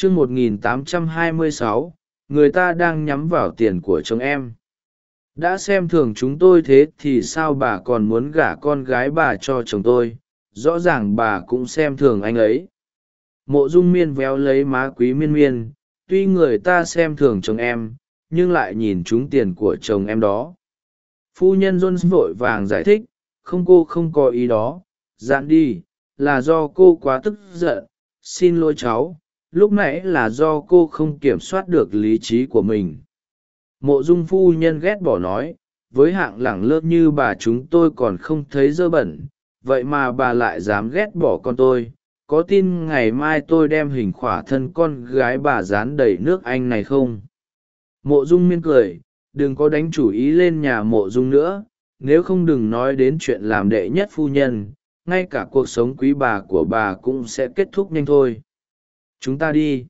chương một nghìn tám trăm hai mươi sáu, người ta đang nhắm vào tiền của chồng em. Đã xem thường chúng tôi thế thì sao bà còn muốn gả con gái bà cho chồng tôi? Rõ ràng bà cũng xem thường anh ấy. Mộ dung miên véo lấy má quý miên miên. Tuy người ta xem thường chồng em, nhưng lại nhìn trúng tiền của chồng em đó. Phu nhân jones vội vàng giải thích, không cô không có ý đó. Dạn đi, là do cô quá tức giận. Xin lỗi cháu lúc nãy là do cô không kiểm soát được lý trí của mình. Mộ dung phu nhân ghét bỏ nói, với hạng lẳng lơ như bà chúng tôi còn không thấy dơ bẩn, vậy mà bà lại dám ghét bỏ con tôi. Có tin ngày mai tôi đem hình khỏa thân con gái bà dán đầy nước anh này không? Mộ dung miên cười, đừng có đánh chủ ý lên nhà mộ dung nữa. Nếu không đừng nói đến chuyện làm đệ nhất phu nhân, ngay cả cuộc sống quý bà của bà cũng sẽ kết thúc nhanh thôi chúng ta đi.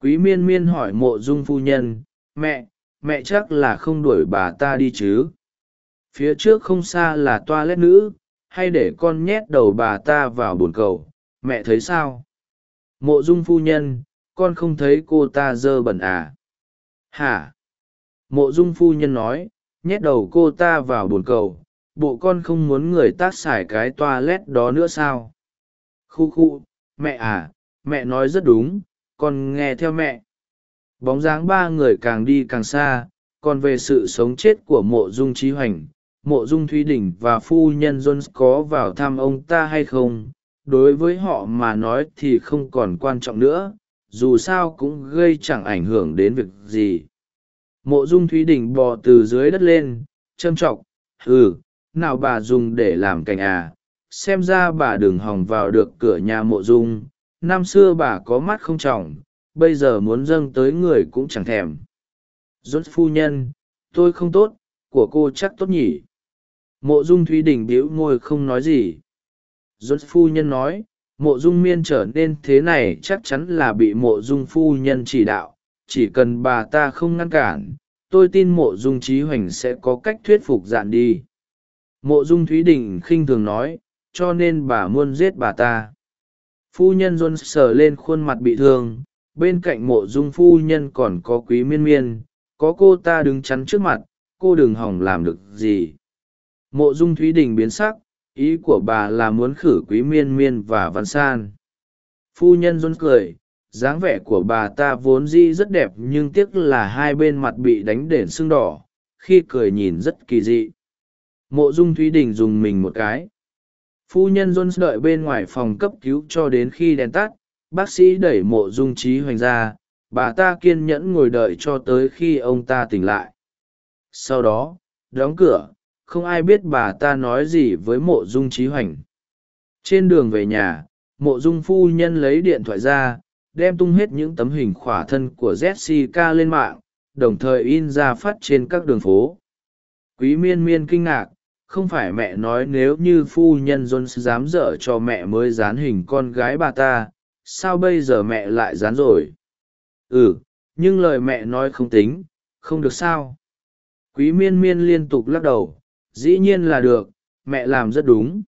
Quý miên miên hỏi mộ dung phu nhân, mẹ mẹ chắc là không đuổi bà ta đi chứ? Phía trước không xa là toa lét nữ, hay để con nhét đầu bà ta vào bồn cầu, mẹ thấy sao? Mộ dung phu nhân, con không thấy cô ta dơ bẩn à? Hả? Mộ dung phu nhân nói, nhét đầu cô ta vào bồn cầu, bộ con không muốn người tác xài cái toa lét đó nữa sao? Khu khu, mẹ à mẹ nói rất đúng con nghe theo mẹ. Bóng dáng ba người càng đi càng xa, còn về sự sống chết của mộ dung trí hoành, mộ dung thúy đình và phu nhân jones có vào thăm ông ta hay không, đối với họ mà nói thì không còn quan trọng nữa, dù sao cũng gây chẳng ảnh hưởng đến việc gì. Mộ dung thúy đình bò từ dưới đất lên, châm t r ọ c ừ nào bà dùng để làm cảnh à xem ra bà đừng hòng vào được cửa nhà mộ dung năm xưa bà có mắt không trọng, bây giờ muốn dâng tới người cũng chẳng thèm. Rốt phu nhân, tôi không tốt, của cô chắc tốt nhỉ? Mộ dung thúy đình bĩu ngôi không nói gì. Rốt phu nhân nói, mộ dung miên trở nên thế này chắc chắn là bị mộ dung phu nhân chỉ đạo, chỉ cần bà ta không ngăn cản, tôi tin mộ dung trí hoành sẽ có cách thuyết phục dạn đi. Mộ dung thúy đình khinh thường nói, cho nên bà muốn giết bà ta phu nhân run sờ lên khuôn mặt bị thương, bên cạnh mộ dung phu nhân còn có quý miên miên, có cô ta đứng chắn trước mặt, cô đừng hỏng làm được gì. Mộ dung thúy đình biến sắc, ý của bà là muốn khử quý miên miên và văn san. Phu nhân run cười, dáng vẻ của bà ta vốn di rất đẹp nhưng tiếc là hai bên mặt bị đánh đền sưng đỏ, khi cười nhìn rất kỳ dị. Mộ dung thúy đình dùng mình một cái phu nhân jones đợi bên ngoài phòng cấp cứu cho đến khi đèn tắt, bác sĩ đẩy mộ dung trí hoành ra, bà ta kiên nhẫn ngồi đợi cho tới khi ông ta tỉnh lại. Sau đó, đóng cửa, không ai biết bà ta nói gì với mộ dung trí hoành. Trên đường về nhà, mộ dung phu nhân lấy điện thoại ra, đem tung hết những tấm hình khỏa thân của jessica lên mạng, đồng thời in ra phát trên các đường phố. Quý miên miên kinh ngạc không phải mẹ nói nếu như phu nhân john dám dở cho mẹ mới dán hình con gái bà ta, sao bây giờ mẹ lại dán rồi? Ừ nhưng lời mẹ nói không tính, không được sao? Quý miên miên liên tục lắc đầu, dĩ nhiên là được, mẹ làm rất đúng.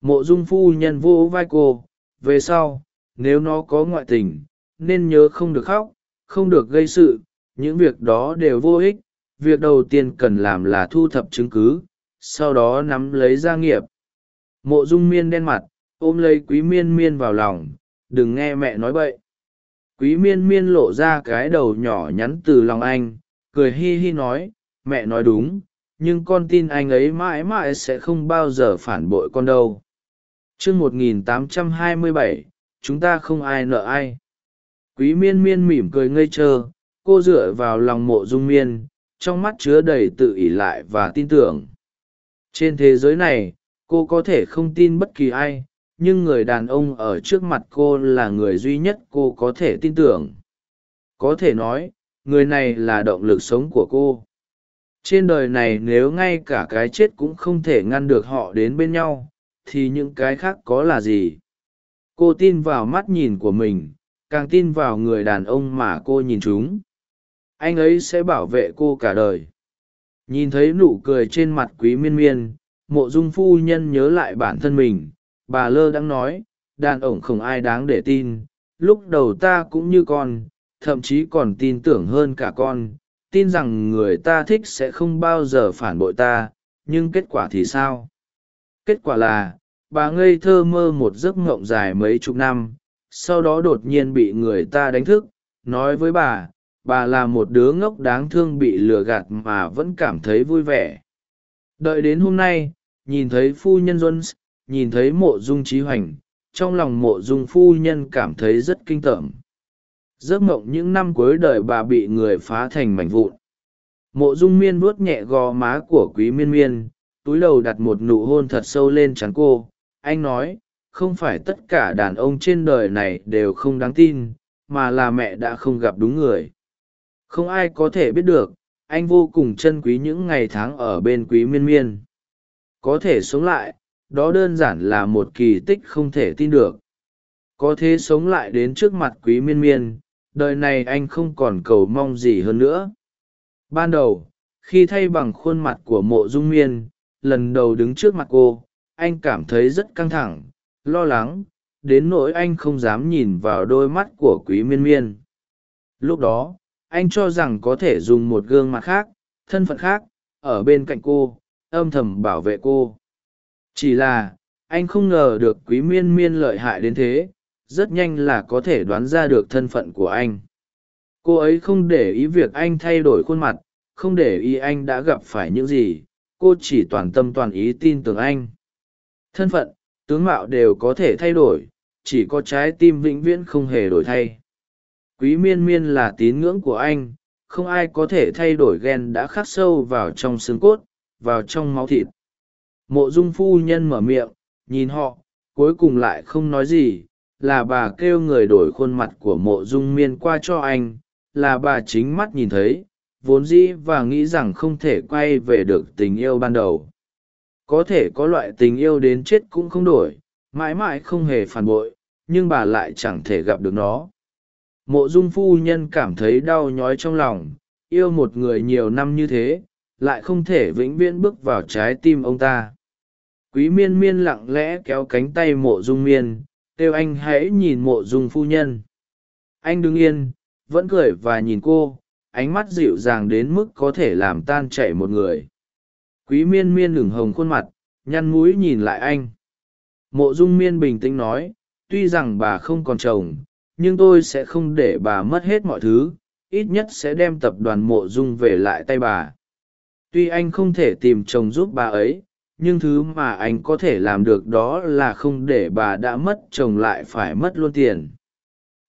Mộ dung phu nhân vô vai cô, về sau, nếu nó có ngoại tình, nên nhớ không được khóc, không được gây sự, những việc đó đều vô ích, việc đầu tiên cần làm là thu thập chứng cứ sau đó nắm lấy gia nghiệp. Mộ dung miên đen mặt, ôm lấy quý miên miên vào lòng, đừng nghe mẹ nói bậy. Quý miên miên lộ ra cái đầu nhỏ nhắn từ lòng anh, cười hi hi nói, mẹ nói đúng, nhưng con tin anh ấy mãi mãi sẽ không bao giờ phản bội con đâu. Chương một nghìn tám trăm hai mươi bảy, chúng ta không ai nợ ai. Quý miên miên mỉm cười ngây trơ cô dựa vào lòng mộ dung miên, trong mắt chứa đầy tự ỷ lại và tin tưởng trên thế giới này, cô có thể không tin bất kỳ ai, nhưng người đàn ông ở trước mặt cô là người duy nhất cô có thể tin tưởng. Có thể nói, người này là động lực sống của cô. Trên đời này nếu ngay cả cái chết cũng không thể ngăn được họ đến bên nhau, thì những cái khác có là gì? Cô tin vào mắt nhìn của mình, càng tin vào người đàn ông mà cô nhìn chúng. Anh ấy sẽ bảo vệ cô cả đời nhìn thấy nụ cười trên mặt quý miên miên, mộ dung phu nhân nhớ lại bản thân mình. Bà lơ đang nói, đàn ổng không ai đáng để tin. Lúc đầu ta cũng như con, thậm chí còn tin tưởng hơn cả con. Tin rằng người ta thích sẽ không bao giờ phản bội ta, nhưng kết quả thì sao? Kết quả là, bà ngây thơ mơ một giấc ngộng dài mấy chục năm, sau đó đột nhiên bị người ta đánh thức, nói với bà bà là một đứa ngốc đáng thương bị lừa gạt mà vẫn cảm thấy vui vẻ. Đợi đến hôm nay, nhìn thấy phu nhân jones, nhìn thấy mộ dung trí hoành, trong lòng mộ dung phu nhân cảm thấy rất kinh tởm. Giấc mộng những năm cuối đời bà bị người phá thành mảnh vụn. Mộ dung miên vuốt nhẹ gò má của quý miên miên, túi đầu đặt một nụ hôn thật sâu lên chắn cô. Anh nói, không phải tất cả đàn ông trên đời này đều không đáng tin, mà là mẹ đã không gặp đúng người không ai có thể biết được, anh vô cùng trân quý những ngày tháng ở bên quý miên miên. Có thể sống lại, đó đơn giản là một kỳ tích không thể tin được. Có thế sống lại đến trước mặt quý miên miên, đời này anh không còn cầu mong gì hơn nữa. Ban đầu, khi thay bằng khuôn mặt của mộ dung miên, lần đầu đứng trước mặt cô, anh cảm thấy rất căng thẳng, lo lắng, đến nỗi anh không dám nhìn vào đôi mắt của quý miên miên. Lúc đó anh cho rằng có thể dùng một gương mặt khác, thân phận khác, ở bên cạnh cô, âm thầm bảo vệ cô. Chỉ là, anh không ngờ được quý miên miên lợi hại đến thế, rất nhanh là có thể đoán ra được thân phận của anh. Cô ấy không để ý việc anh thay đổi khuôn mặt, không để ý anh đã gặp phải những gì, cô chỉ toàn tâm toàn ý tin tưởng anh. Thân phận, tướng mạo đều có thể thay đổi, chỉ có trái tim vĩnh viễn không hề đổi thay quý miên miên là tín ngưỡng của anh, không ai có thể thay đổi ghen đã khắc sâu vào trong xương cốt, vào trong máu thịt. Mộ dung phu nhân mở miệng, nhìn họ, cuối cùng lại không nói gì, là bà kêu người đổi khuôn mặt của mộ dung miên qua cho anh, là bà chính mắt nhìn thấy, vốn dĩ và nghĩ rằng không thể quay về được tình yêu ban đầu. Có thể có loại tình yêu đến chết cũng không đổi, mãi mãi không hề phản bội, nhưng bà lại chẳng thể gặp được nó mộ dung phu nhân cảm thấy đau nhói trong lòng, yêu một người nhiều năm như thế, lại không thể vĩnh viễn bước vào trái tim ông ta. Quý miên miên lặng lẽ kéo cánh tay mộ dung miên kêu anh hãy nhìn mộ dung phu nhân. Anh đứng yên, vẫn cười và nhìn cô, ánh mắt dịu dàng đến mức có thể làm tan chảy một người. Quý miên miên lửng hồng khuôn mặt, nhăn mũi nhìn lại anh. Mộ dung miên bình tĩnh nói, tuy rằng bà không còn chồng nhưng tôi sẽ không để bà mất hết mọi thứ, ít nhất sẽ đem tập đoàn mộ dung về lại tay bà. Tuy anh không thể tìm chồng giúp bà ấy, nhưng thứ mà anh có thể làm được đó là không để bà đã mất chồng lại phải mất luôn tiền.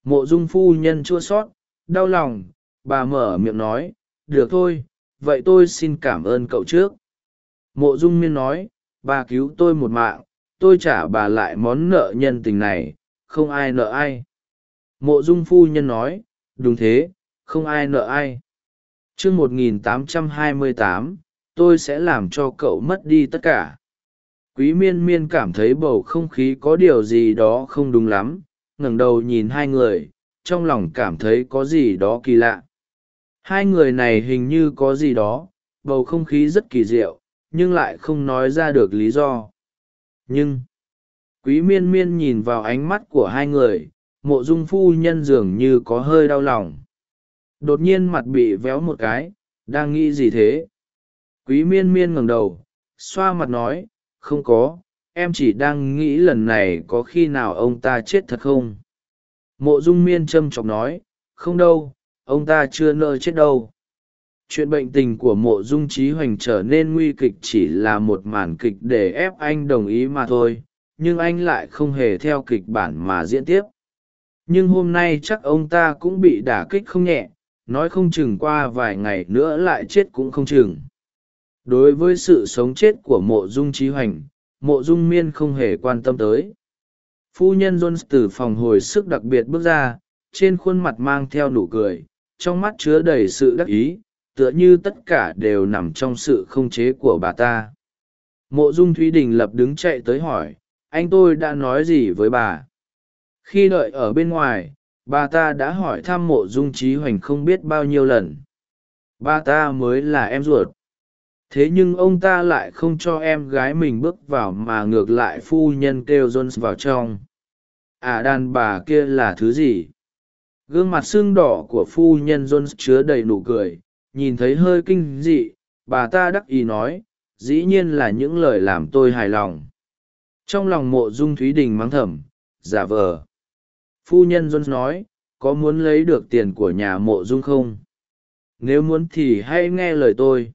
Mộ dung phu nhân chua sót, đau lòng, bà mở miệng nói, được thôi, vậy tôi xin cảm ơn cậu trước. Mộ dung miên nói, bà cứu tôi một mạng, tôi trả bà lại món nợ nhân tình này, không ai nợ ai mộ dung phu nhân nói, đúng thế, không ai nợ ai. Chương một nghìn tám trăm hai mươi tám, tôi sẽ làm cho cậu mất đi tất cả. Quý miên miên cảm thấy bầu không khí có điều gì đó không đúng lắm, ngẩng đầu nhìn hai người, trong lòng cảm thấy có gì đó kỳ lạ. Hai người này hình như có gì đó, bầu không khí rất kỳ diệu, nhưng lại không nói ra được lý do. Nhưng, quý miên miên nhìn vào ánh mắt của hai người mộ dung phu nhân dường như có hơi đau lòng. Đột nhiên mặt bị véo một cái, đang nghĩ gì thế? Quý miên miên ngẩng đầu, xoa mặt nói, không có, em chỉ đang nghĩ lần này có khi nào ông ta chết thật không? Mộ dung miên châm chọc nói, không đâu, ông ta chưa nỡ chết đâu. Chuyện bệnh tình của mộ dung trí hoành trở nên nguy kịch chỉ là một màn kịch để ép anh đồng ý mà thôi, nhưng anh lại không hề theo kịch bản mà diễn tiếp nhưng hôm nay chắc ông ta cũng bị đả kích không nhẹ, nói không chừng qua vài ngày nữa lại chết cũng không chừng. Đối với sự sống chết của mộ dung trí hoành, mộ dung miên không hề quan tâm tới. Phu nhân jones từ phòng hồi sức đặc biệt bước ra, trên khuôn mặt mang theo nụ cười, trong mắt chứa đầy sự đắc ý, tựa như tất cả đều nằm trong sự không chế của bà ta. Mộ dung thúy đình lập đứng chạy tới hỏi, anh tôi đã nói gì với bà? Khi đợi ở bên ngoài, bà ta đã hỏi thăm mộ dung trí hoành không biết bao nhiêu lần. Bà ta mới là em ruột. Thế nhưng ông ta lại không cho em gái mình bước vào mà ngược lại phu nhân kêu jones vào trong. À đàn bà kia là thứ gì? Gương mặt xương đỏ của phu nhân jones chứa đầy nụ cười, nhìn thấy hơi kinh dị, bà ta đắc ý nói, dĩ nhiên là những lời làm tôi hài lòng. Trong lòng mộ dung thúy đình mắng thầm, giả vờ phu nhân jones nói, có muốn lấy được tiền của nhà mộ dung không? Nếu muốn thì hãy nghe lời tôi.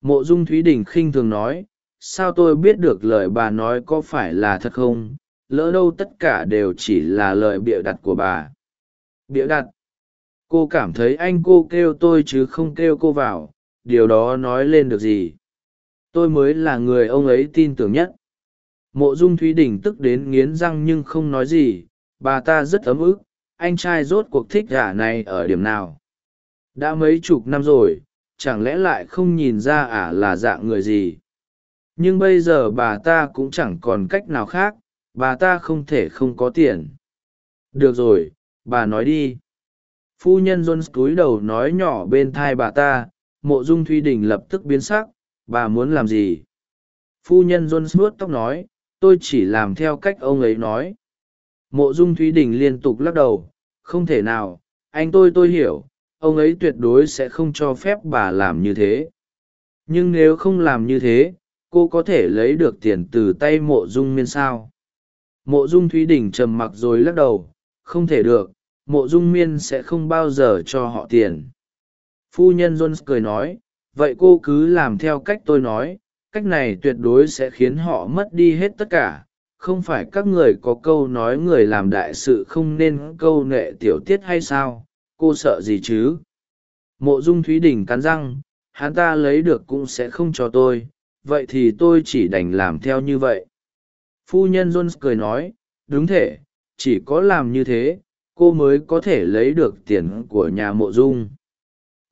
Mộ dung thúy đình khinh thường nói, sao tôi biết được lời bà nói có phải là thật không? Lỡ đâu tất cả đều chỉ là lời bịa đặt của bà. Bịa đặt? Cô cảm thấy anh cô kêu tôi chứ không kêu cô vào. Điều đó nói lên được gì? Tôi mới là người ông ấy tin tưởng nhất. Mộ dung thúy đình tức đến nghiến răng nhưng không nói gì bà ta rất ấm ức, anh trai rốt cuộc thích gả này ở điểm nào? Đã mấy chục năm rồi, chẳng lẽ lại không nhìn ra ả là dạng người gì? Nhưng bây giờ bà ta cũng chẳng còn cách nào khác, bà ta không thể không có tiền. Được rồi, bà nói đi. Phu nhân jones cúi đầu nói nhỏ bên thai bà ta, mộ dung thuy đình lập tức biến sắc, bà muốn làm gì? Phu nhân jones vuốt tóc nói, tôi chỉ làm theo cách ông ấy nói mộ dung thúy đình liên tục lắc đầu, không thể nào, anh tôi tôi hiểu, ông ấy tuyệt đối sẽ không cho phép bà làm như thế. Nhưng nếu không làm như thế, cô có thể lấy được tiền từ tay mộ dung miên sao? Mộ dung thúy đình trầm mặc rồi lắc đầu, không thể được, mộ dung miên sẽ không bao giờ cho họ tiền. Phu nhân jones cười nói, vậy cô cứ làm theo cách tôi nói, cách này tuyệt đối sẽ khiến họ mất đi hết tất cả không phải các người có câu nói người làm đại sự không nên câu nệ tiểu tiết hay sao? Cô sợ gì chứ? Mộ dung thúy đình cắn răng, hắn ta lấy được cũng sẽ không cho tôi, vậy thì tôi chỉ đành làm theo như vậy. Phu nhân jones cười nói, đúng thể chỉ có làm như thế, cô mới có thể lấy được tiền của nhà mộ dung.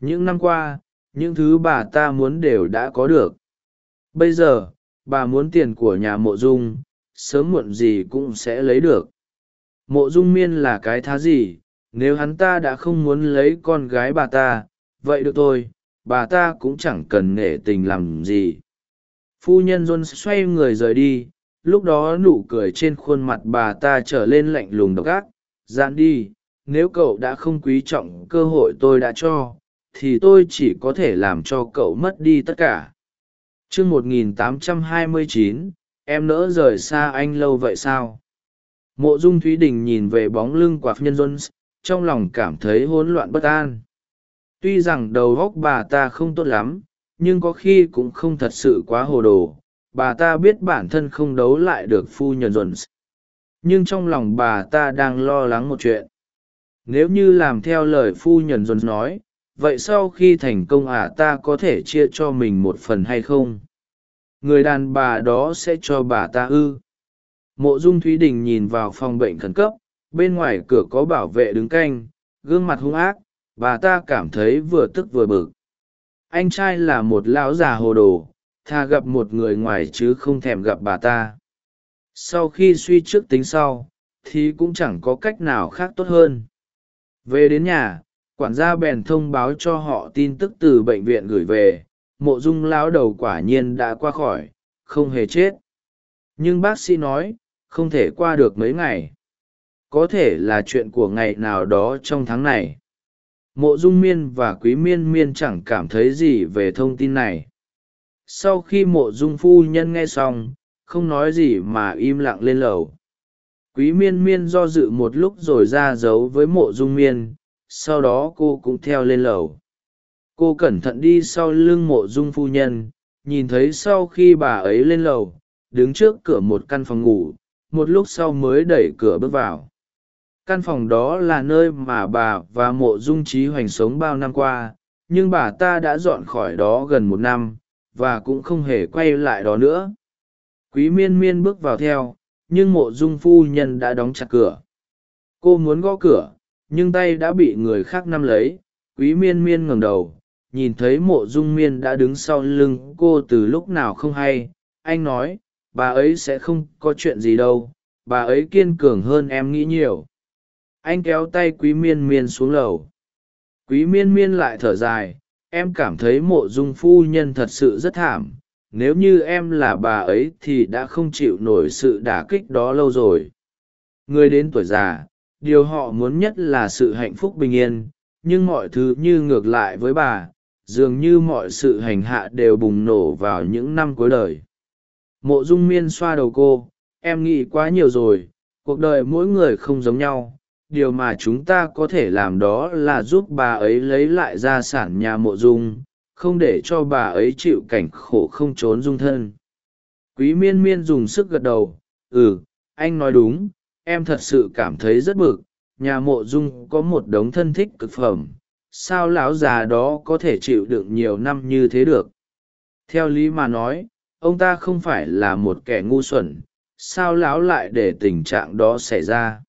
Những năm qua, những thứ bà ta muốn đều đã có được. Bây giờ, bà muốn tiền của nhà mộ dung sớm muộn gì cũng sẽ lấy được. Mộ dung miên là cái thá gì? Nếu hắn ta đã không muốn lấy con gái bà ta vậy được thôi bà ta cũng chẳng cần nể tình làm gì. Phu nhân john xoay người rời đi lúc đó nụ cười trên khuôn mặt bà ta trở lên lạnh lùng độc ác. Dạn đi nếu cậu đã không quý trọng cơ hội tôi đã cho thì tôi chỉ có thể làm cho cậu mất đi tất cả. T r ư ớ c 1829, em nỡ rời xa anh lâu vậy sao? Mộ dung thúy đình nhìn về bóng lưng quạt nhân jones trong lòng cảm thấy hỗn loạn bất an. Tuy rằng đầu góc bà ta không tốt lắm, nhưng có khi cũng không thật sự quá hồ đồ. Bà ta biết bản thân không đấu lại được phu nhân jones nhưng trong lòng bà ta đang lo lắng một chuyện. Nếu như làm theo lời phu nhân jones nói, vậy sau khi thành công ả à ta có thể chia cho mình một phần hay không? Người đàn bà đó sẽ cho bà ta ư. Mộ dung thúy đình nhìn vào phòng bệnh khẩn cấp, bên ngoài cửa có bảo vệ đứng canh, gương mặt hung ác, bà ta cảm thấy vừa tức vừa bực. Anh trai là một lão già hồ đồ thà gặp một người ngoài chứ không thèm gặp bà ta. Sau khi suy trước tính sau, thì cũng chẳng có cách nào khác tốt hơn. Về đến nhà, quản gia bèn thông báo cho họ tin tức từ bệnh viện gửi về mộ dung lão đầu quả nhiên đã qua khỏi, không hề chết. Nhưng bác sĩ nói, không thể qua được mấy ngày. Có thể là chuyện của ngày nào đó trong tháng này. Mộ dung miên và quý miên miên chẳng cảm thấy gì về thông tin này. Sau khi mộ dung phu nhân nghe xong, không nói gì mà im lặng lên lầu. Quý miên miên do dự một lúc rồi ra giấu với mộ dung miên, sau đó cô cũng theo lên lầu cô cẩn thận đi sau lưng mộ dung phu nhân, nhìn thấy sau khi bà ấy lên lầu, đứng trước cửa một căn phòng ngủ, một lúc sau mới đẩy cửa bước vào. Căn phòng đó là nơi mà bà và mộ dung trí hoành sống bao năm qua, nhưng bà ta đã dọn khỏi đó gần một năm, và cũng không hề quay lại đó nữa. Quý miên miên bước vào theo, nhưng mộ dung phu nhân đã đóng chặt cửa. Cô muốn gõ cửa, nhưng tay đã bị người khác nắm lấy, quý miên miên ngẩng đầu nhìn thấy mộ dung miên đã đứng sau lưng cô từ lúc nào không hay, anh nói, bà ấy sẽ không có chuyện gì đâu, bà ấy kiên cường hơn em nghĩ nhiều. Anh kéo tay quý miên miên xuống lầu. Quý miên miên lại thở dài, em cảm thấy mộ dung phu nhân thật sự rất thảm, nếu như em là bà ấy thì đã không chịu nổi sự đả kích đó lâu rồi. Người đến tuổi già, điều họ muốn nhất là sự hạnh phúc bình yên, nhưng mọi thứ như ngược lại với bà dường như mọi sự hành hạ đều bùng nổ vào những năm cuối đời. Mộ dung miên xoa đầu cô, em nghĩ quá nhiều rồi, cuộc đời mỗi người không giống nhau. Điều mà chúng ta có thể làm đó là giúp bà ấy lấy lại gia sản nhà mộ dung, không để cho bà ấy chịu cảnh khổ không trốn dung thân. Quý miên miên dùng sức gật đầu ừ anh nói đúng, em thật sự cảm thấy rất bực. Nhà mộ dung có một đống thân thích cực phẩm sao lão già đó có thể chịu đựng nhiều năm như thế được? Theo lý mà nói, ông ta không phải là một kẻ ngu xuẩn, sao lão lại để tình trạng đó xảy ra?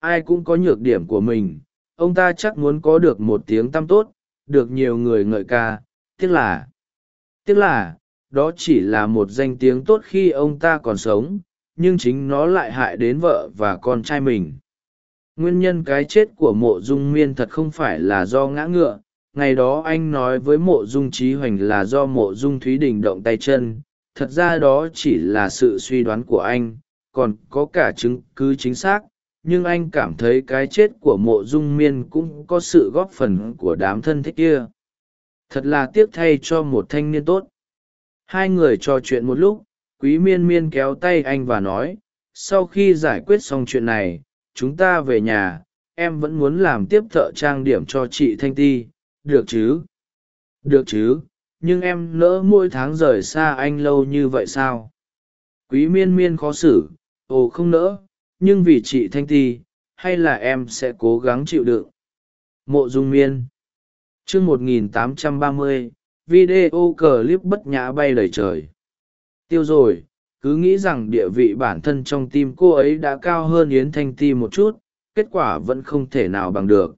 Ai cũng có nhược điểm của mình, ông ta chắc muốn có được một tiếng tăm tốt, được nhiều người ngợi ca, tiếc là tiếc là, đó chỉ là một danh tiếng tốt khi ông ta còn sống, nhưng chính nó lại hại đến vợ và con trai mình nguyên nhân cái chết của mộ dung miên thật không phải là do ngã ngựa, ngày đó anh nói với mộ dung trí hoành là do mộ dung thúy đình động tay chân, thật ra đó chỉ là sự suy đoán của anh, còn có cả chứng cứ chính xác, nhưng anh cảm thấy cái chết của mộ dung miên cũng có sự góp phần của đám thân thích kia. Thật là tiếc thay cho một thanh niên tốt. Hai người trò chuyện một lúc, quý miên miên kéo tay anh và nói, sau khi giải quyết xong chuyện này chúng ta về nhà, em vẫn muốn làm tiếp thợ trang điểm cho chị thanh ti, được chứ? Được chứ, nhưng em nỡ mỗi tháng rời xa anh lâu như vậy sao? Quý miên miên khó xử, ồ không nỡ, nhưng vì chị thanh ti, hay là em sẽ cố gắng chịu đựng? Mộ dung miên chương một nghìn tám trăm ba mươi, video clip bất nhã bay lời trời. Tiêu rồi cứ nghĩ rằng địa vị bản thân trong tim cô ấy đã cao hơn yến thanh ti một chút, kết quả vẫn không thể nào bằng được.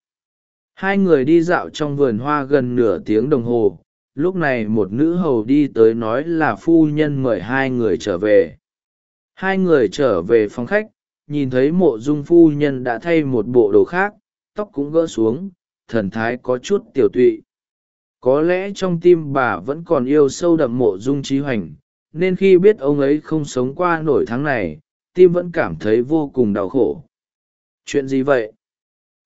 Hai người đi dạo trong vườn hoa gần nửa tiếng đồng hồ, lúc này một nữ hầu đi tới nói là phu nhân mời hai người trở về. Hai người trở về phòng khách, nhìn thấy mộ dung phu nhân đã thay một bộ đồ khác, tóc cũng gỡ xuống, thần thái có chút tiểu tụy. Có lẽ trong tim bà vẫn còn yêu sâu đậm mộ dung trí hoành nên khi biết ông ấy không sống qua nổi tháng này, tim vẫn cảm thấy vô cùng đau khổ. Chuyện gì vậy?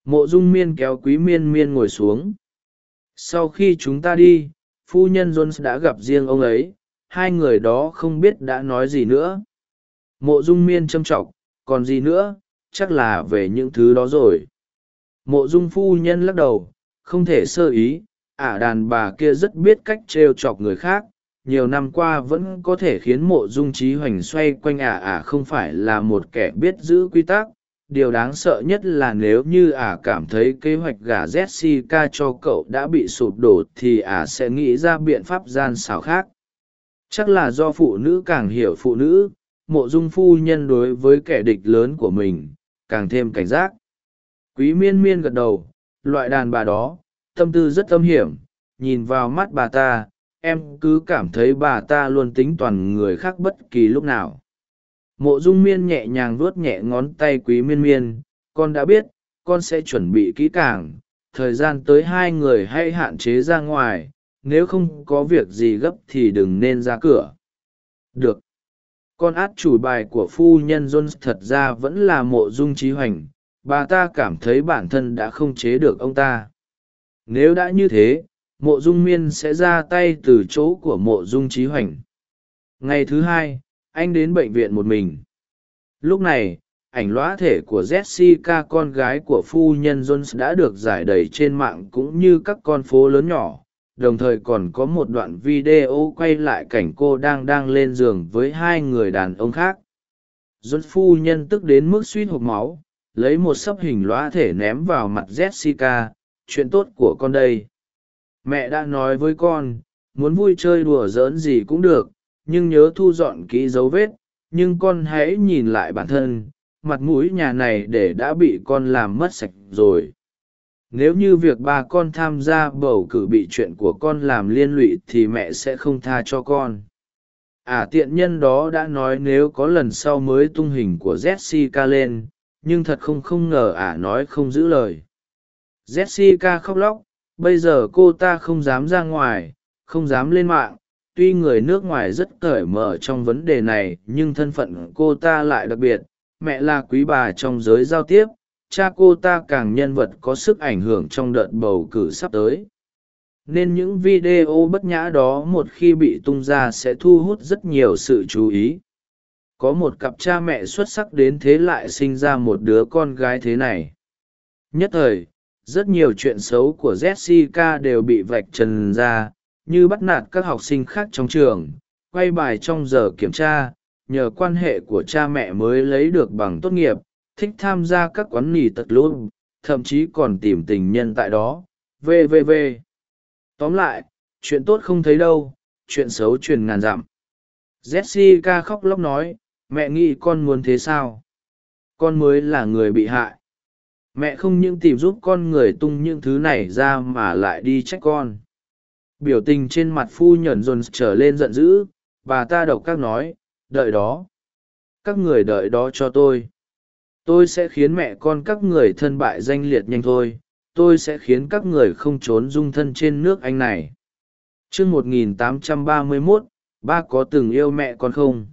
Mộ dung miên kéo quý miên miên ngồi xuống. Sau khi chúng ta đi, phu nhân jones đã gặp riêng ông ấy, hai người đó không biết đã nói gì nữa. Mộ dung miên châm t r ọ c còn gì nữa, chắc là về những thứ đó rồi. Mộ dung phu nhân lắc đầu, không thể sơ ý, ả đàn bà kia rất biết cách t r e o chọc người khác nhiều năm qua vẫn có thể khiến mộ dung trí hoành xoay quanh ả ả không phải là một kẻ biết giữ quy tắc. Điều đáng sợ nhất là nếu như ả cảm thấy kế hoạch gả jessica cho cậu đã bị sụp đổ thì ả sẽ nghĩ ra biện pháp gian xảo khác. Chắc là do phụ nữ càng hiểu phụ nữ, mộ dung phu nhân đối với kẻ địch lớn của mình càng thêm cảnh giác. Quý miên miên gật đầu, loại đàn bà đó, tâm tư rất âm hiểm, nhìn vào mắt bà ta em cứ cảm thấy bà ta luôn tính toàn người khác bất kỳ lúc nào. Mộ dung miên nhẹ nhàng vuốt nhẹ ngón tay quý miên miên, con đã biết, con sẽ chuẩn bị kỹ càng, thời gian tới hai người hãy hạn chế ra ngoài, nếu không có việc gì gấp thì đừng nên ra cửa. Được. Con át chủ bài của phu nhân jones thật ra vẫn là mộ dung trí hoành, bà ta cảm thấy bản thân đã không chế được ông ta. Nếu đã như thế mộ dung miên sẽ ra tay từ chỗ của mộ dung trí hoành. Ngày thứ hai, anh đến bệnh viện một mình. Lúc này, ảnh lõa thể của jessica, con gái của phu nhân jones đã được giải đầy trên mạng cũng như các con phố lớn nhỏ. Đồng thời còn có một đoạn video quay lại cảnh cô đang đang lên giường với hai người đàn ông khác. Jones phu nhân tức đến mức suýt hộp máu, lấy một sấp hình lõa thể ném vào mặt jessica. Chuyện tốt của con đây mẹ đã nói với con muốn vui chơi đùa giỡn gì cũng được nhưng nhớ thu dọn kỹ dấu vết nhưng con hãy nhìn lại bản thân mặt mũi nhà này để đã bị con làm mất sạch rồi. Nếu như việc ba con tham gia bầu cử bị chuyện của con làm liên lụy thì mẹ sẽ không tha cho con. Ả à, tiện nhân đó đã nói nếu có lần sau mới tung hình của jessica lên nhưng thật không không ngờ ả à nói không giữ lời. Jessica khóc lóc bây giờ cô ta không dám ra ngoài, không dám lên mạng, tuy người nước ngoài rất cởi mở trong vấn đề này, nhưng thân phận cô ta lại đặc biệt, mẹ là quý bà trong giới giao tiếp, cha cô ta càng nhân vật có sức ảnh hưởng trong đợt bầu cử sắp tới. Nên những video bất nhã đó một khi bị tung ra sẽ thu hút rất nhiều sự chú ý. Có một cặp cha mẹ xuất sắc đến thế lại sinh ra một đứa con gái thế này. Nhất thời rất nhiều chuyện xấu của jessica đều bị vạch trần ra, như bắt nạt các học sinh khác trong trường, quay bài trong giờ kiểm tra, nhờ quan hệ của cha mẹ mới lấy được bằng tốt nghiệp, thích tham gia các quán nỉ tật luôn thậm chí còn tìm tình nhân tại đó. Vvv tóm lại, chuyện tốt không thấy đâu, chuyện xấu truyền ngàn dặm. Jessica khóc lóc nói, mẹ nghĩ con muốn thế sao? Con mới là người bị hại mẹ không những tìm giúp con người tung những thứ này ra mà lại đi trách con. Biểu tình trên mặt phu nhuần dồn trở lên giận dữ, bà ta độc các nói, đợi đó. Các người đợi đó cho tôi. Tôi sẽ khiến mẹ con các người thân bại danh liệt nhanh thôi. Tôi sẽ khiến các người không trốn dung thân trên nước anh này. Chương một nghìn tám trăm ba mươi mốt, ba có từng yêu mẹ con không?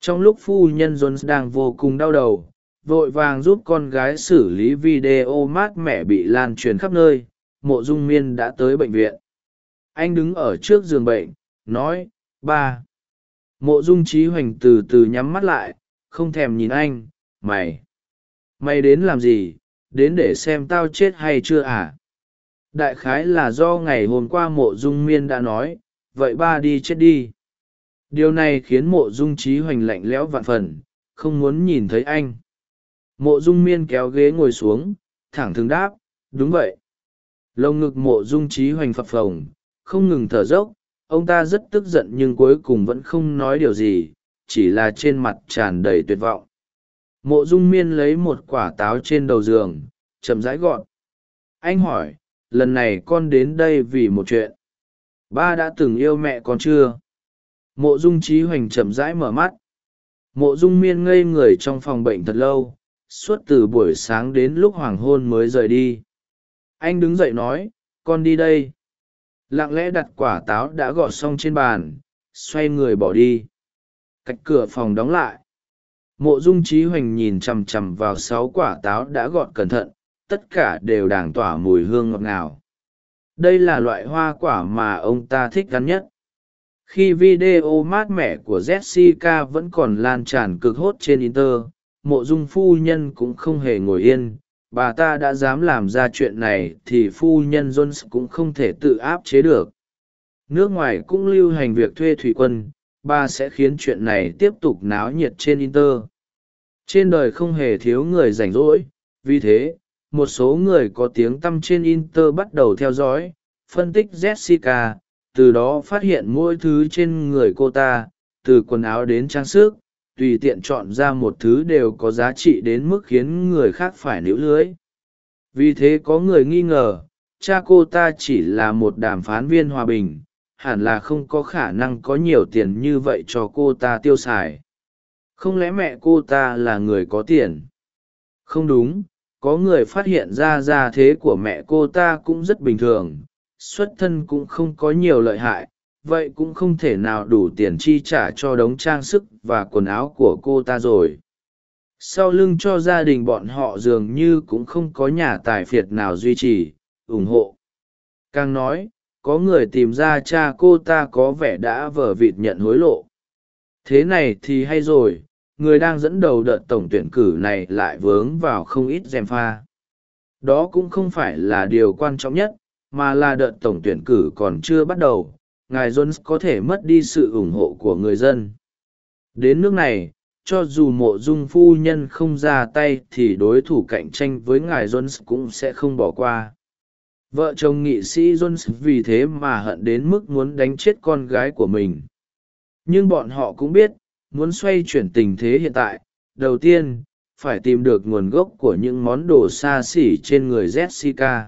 Trong lúc phu nhân jones đang vô cùng đau đầu vội vàng giúp con gái xử lý video mát mẻ bị lan truyền khắp nơi, mộ dung miên đã tới bệnh viện. Anh đứng ở trước giường bệnh, nói, ba. Mộ dung trí hoành từ từ nhắm mắt lại, không thèm nhìn anh, mày mày đến làm gì? Đến để xem tao chết hay chưa à? Đại khái là do ngày hôm qua mộ dung miên đã nói, vậy ba đi chết đi. Điều này khiến mộ dung trí hoành lạnh lẽo vạn phần, không muốn nhìn thấy anh mộ dung miên kéo ghế ngồi xuống, thẳng thừng đáp, đúng vậy. Lồng ngực mộ dung trí hoành phập phồng, không ngừng thở dốc, ông ta rất tức giận nhưng cuối cùng vẫn không nói điều gì, chỉ là trên mặt tràn đầy tuyệt vọng. Mộ dung miên lấy một quả táo trên đầu giường, chậm rãi gọn. Anh hỏi, lần này con đến đây vì một chuyện? Ba đã từng yêu mẹ con chưa? Mộ dung trí hoành chậm rãi mở mắt. Mộ dung miên ngây người trong phòng bệnh thật lâu suốt từ buổi sáng đến lúc hoàng hôn mới rời đi. Anh đứng dậy nói, con đi đây. Lặng lẽ đặt quả táo đã gọt xong trên bàn, xoay người bỏ đi. Cách cửa phòng đóng lại. Mộ dung trí hoành nhìn chằm chằm vào sáu quả táo đã gọt cẩn thận, tất cả đều đàng tỏa mùi hương ngọt ngào. Đây là loại hoa quả mà ông ta thích gắn nhất. Khi video mát mẻ của jessica vẫn còn lan tràn cực hốt trên inter mộ dung phu nhân cũng không hề ngồi yên. Bà ta đã dám làm ra chuyện này thì phu nhân jones cũng không thể tự áp chế được. Nước ngoài cũng lưu hành việc thuê thủy quân, bà sẽ khiến chuyện này tiếp tục náo nhiệt trên inter. Trên đời không hề thiếu người rảnh rỗi, vì thế, một số người có tiếng tăm trên inter bắt đầu theo dõi, phân tích jessica, từ đó phát hiện mỗi thứ trên người cô ta, từ quần áo đến trang sức tùy tiện chọn ra một thứ đều có giá trị đến mức khiến người khác phải níu lưới. Vì thế có người nghi ngờ, cha cô ta chỉ là một đàm phán viên hòa bình, hẳn là không có khả năng có nhiều tiền như vậy cho cô ta tiêu xài. Không lẽ mẹ cô ta là người có tiền? Không đúng, có người phát hiện ra gia thế của mẹ cô ta cũng rất bình thường, xuất thân cũng không có nhiều lợi hại vậy cũng không thể nào đủ tiền chi trả cho đống trang sức và quần áo của cô ta rồi. Sau lưng cho gia đình bọn họ dường như cũng không có nhà tài phiệt nào duy trì, ủng hộ. Càng nói, có người tìm ra cha cô ta có vẻ đã vờ vịt nhận hối lộ. Thế này thì hay rồi, người đang dẫn đầu đợt tổng tuyển cử này lại vướng vào không ít gièm pha. Đó cũng không phải là điều quan trọng nhất, mà là đợt tổng tuyển cử còn chưa bắt đầu ngài jones có thể mất đi sự ủng hộ của người dân. Đến nước này, cho dù mộ dung phu nhân không ra tay thì đối thủ cạnh tranh với ngài jones cũng sẽ không bỏ qua. Vợ chồng nghị sĩ jones vì thế mà hận đến mức muốn đánh chết con gái của mình. Nhưng bọn họ cũng biết, muốn xoay chuyển tình thế hiện tại, đầu tiên, phải tìm được nguồn gốc của những món đồ xa xỉ trên người jessica.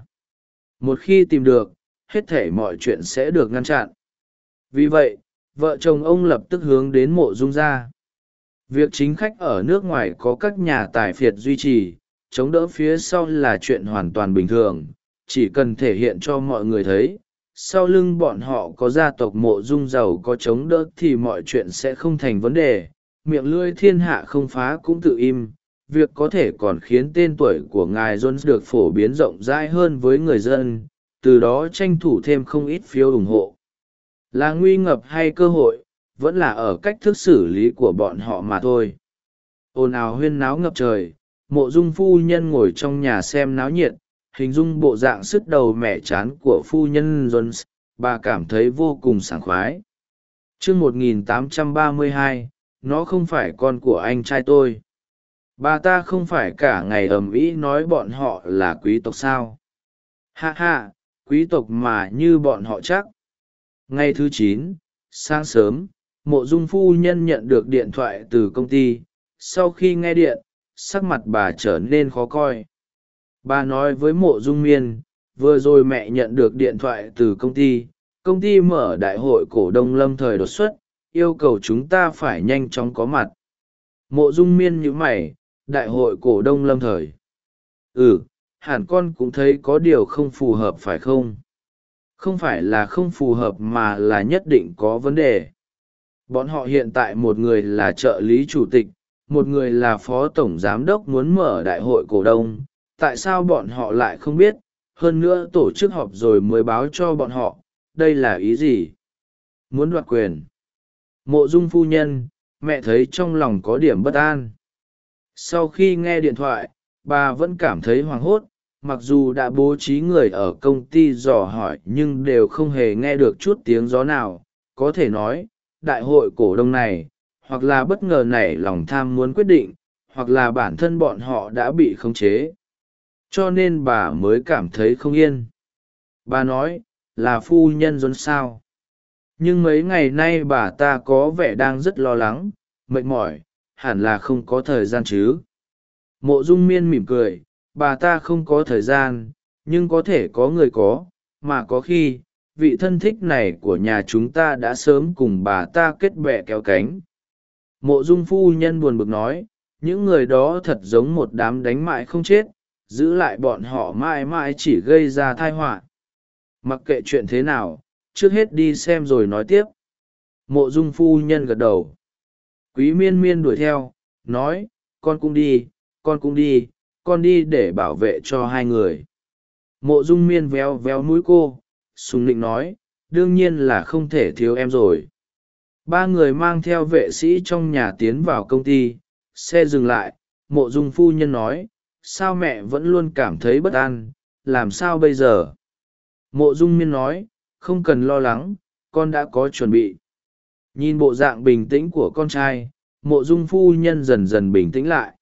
Một khi tìm được, hết thể mọi chuyện sẽ được ngăn chặn vì vậy, vợ chồng ông lập tức hướng đến mộ dung gia. Việc chính khách ở nước ngoài có các nhà tài phiệt duy trì, chống đỡ phía sau là chuyện hoàn toàn bình thường. Chỉ cần thể hiện cho mọi người thấy, sau lưng bọn họ có gia tộc mộ dung giàu có chống đỡ thì mọi chuyện sẽ không thành vấn đề. Miệng lưỡi thiên hạ không phá cũng tự im. Việc có thể còn khiến tên tuổi của ngài jones được phổ biến rộng rãi hơn với người dân, từ đó tranh thủ thêm không ít phiếu ủng hộ là nguy ngập hay cơ hội, vẫn là ở cách thức xử lý của bọn họ mà thôi. Ồn ào huyên náo ngập trời, mộ dung phu nhân ngồi trong nhà xem náo nhiệt, hình dung bộ dạng sứt đầu mẻ chán của phu nhân jones, bà cảm thấy vô cùng sảng khoái. Chương một nghìn tám trăm ba mươi hai, nó không phải con của anh trai tôi. Bà ta không phải cả ngày ầm ĩ nói bọn họ là quý tộc sao? Ha ha, quý tộc mà như bọn họ chắc ngày thứ chín, sáng sớm, mộ dung phu nhân nhận được điện thoại từ công ty. Sau khi nghe điện, sắc mặt bà trở nên khó coi. Bà nói với mộ dung miên, vừa rồi mẹ nhận được điện thoại từ công ty. Công ty mở đại hội cổ đông lâm thời đột xuất, yêu cầu chúng ta phải nhanh chóng có mặt. Mộ dung miên nhữ mày, đại hội cổ đông lâm thời. Ừ hẳn con cũng thấy có điều không phù hợp phải không? Không phải là không phù hợp mà là nhất định có vấn đề. Bọn họ hiện tại một người là trợ lý chủ tịch, một người là phó tổng giám đốc muốn mở đại hội cổ đông. Tại sao bọn họ lại không biết? Hơn nữa tổ chức họp rồi mới báo cho bọn họ, đây là ý gì? Muốn đoạt quyền. Mộ dung phu nhân, mẹ thấy trong lòng có điểm bất an. Sau khi nghe điện thoại, bà vẫn cảm thấy hoảng hốt mặc dù đã bố trí người ở công ty dò hỏi nhưng đều không hề nghe được chút tiếng gió nào. Có thể nói, đại hội cổ đông này, hoặc là bất ngờ nảy lòng tham muốn quyết định, hoặc là bản thân bọn họ đã bị khống chế. Cho nên bà mới cảm thấy không yên. Bà nói, là phu nhân dôn sao? Nhưng mấy ngày nay bà ta có vẻ đang rất lo lắng, mệt mỏi, hẳn là không có thời gian chứ. Mộ dung miên mỉm cười bà ta không có thời gian, nhưng có thể có người có, mà có khi, vị thân thích này của nhà chúng ta đã sớm cùng bà ta kết bè kéo cánh. Mộ dung phu nhân buồn bực nói, những người đó thật giống một đám đánh mại không chết, giữ lại bọn họ mãi mãi chỉ gây ra thai họa. Mặc kệ chuyện thế nào, trước hết đi xem rồi nói tiếp. Mộ dung phu nhân gật đầu. Quý miên miên đuổi theo, nói, con cũng đi, con cũng đi con đi để bảo vệ cho hai người. Mộ dung miên véo véo mũi cô, sùng nịnh nói, đương nhiên là không thể thiếu em rồi. Ba người mang theo vệ sĩ trong nhà tiến vào công ty, xe dừng lại, mộ dung phu nhân nói, sao mẹ vẫn luôn cảm thấy bất an, làm sao bây giờ? Mộ dung miên nói, không cần lo lắng, con đã có chuẩn bị. Nhìn bộ dạng bình tĩnh của con trai, mộ dung phu nhân dần dần bình tĩnh lại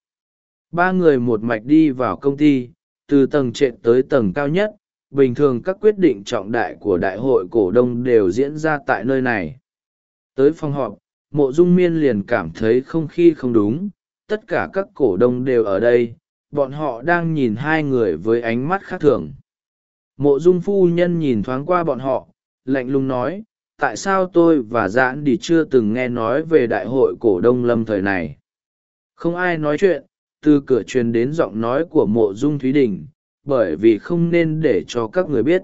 ba người một mạch đi vào công ty, từ tầng trệ tới tầng cao nhất, bình thường các quyết định trọng đại của đại hội cổ đông đều diễn ra tại nơi này. Tới phòng họp, mộ dung miên liền cảm thấy không khí không đúng, tất cả các cổ đông đều ở đây, bọn họ đang nhìn hai người với ánh mắt khác thường. Mộ dung phu nhân nhìn thoáng qua bọn họ, lạnh lùng nói, tại sao tôi và giãn đi chưa từng nghe nói về đại hội cổ đông lâm thời này? Không ai nói chuyện từ cửa truyền đến giọng nói của mộ dung thúy đình, bởi vì không nên để cho các người biết.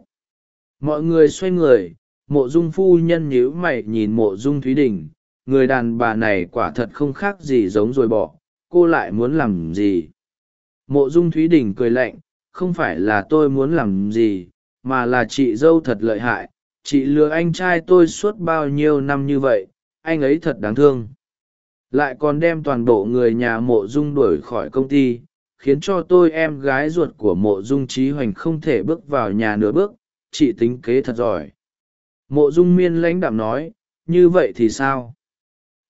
Mọi người xoay người, mộ dung phu nhân nhíu mày nhìn mộ dung thúy đình, người đàn bà này quả thật không khác gì giống rồi bỏ, cô lại muốn làm gì? Mộ dung thúy đình cười lạnh, không phải là tôi muốn làm gì, mà là chị dâu thật lợi hại, chị lừa anh trai tôi suốt bao nhiêu năm như vậy, anh ấy thật đáng thương lại còn đem toàn bộ người nhà mộ dung đuổi khỏi công ty, khiến cho tôi em gái ruột của mộ dung trí hoành không thể bước vào nhà nửa bước, chị tính kế thật giỏi. Mộ dung miên lãnh đạm nói, như vậy thì sao?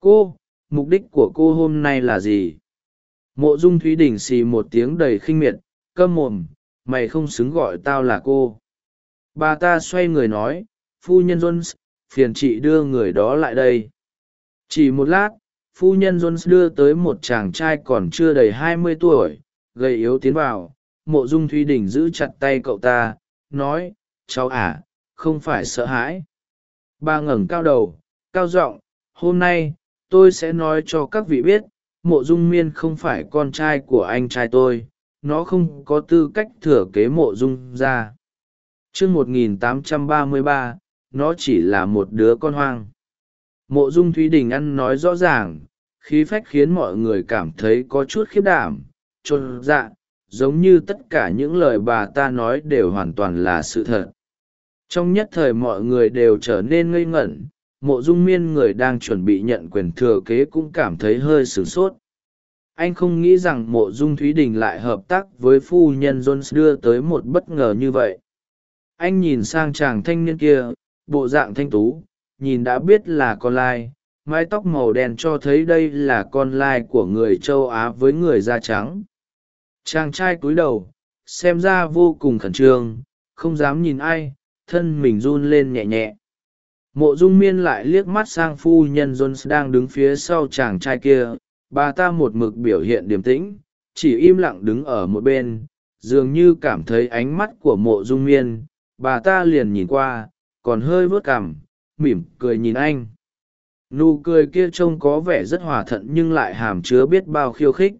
Cô, mục đích của cô hôm nay là gì? Mộ dung thúy đình xì một tiếng đầy khinh miệt cơm mồm, mày không xứng gọi tao là cô. Bà ta xoay người nói, phu nhân jones, phiền chị đưa người đó lại đây. Chỉ một lát phu nhân jones đưa tới một chàng trai còn chưa đầy hai mươi tuổi, gầy yếu tiến vào, mộ dung thúy đình giữ chặt tay cậu ta, nói, cháu à không phải sợ hãi. Bà ngẩng cao đầu, cao giọng, hôm nay, tôi sẽ nói cho các vị biết, mộ dung miên không phải con trai của anh trai tôi, nó không có tư cách thừa kế mộ dung ra. Chương một nghìn tám trăm ba mươi ba, nó chỉ là một đứa con hoang mộ dung thúy đình ăn nói rõ ràng, khí phách khiến mọi người cảm thấy có chút khiếp đảm chôn dạ giống như tất cả những lời bà ta nói đều hoàn toàn là sự thật. Trong nhất thời mọi người đều trở nên ngây ngẩn, mộ dung miên người đang chuẩn bị nhận quyền thừa kế cũng cảm thấy hơi sửng sốt. Anh không nghĩ rằng mộ dung thúy đình lại hợp tác với phu nhân jones đưa tới một bất ngờ như vậy. Anh nhìn sang chàng thanh niên kia, bộ dạng thanh tú nhìn đã biết là con lai, mái tóc màu đen cho thấy đây là con lai của người châu á với người da trắng. Chàng trai cúi đầu, xem ra vô cùng khẩn trương, không dám nhìn ai, thân mình run lên nhẹ nhẹ. Mộ dung miên lại liếc mắt sang phu nhân jones đang đứng phía sau chàng trai kia, bà ta một mực biểu hiện điềm tĩnh, chỉ im lặng đứng ở một bên, dường như cảm thấy ánh mắt của mộ dung miên, bà ta liền nhìn qua, còn hơi vớt cảm mỉm cười nhìn anh. Nụ cười kia trông có vẻ rất hòa thận nhưng lại hàm chứa biết bao khiêu khích.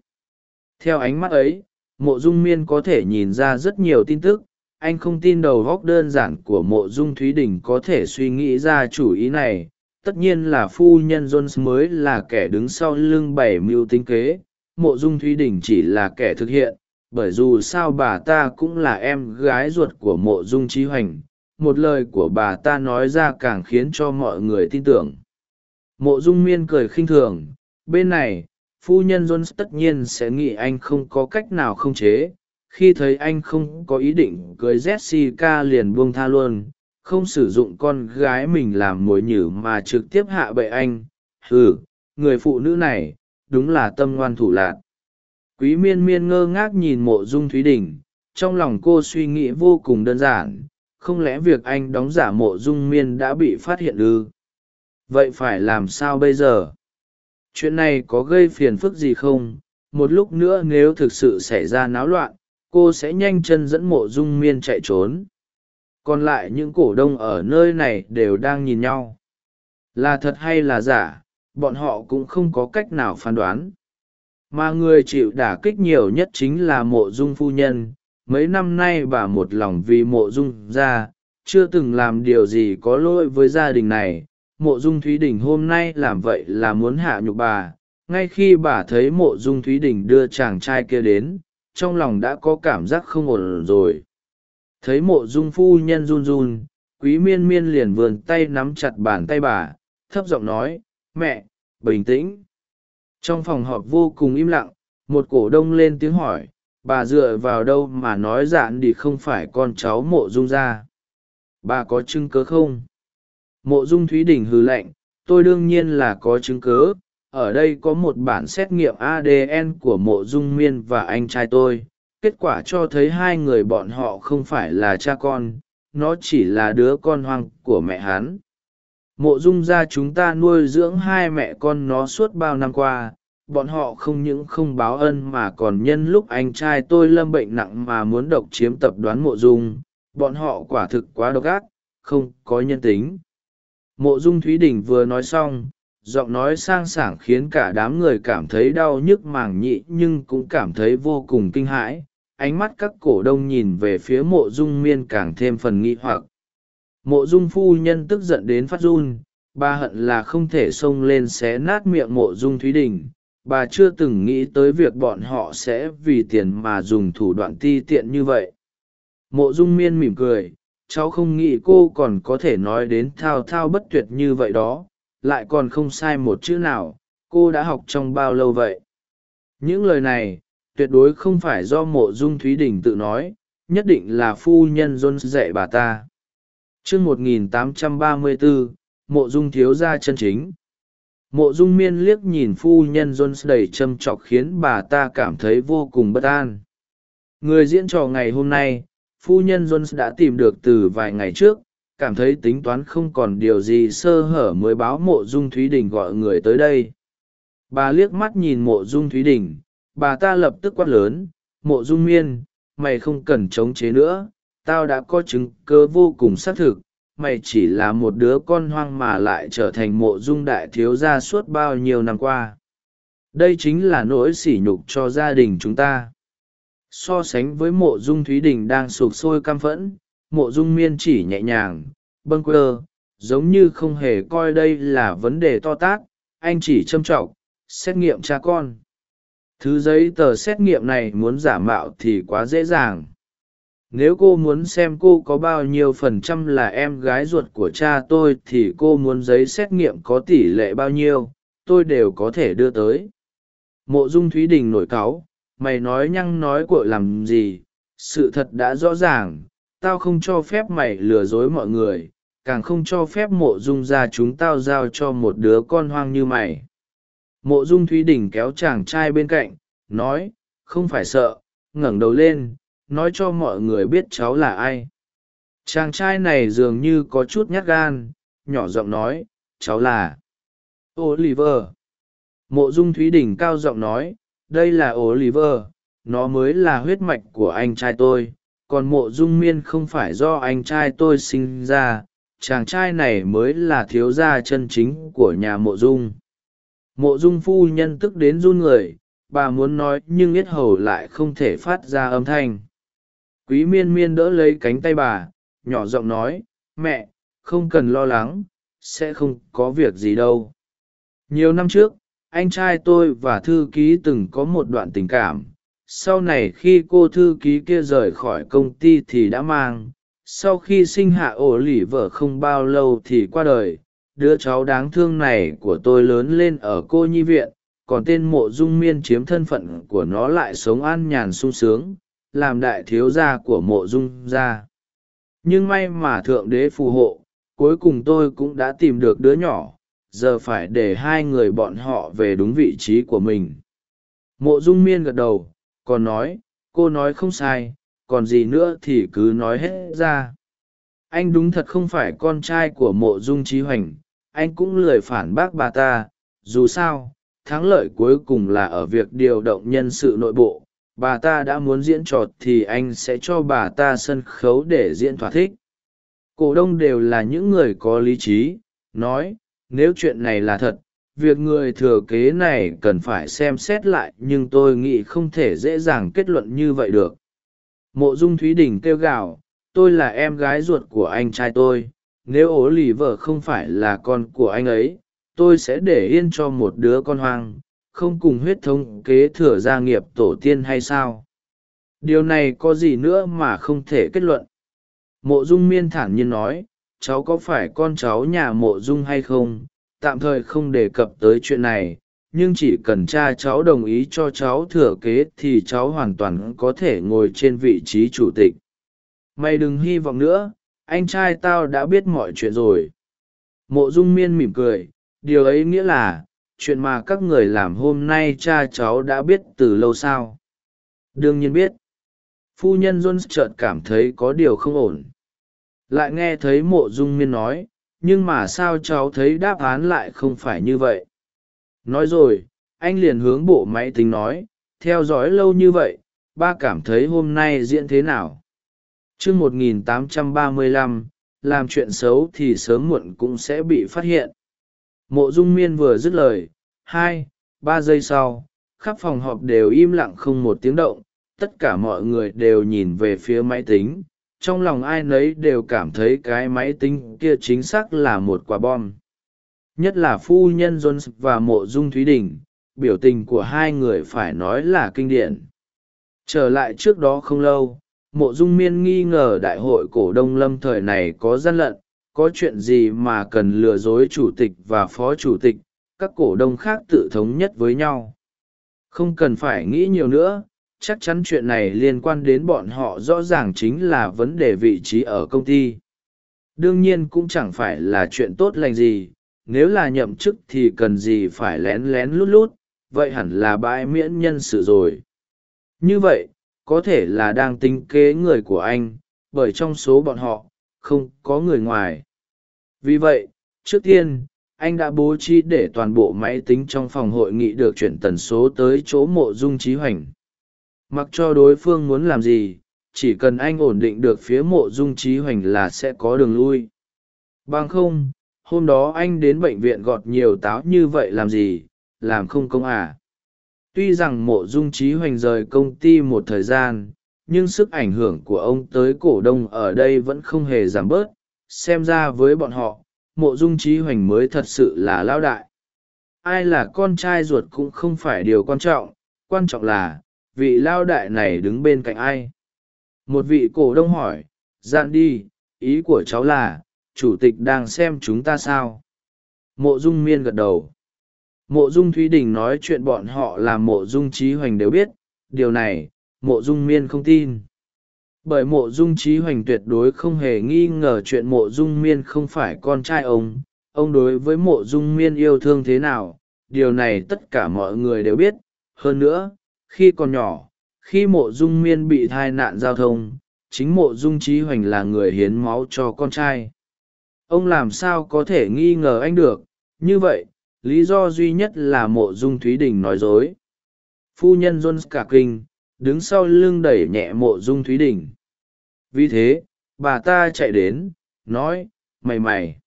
Theo ánh mắt ấy, mộ dung miên có thể nhìn ra rất nhiều tin tức. Anh không tin đầu góc đơn giản của mộ dung thúy đình có thể suy nghĩ ra chủ ý này. Tất nhiên là phu nhân jones mới là kẻ đứng sau lưng bảy mưu tính kế. Mộ dung thúy đình chỉ là kẻ thực hiện, bởi dù sao bà ta cũng là em gái ruột của mộ dung trí hoành một lời của bà ta nói ra càng khiến cho mọi người tin tưởng. Mộ dung miên cười khinh thường, bên này, phu nhân jones tất nhiên sẽ nghĩ anh không có cách nào không chế, khi thấy anh không có ý định cưới jessica liền buông tha luôn, không sử dụng con gái mình làm mồi nhử mà trực tiếp hạ bệ anh. Ừ người phụ nữ này, đúng là tâm ngoan thủ lạc. Quý miên miên ngơ ngác nhìn mộ dung thúy đình, trong lòng cô suy nghĩ vô cùng đơn giản không lẽ việc anh đóng giả mộ dung miên đã bị phát hiện ư? Vậy phải làm sao bây giờ? Chuyện này có gây phiền phức gì không? Một lúc nữa nếu thực sự xảy ra náo loạn, cô sẽ nhanh chân dẫn mộ dung miên chạy trốn. Còn lại những cổ đông ở nơi này đều đang nhìn nhau. Là thật hay là giả, bọn họ cũng không có cách nào phán đoán. Mà người chịu đả kích nhiều nhất chính là mộ dung phu nhân mấy năm nay bà một lòng vì mộ dung ra, chưa từng làm điều gì có lỗi với gia đình này. Mộ dung thúy đình hôm nay làm vậy là muốn hạ nhục bà. Ngay khi bà thấy mộ dung thúy đình đưa chàng trai kia đến, trong lòng đã có cảm giác không ổn rồi. Thấy mộ dung phu nhân run run, quý miên miên liền vườn tay nắm chặt bàn tay bà, thấp giọng nói, mẹ, bình tĩnh. Trong phòng họp vô cùng im lặng, một cổ đông lên tiếng hỏi bà dựa vào đâu mà nói dạn đi không phải con cháu mộ dung ra? Bà có chứng cớ không? Mộ dung thúy đình hừ lạnh, tôi đương nhiên là có chứng cớ ở đây có một bản xét nghiệm adn của mộ dung miên và anh trai tôi. Kết quả cho thấy hai người bọn họ không phải là cha con, nó chỉ là đứa con hoang của mẹ hắn. Mộ dung gia chúng ta nuôi dưỡng hai mẹ con nó suốt bao năm qua bọn họ không những không báo ân mà còn nhân lúc anh trai tôi lâm bệnh nặng mà muốn độc chiếm tập đoán mộ dung. Bọn họ quả thực quá độc ác, không có nhân tính. Mộ dung thúy đình vừa nói xong, giọng nói sang sảng khiến cả đám người cảm thấy đau nhức màng nhị nhưng cũng cảm thấy vô cùng kinh hãi. Ánh mắt các cổ đông nhìn về phía mộ dung miên càng thêm phần nghi hoặc. Mộ dung phu nhân tức giận đến phát run, ba hận là không thể xông lên xé nát miệng mộ dung thúy đình bà chưa từng nghĩ tới việc bọn họ sẽ vì tiền mà dùng thủ đoạn ti tiện như vậy. Mộ dung miên mỉm cười, cháu không nghĩ cô còn có thể nói đến thao thao bất tuyệt như vậy đó, lại còn không sai một chữ nào, cô đã học trong bao lâu vậy? Những lời này, tuyệt đối không phải do mộ dung thúy đình tự nói, nhất định là phu nhân john dạy bà ta. Chương một nghìn tám trăm ba mươi bốn mộ dung thiếu gia chân chính mộ dung miên liếc nhìn phu nhân jones đầy châm chọc khiến bà ta cảm thấy vô cùng bất an. Người diễn trò ngày hôm nay, phu nhân jones đã tìm được từ vài ngày trước, cảm thấy tính toán không còn điều gì sơ hở mới báo mộ dung thúy đình gọi người tới đây. Bà liếc mắt nhìn mộ dung thúy đình, bà ta lập tức quát lớn, mộ dung miên, mày không cần chống chế nữa, tao đã có chứng cơ vô cùng xác thực mày chỉ là một đứa con hoang mà lại trở thành mộ dung đại thiếu gia suốt bao nhiêu năm qua. Đây chính là nỗi sỉ nhục cho gia đình chúng ta. So sánh với mộ dung thúy đình đang sụp sôi căm phẫn, mộ dung miên chỉ nhẹ nhàng, bâng quơ, giống như không hề coi đây là vấn đề to tát, anh chỉ châm t r ọ c xét nghiệm cha con. Thứ giấy tờ xét nghiệm này muốn giả mạo thì quá dễ dàng nếu cô muốn xem cô có bao nhiêu phần trăm là em gái ruột của cha tôi thì cô muốn giấy xét nghiệm có tỷ lệ bao nhiêu, tôi đều có thể đưa tới. Mộ dung thúy đình nổi cáu, mày nói nhăng nói cội làm gì, sự thật đã rõ ràng, tao không cho phép mày lừa dối mọi người, càng không cho phép mộ dung ra chúng tao giao cho một đứa con hoang như mày. Mộ dung thúy đình kéo chàng trai bên cạnh, nói, không phải sợ, ngẩng đầu lên nói cho mọi người biết cháu là ai. Chàng trai này dường như có chút nhát gan, nhỏ giọng nói, cháu là oliver. Mộ dung thúy đình cao giọng nói, đây là oliver, nó mới là huyết mạch của anh trai tôi, còn mộ dung miên không phải do anh trai tôi sinh ra, chàng trai này mới là thiếu gia chân chính của nhà mộ dung. Mộ dung phu nhân tức đến run người, bà muốn nói nhưng yết hầu lại không thể phát ra âm thanh quý miên miên đỡ lấy cánh tay bà, nhỏ giọng nói, mẹ, không cần lo lắng, sẽ không có việc gì đâu. Nhiều năm trước, anh trai tôi và thư ký từng có một đoạn tình cảm. Sau này khi cô thư ký kia rời khỏi công ty thì đã mang. Sau khi sinh hạ ổ lỉ vợ không bao lâu thì qua đời. Đứa cháu đáng thương này của tôi lớn lên ở cô nhi viện. Còn tên mộ dung miên chiếm thân phận của nó lại sống an nhàn sung sướng làm đại thiếu gia của mộ dung gia. Nhưng may mà thượng đế phù hộ, cuối cùng tôi cũng đã tìm được đứa nhỏ, giờ phải để hai người bọn họ về đúng vị trí của mình. Mộ dung miên gật đầu, còn nói, cô nói không sai, còn gì nữa thì cứ nói hết ra. Anh đúng thật không phải con trai của mộ dung trí hoành, anh cũng lười phản bác bà ta, dù sao, thắng lợi cuối cùng là ở việc điều động nhân sự nội bộ bà ta đã muốn diễn trọt thì anh sẽ cho bà ta sân khấu để diễn thỏa thích. Cổ đông đều là những người có lý trí, nói, nếu chuyện này là thật, việc người thừa kế này cần phải xem xét lại, nhưng tôi nghĩ không thể dễ dàng kết luận như vậy được. Mộ dung thúy đình kêu gào, tôi là em gái ruột của anh trai tôi, nếu ố lì vợ không phải là con của anh ấy, tôi sẽ để yên cho một đứa con hoang không cùng huyết thống kế thừa gia nghiệp tổ tiên hay sao? Điều này có gì nữa mà không thể kết luận? Mộ dung miên thản nhiên nói, cháu có phải con cháu nhà mộ dung hay không? Tạm thời không đề cập tới chuyện này, nhưng chỉ cần cha cháu đồng ý cho cháu thừa kế thì cháu hoàn toàn có thể ngồi trên vị trí chủ tịch. Mày đừng hy vọng nữa, anh trai tao đã biết mọi chuyện rồi. Mộ dung miên mỉm cười, điều ấy nghĩa là chuyện mà các người làm hôm nay cha cháu đã biết từ lâu sao? Đương nhiên biết. Phu nhân jones chợt cảm thấy có điều không ổn. Lại nghe thấy mộ dung miên nói, nhưng mà sao cháu thấy đáp án lại không phải như vậy? Nói rồi, anh liền hướng bộ máy tính nói, theo dõi lâu như vậy, ba cảm thấy hôm nay diễn thế nào? Chương một nghìn tám trăm ba mươi lăm, làm chuyện xấu thì sớm muộn cũng sẽ bị phát hiện mộ dung miên vừa dứt lời, hai, ba giây sau, khắp phòng họp đều im lặng không một tiếng động, tất cả mọi người đều nhìn về phía máy tính, trong lòng ai nấy đều cảm thấy cái máy tính kia chính xác là một quả bom. Nhất là phu nhân jones và mộ dung thúy đình, biểu tình của hai người phải nói là kinh điển. Trở lại trước đó không lâu, mộ dung miên nghi ngờ đại hội cổ đông lâm thời này có gian lận có chuyện gì mà cần lừa dối chủ tịch và phó chủ tịch, các cổ đông khác tự thống nhất với nhau. Không cần phải nghĩ nhiều nữa, chắc chắn chuyện này liên quan đến bọn họ rõ ràng chính là vấn đề vị trí ở công ty. Đương nhiên cũng chẳng phải là chuyện tốt lành gì, nếu là nhậm chức thì cần gì phải lén lén lút lút, vậy hẳn là bãi miễn nhân sự rồi. Như vậy, có thể là đang tính kế người của anh, bởi trong số bọn họ không có người ngoài. Vì vậy, trước tiên, anh đã bố trí để toàn bộ máy tính trong phòng hội nghị được chuyển tần số tới chỗ mộ dung trí hoành. Mặc cho đối phương muốn làm gì, chỉ cần anh ổn định được phía mộ dung trí hoành là sẽ có đường lui. Bằng không, hôm đó anh đến bệnh viện gọt nhiều táo như vậy làm gì, làm không công à? Tuy rằng mộ dung trí hoành rời công ty một thời gian nhưng sức ảnh hưởng của ông tới cổ đông ở đây vẫn không hề giảm bớt. Xem ra với bọn họ, mộ dung trí hoành mới thật sự là lão đại. Ai là con trai ruột cũng không phải điều quan trọng quan trọng là, vị lao đại này đứng bên cạnh ai? Một vị cổ đông hỏi, dạn đi, ý của cháu là, chủ tịch đang xem chúng ta sao? Mộ dung miên gật đầu. Mộ dung thúy đình nói chuyện bọn họ là mộ dung trí hoành đều biết, điều này mộ dung miên không tin. Bởi mộ dung trí hoành tuyệt đối không hề nghi ngờ chuyện mộ dung miên không phải con trai ông. Ông đối với mộ dung miên yêu thương thế nào, điều này tất cả mọi người đều biết. Hơn nữa, khi còn nhỏ, khi mộ dung miên bị thai nạn giao thông, chính mộ dung trí hoành là người hiến máu cho con trai. Ông làm sao có thể nghi ngờ anh được? Như vậy, lý do duy nhất là mộ dung thúy đình nói dối. Phu nhân john cả kinh đứng sau lưng đẩy nhẹ mộ dung thúy đình. Vì thế, bà ta chạy đến, nói, mày mày,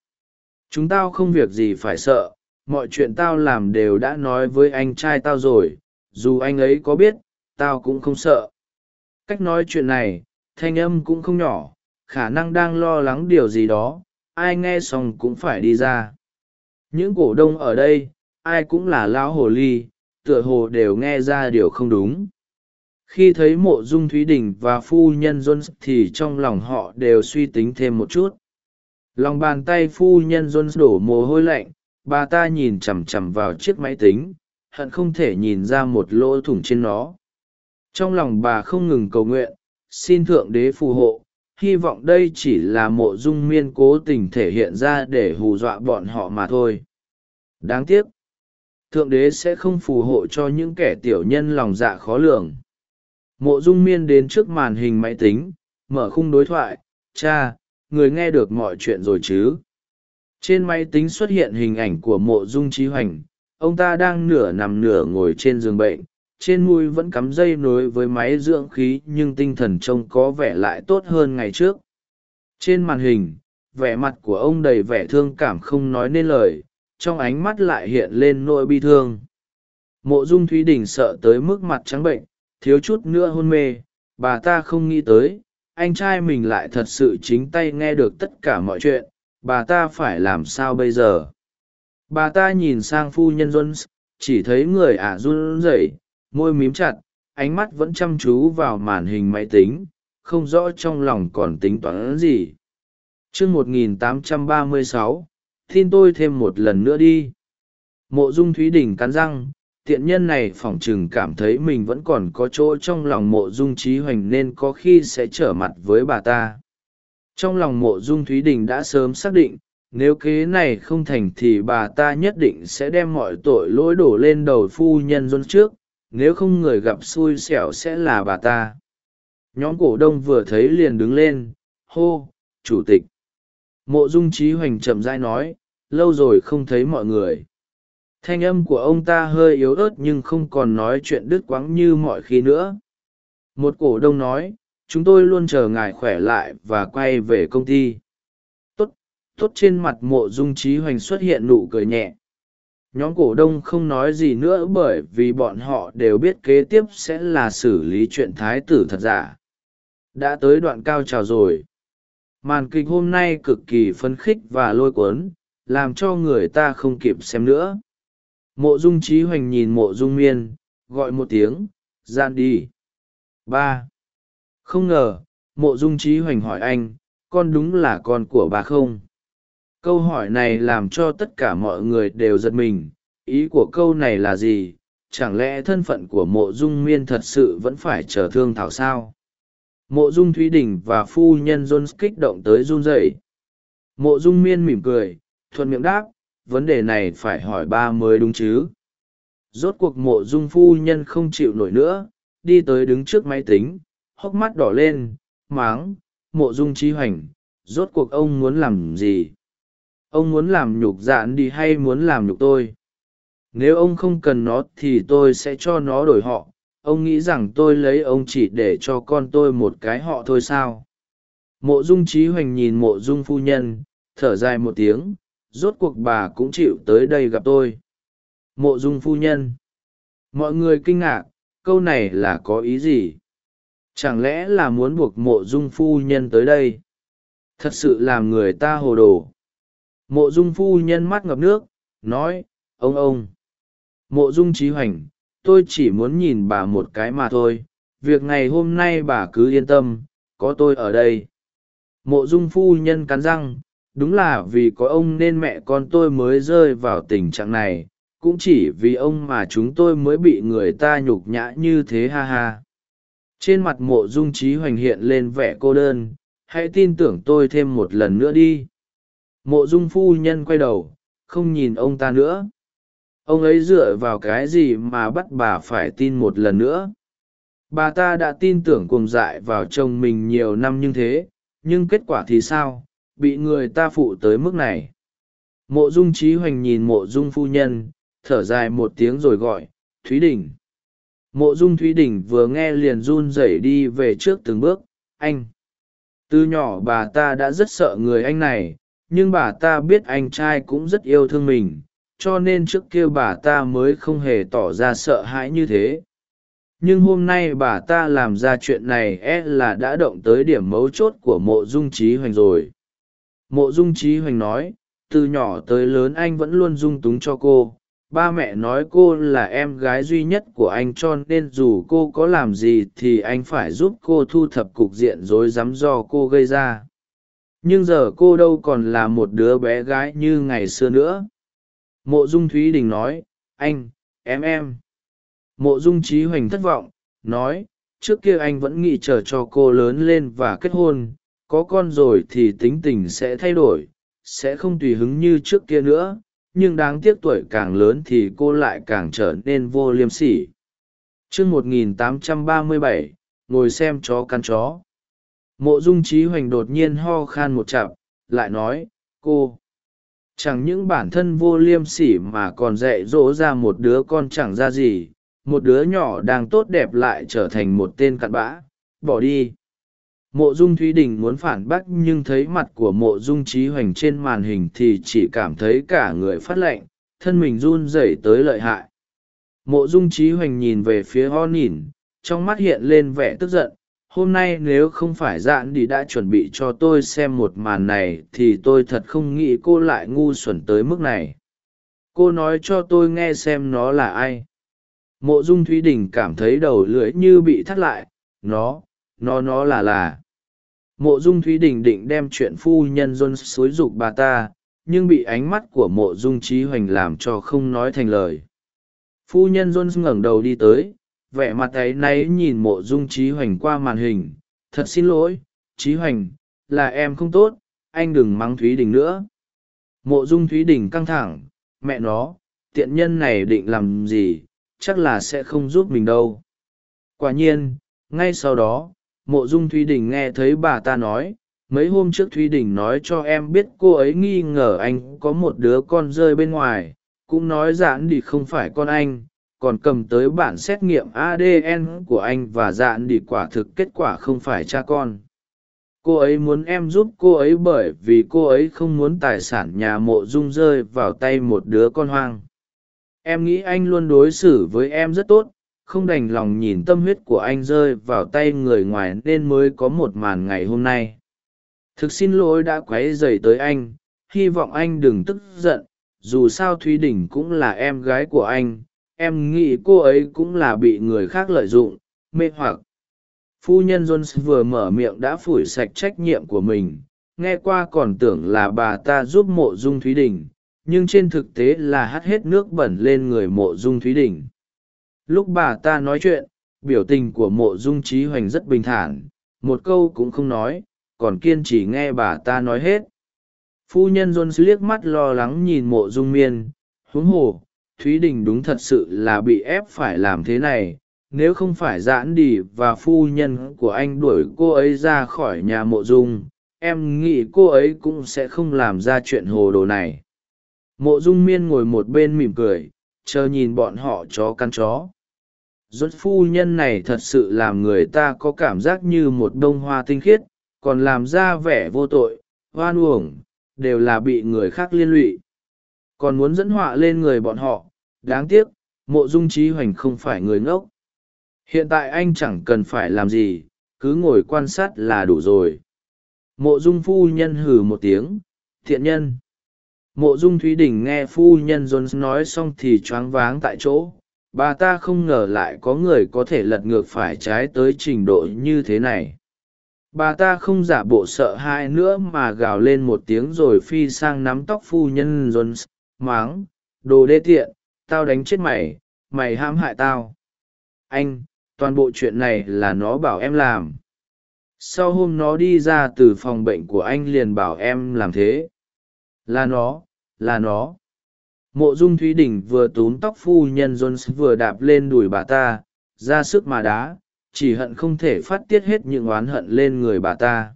chúng tao không việc gì phải sợ, mọi chuyện tao làm đều đã nói với anh trai tao rồi, dù anh ấy có biết, tao cũng không sợ. Cách nói chuyện này, thanh âm cũng không nhỏ, khả năng đang lo lắng điều gì đó, ai nghe xong cũng phải đi ra. Những cổ đông ở đây, ai cũng là lão hồ ly, tựa hồ đều nghe ra điều không đúng khi thấy mộ dung thúy đình và phu nhân jones thì trong lòng họ đều suy tính thêm một chút. Lòng bàn tay phu nhân jones đổ mồ hôi lạnh, bà ta nhìn chằm chằm vào chiếc máy tính, hận không thể nhìn ra một lỗ thủng trên nó. Trong lòng bà không ngừng cầu nguyện, xin thượng đế phù hộ, hy vọng đây chỉ là mộ dung miên cố tình thể hiện ra để hù dọa bọn họ mà thôi. Đáng tiếc, thượng đế sẽ không phù hộ cho những kẻ tiểu nhân lòng dạ khó lường mộ dung miên đến trước màn hình máy tính, mở khung đối thoại, cha, người nghe được mọi chuyện rồi chứ? Trên máy tính xuất hiện hình ảnh của mộ dung trí hoành. Ông ta đang nửa nằm nửa ngồi trên giường bệnh, trên mui vẫn cắm dây nối với máy dưỡng khí nhưng tinh thần trông có vẻ lại tốt hơn ngày trước. Trên màn hình, vẻ mặt của ông đầy vẻ thương cảm không nói nên lời, trong ánh mắt lại hiện lên nỗi bi thương. Mộ dung thúy đình sợ tới mức mặt trắng bệnh thiếu chút nữa hôn mê. Bà ta không nghĩ tới, anh trai mình lại thật sự chính tay nghe được tất cả mọi chuyện. Bà ta phải làm sao bây giờ? Bà ta nhìn sang phu nhân jones, chỉ thấy người ả run rẩy, môi mím chặt, ánh mắt vẫn chăm chú vào màn hình máy tính, không rõ trong lòng còn tính toán gì. Chương một nghìn tám trăm ba mươi sáu, tin tôi thêm một lần nữa đi. Mộ dung thúy đình cắn răng tiện nhân này phỏng chừng cảm thấy mình vẫn còn có chỗ trong lòng mộ dung trí hoành nên có khi sẽ trở mặt với bà ta. Trong lòng mộ dung thúy đình đã sớm xác định, nếu kế này không thành thì bà ta nhất định sẽ đem mọi tội lỗi đổ lên đầu phu nhân dôn trước, nếu không người gặp xui xẻo sẽ là bà ta. Nhóm cổ đông vừa thấy liền đứng lên, hô, chủ tịch. Mộ dung trí hoành chậm dai nói, lâu rồi không thấy mọi người thanh âm của ông ta hơi yếu ớt nhưng không còn nói chuyện đứt quãng như mọi khi nữa. Một cổ đông nói, chúng tôi luôn chờ ngài khỏe lại và quay về công ty. Tốt tốt. Trên mặt mộ dung trí hoành xuất hiện nụ cười nhẹ. Nhóm cổ đông không nói gì nữa bởi vì bọn họ đều biết kế tiếp sẽ là xử lý chuyện thái tử thật giả. Đã tới đoạn cao trào rồi. Màn kịch hôm nay cực kỳ phấn khích và lôi cuốn, làm cho người ta không kịp xem nữa mộ dung trí hoành nhìn mộ dung miên, gọi một tiếng, gian đi. Ba. Không ngờ, mộ dung trí hoành hỏi anh, con đúng là con của bà không? Câu hỏi này làm cho tất cả mọi người đều giật mình. Ý của câu này là gì? Chẳng lẽ thân phận của mộ dung miên thật sự vẫn phải chờ thương thảo sao? Mộ dung thúy đình và phu nhân jones kích động tới run rẩy. Mộ dung miên mỉm cười, thuận miệng đáp vấn đề này phải hỏi ba mới đúng chứ? Rốt cuộc mộ dung phu nhân không chịu nổi nữa, đi tới đứng trước máy tính, hốc mắt đỏ lên, máng, mộ dung trí hoành, rốt cuộc ông muốn làm gì? Ông muốn làm nhục dạn đi hay muốn làm nhục tôi? Nếu ông không cần nó thì tôi sẽ cho nó đổi họ. Ông nghĩ rằng tôi lấy ông chỉ để cho con tôi một cái họ thôi sao? Mộ dung trí hoành nhìn mộ dung phu nhân, thở dài một tiếng rốt cuộc bà cũng chịu tới đây gặp tôi. Mộ dung phu nhân. Mọi người kinh ngạc, câu này là có ý gì? Chẳng lẽ là muốn buộc mộ dung phu nhân tới đây? Thật sự làm người ta hồ đồ. Mộ dung phu nhân mắt ngập nước, nói, ông ông. Mộ dung trí hoành tôi chỉ muốn nhìn bà một cái mà thôi. Việc ngày hôm nay bà cứ yên tâm, có tôi ở đây. Mộ dung phu nhân cắn răng đúng là vì có ông nên mẹ con tôi mới rơi vào tình trạng này, cũng chỉ vì ông mà chúng tôi mới bị người ta nhục nhã như thế ha ha. Trên mặt mộ dung trí hoành hiện lên vẻ cô đơn, hãy tin tưởng tôi thêm một lần nữa đi. Mộ dung phu nhân quay đầu, không nhìn ông ta nữa. Ông ấy dựa vào cái gì mà bắt bà phải tin một lần nữa? Bà ta đã tin tưởng cuồng dại vào chồng mình nhiều năm như thế, nhưng kết quả thì sao? Bị người ta phụ tới mức này. Mộ dung trí hoành nhìn mộ dung phu nhân, thở dài một tiếng rồi gọi, thúy đình. Mộ dung thúy đình vừa nghe liền run rẩy đi về trước từng bước, anh, từ nhỏ bà ta đã rất sợ người anh này, nhưng bà ta biết anh trai cũng rất yêu thương mình, cho nên trước kia bà ta mới không hề tỏ ra sợ hãi như thế. Nhưng hôm nay bà ta làm ra chuyện này e là đã động tới điểm mấu chốt của mộ dung trí hoành rồi mộ dung trí hoành nói, từ nhỏ tới lớn anh vẫn luôn dung túng cho cô. Ba mẹ nói cô là em gái duy nhất của anh cho nên dù cô có làm gì thì anh phải giúp cô thu thập cục diện rối rắm do cô gây ra. Nhưng giờ cô đâu còn là một đứa bé gái như ngày xưa nữa. Mộ dung thúy đình nói, anh, em em. Mộ dung trí hoành thất vọng, nói, trước kia anh vẫn nghĩ chờ cho cô lớn lên và kết hôn có con rồi thì tính tình sẽ thay đổi, sẽ không tùy hứng như trước kia nữa, nhưng đáng tiếc tuổi càng lớn thì cô lại càng trở nên vô liêm sỉ. Chương một nghìn tám trăm ba mươi bảy, ngồi xem chó căn chó. Mộ dung trí hoành đột nhiên ho khan một chặp, lại nói, cô, chẳng những bản thân vô liêm sỉ mà còn dạy dỗ ra một đứa con chẳng ra gì, một đứa nhỏ đang tốt đẹp lại trở thành một tên cặn bã, bỏ đi mộ dung thúy đình muốn phản bác nhưng thấy mặt của mộ dung trí hoành trên màn hình thì chỉ cảm thấy cả người phát lệnh thân mình run rẩy tới lợi hại. Mộ dung trí hoành nhìn về phía ho nhìn trong mắt hiện lên vẻ tức giận, hôm nay nếu không phải dạn đi đã chuẩn bị cho tôi xem một màn này thì tôi thật không nghĩ cô lại ngu xuẩn tới mức này. Cô nói cho tôi nghe xem nó là ai. Mộ dung thúy đình cảm thấy đầu lưỡi như bị thắt lại, nó nó nó là là. Mộ dung thúy đình định đem chuyện phu nhân john xúi dục bà ta, nhưng bị ánh mắt của mộ dung trí hoành làm cho không nói thành lời. Phu nhân dôn ngẩng đầu đi tới, vẻ mặt ấy náy nhìn mộ dung trí hoành qua màn hình. Thật xin lỗi trí hoành, là em không tốt, anh đừng mắng thúy đình nữa. Mộ dung thúy đình căng thẳng, mẹ nó, tiện nhân này định làm gì, chắc là sẽ không giúp mình đâu. Quả nhiên, ngay sau đó mộ dung thúy đình nghe thấy bà ta nói, mấy hôm trước thúy đình nói cho em biết cô ấy nghi ngờ anh có một đứa con rơi bên ngoài, cũng nói dạ giãn đi không phải con anh, còn cầm tới bản xét nghiệm adn của anh và dạn đi quả thực kết quả không phải cha con. Cô ấy muốn em giúp cô ấy bởi vì cô ấy không muốn tài sản nhà mộ dung rơi vào tay một đứa con hoang. Em nghĩ anh luôn đối xử với em rất tốt không đành lòng nhìn tâm huyết của anh rơi vào tay người ngoài nên mới có một màn ngày hôm nay. Thực xin lỗi đã q u ấ y dày tới anh, hy vọng anh đừng tức giận, dù sao thúy đình cũng là em gái của anh, em nghĩ cô ấy cũng là bị người khác lợi dụng, mê hoặc. Phu nhân jones vừa mở miệng đã phủi sạch trách nhiệm của mình, nghe qua còn tưởng là bà ta giúp mộ dung thúy đình, nhưng trên thực tế là hắt hết nước bẩn lên người mộ dung thúy đình lúc bà ta nói chuyện, biểu tình của mộ dung trí hoành rất bình thản, một câu cũng không nói, còn kiên trì nghe bà ta nói hết. Phu nhân jones liếc mắt lo lắng nhìn mộ dung miên, huống hồ, thúy đình đúng thật sự là bị ép phải làm thế này, nếu không phải giãn đi và phu nhân của anh đuổi cô ấy ra khỏi nhà mộ dung, em nghĩ cô ấy cũng sẽ không làm ra chuyện hồ đồ này. Mộ dung miên ngồi một bên mỉm cười, chờ nhìn bọn họ chó căn chó rốt phu nhân này thật sự làm người ta có cảm giác như một đ ô n hoa tinh khiết, còn làm ra vẻ vô tội oan uổng, đều là bị người khác liên lụy. Còn muốn dẫn họa lên người bọn họ, đáng tiếc, mộ dung trí hoành không phải người ngốc. Hiện tại anh chẳng cần phải làm gì, cứ ngồi quan sát là đủ rồi. Mộ dung phu nhân hừ một tiếng, thiện nhân. Mộ dung thúy đình nghe phu nhân jones nói xong thì choáng váng tại chỗ bà ta không ngờ lại có người có thể lật ngược phải trái tới trình độ như thế này. Bà ta không giả bộ sợ hãi nữa mà gào lên một tiếng rồi phi sang nắm tóc phu nhân jones. Máng, đồ đê tiện, tao đánh chết mày mày hãm hại tao. Anh, toàn bộ chuyện này là nó bảo em làm. Sau hôm nó đi ra từ phòng bệnh của anh liền bảo em làm thế. Là nó là nó mộ dung thúy đình vừa túm tóc phu nhân jones vừa đạp lên đùi bà ta, ra sức mà đá, chỉ hận không thể phát tiết hết những oán hận lên người bà ta.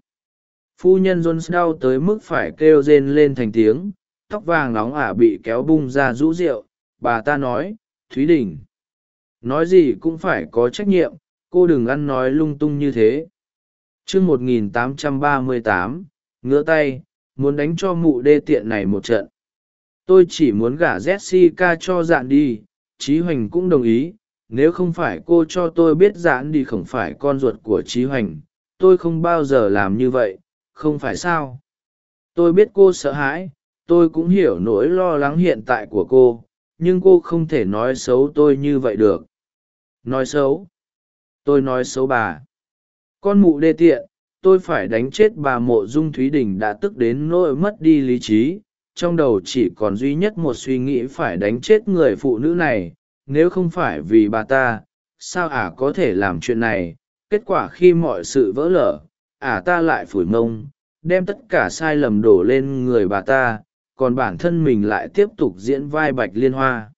Phu nhân jones đau tới mức phải kêu rên lên thành tiếng, tóc vàng nóng ả bị kéo bung ra rũ rượu bà ta nói, thúy đình, nói gì cũng phải có trách nhiệm, cô đừng ăn nói lung tung như thế. Chương một nghìn tám trăm ba mươi tám ngứa tay, muốn đánh cho mụ đê tiện này một trận tôi chỉ muốn gả jessica cho dạn đi trí hoành cũng đồng ý. Nếu không phải cô cho tôi biết dạn đi không phải con ruột của trí hoành, tôi không bao giờ làm như vậy, không phải sao? Tôi biết cô sợ hãi, tôi cũng hiểu nỗi lo lắng hiện tại của cô, nhưng cô không thể nói xấu tôi như vậy được. Nói xấu? Tôi nói xấu bà. Con mụ đê tiện, tôi phải đánh chết bà mộ dung thúy đình đã tức đến nỗi mất đi lý trí trong đầu chỉ còn duy nhất một suy nghĩ phải đánh chết người phụ nữ này, nếu không phải vì bà ta, sao ả có thể làm chuyện này? Kết quả khi mọi sự vỡ lở, ả ta lại phủi mông, đem tất cả sai lầm đổ lên người bà ta, còn bản thân mình lại tiếp tục diễn vai bạch liên hoa.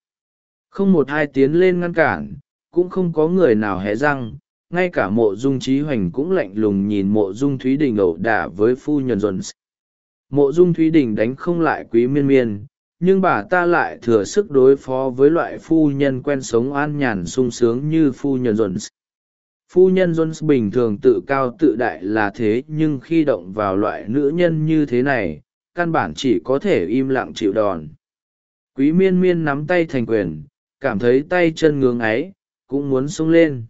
Không một ai tiến lên ngăn cản, cũng không có người nào hé răng, ngay cả mộ dung trí hoành cũng lạnh lùng nhìn mộ dung thúy đình ẩu đả với phu nhân dồn mộ dung thúy đình đánh không lại quý miên miên, nhưng bà ta lại thừa sức đối phó với loại phu nhân quen sống an nhàn sung sướng như phu nhân jones. Phu nhân jones bình thường tự cao tự đại là thế, nhưng khi động vào loại nữ nhân như thế này, căn bản chỉ có thể im lặng chịu đòn. Quý miên miên nắm tay thành quyền, cảm thấy tay chân ngưỡng ấy, cũng muốn sung lên.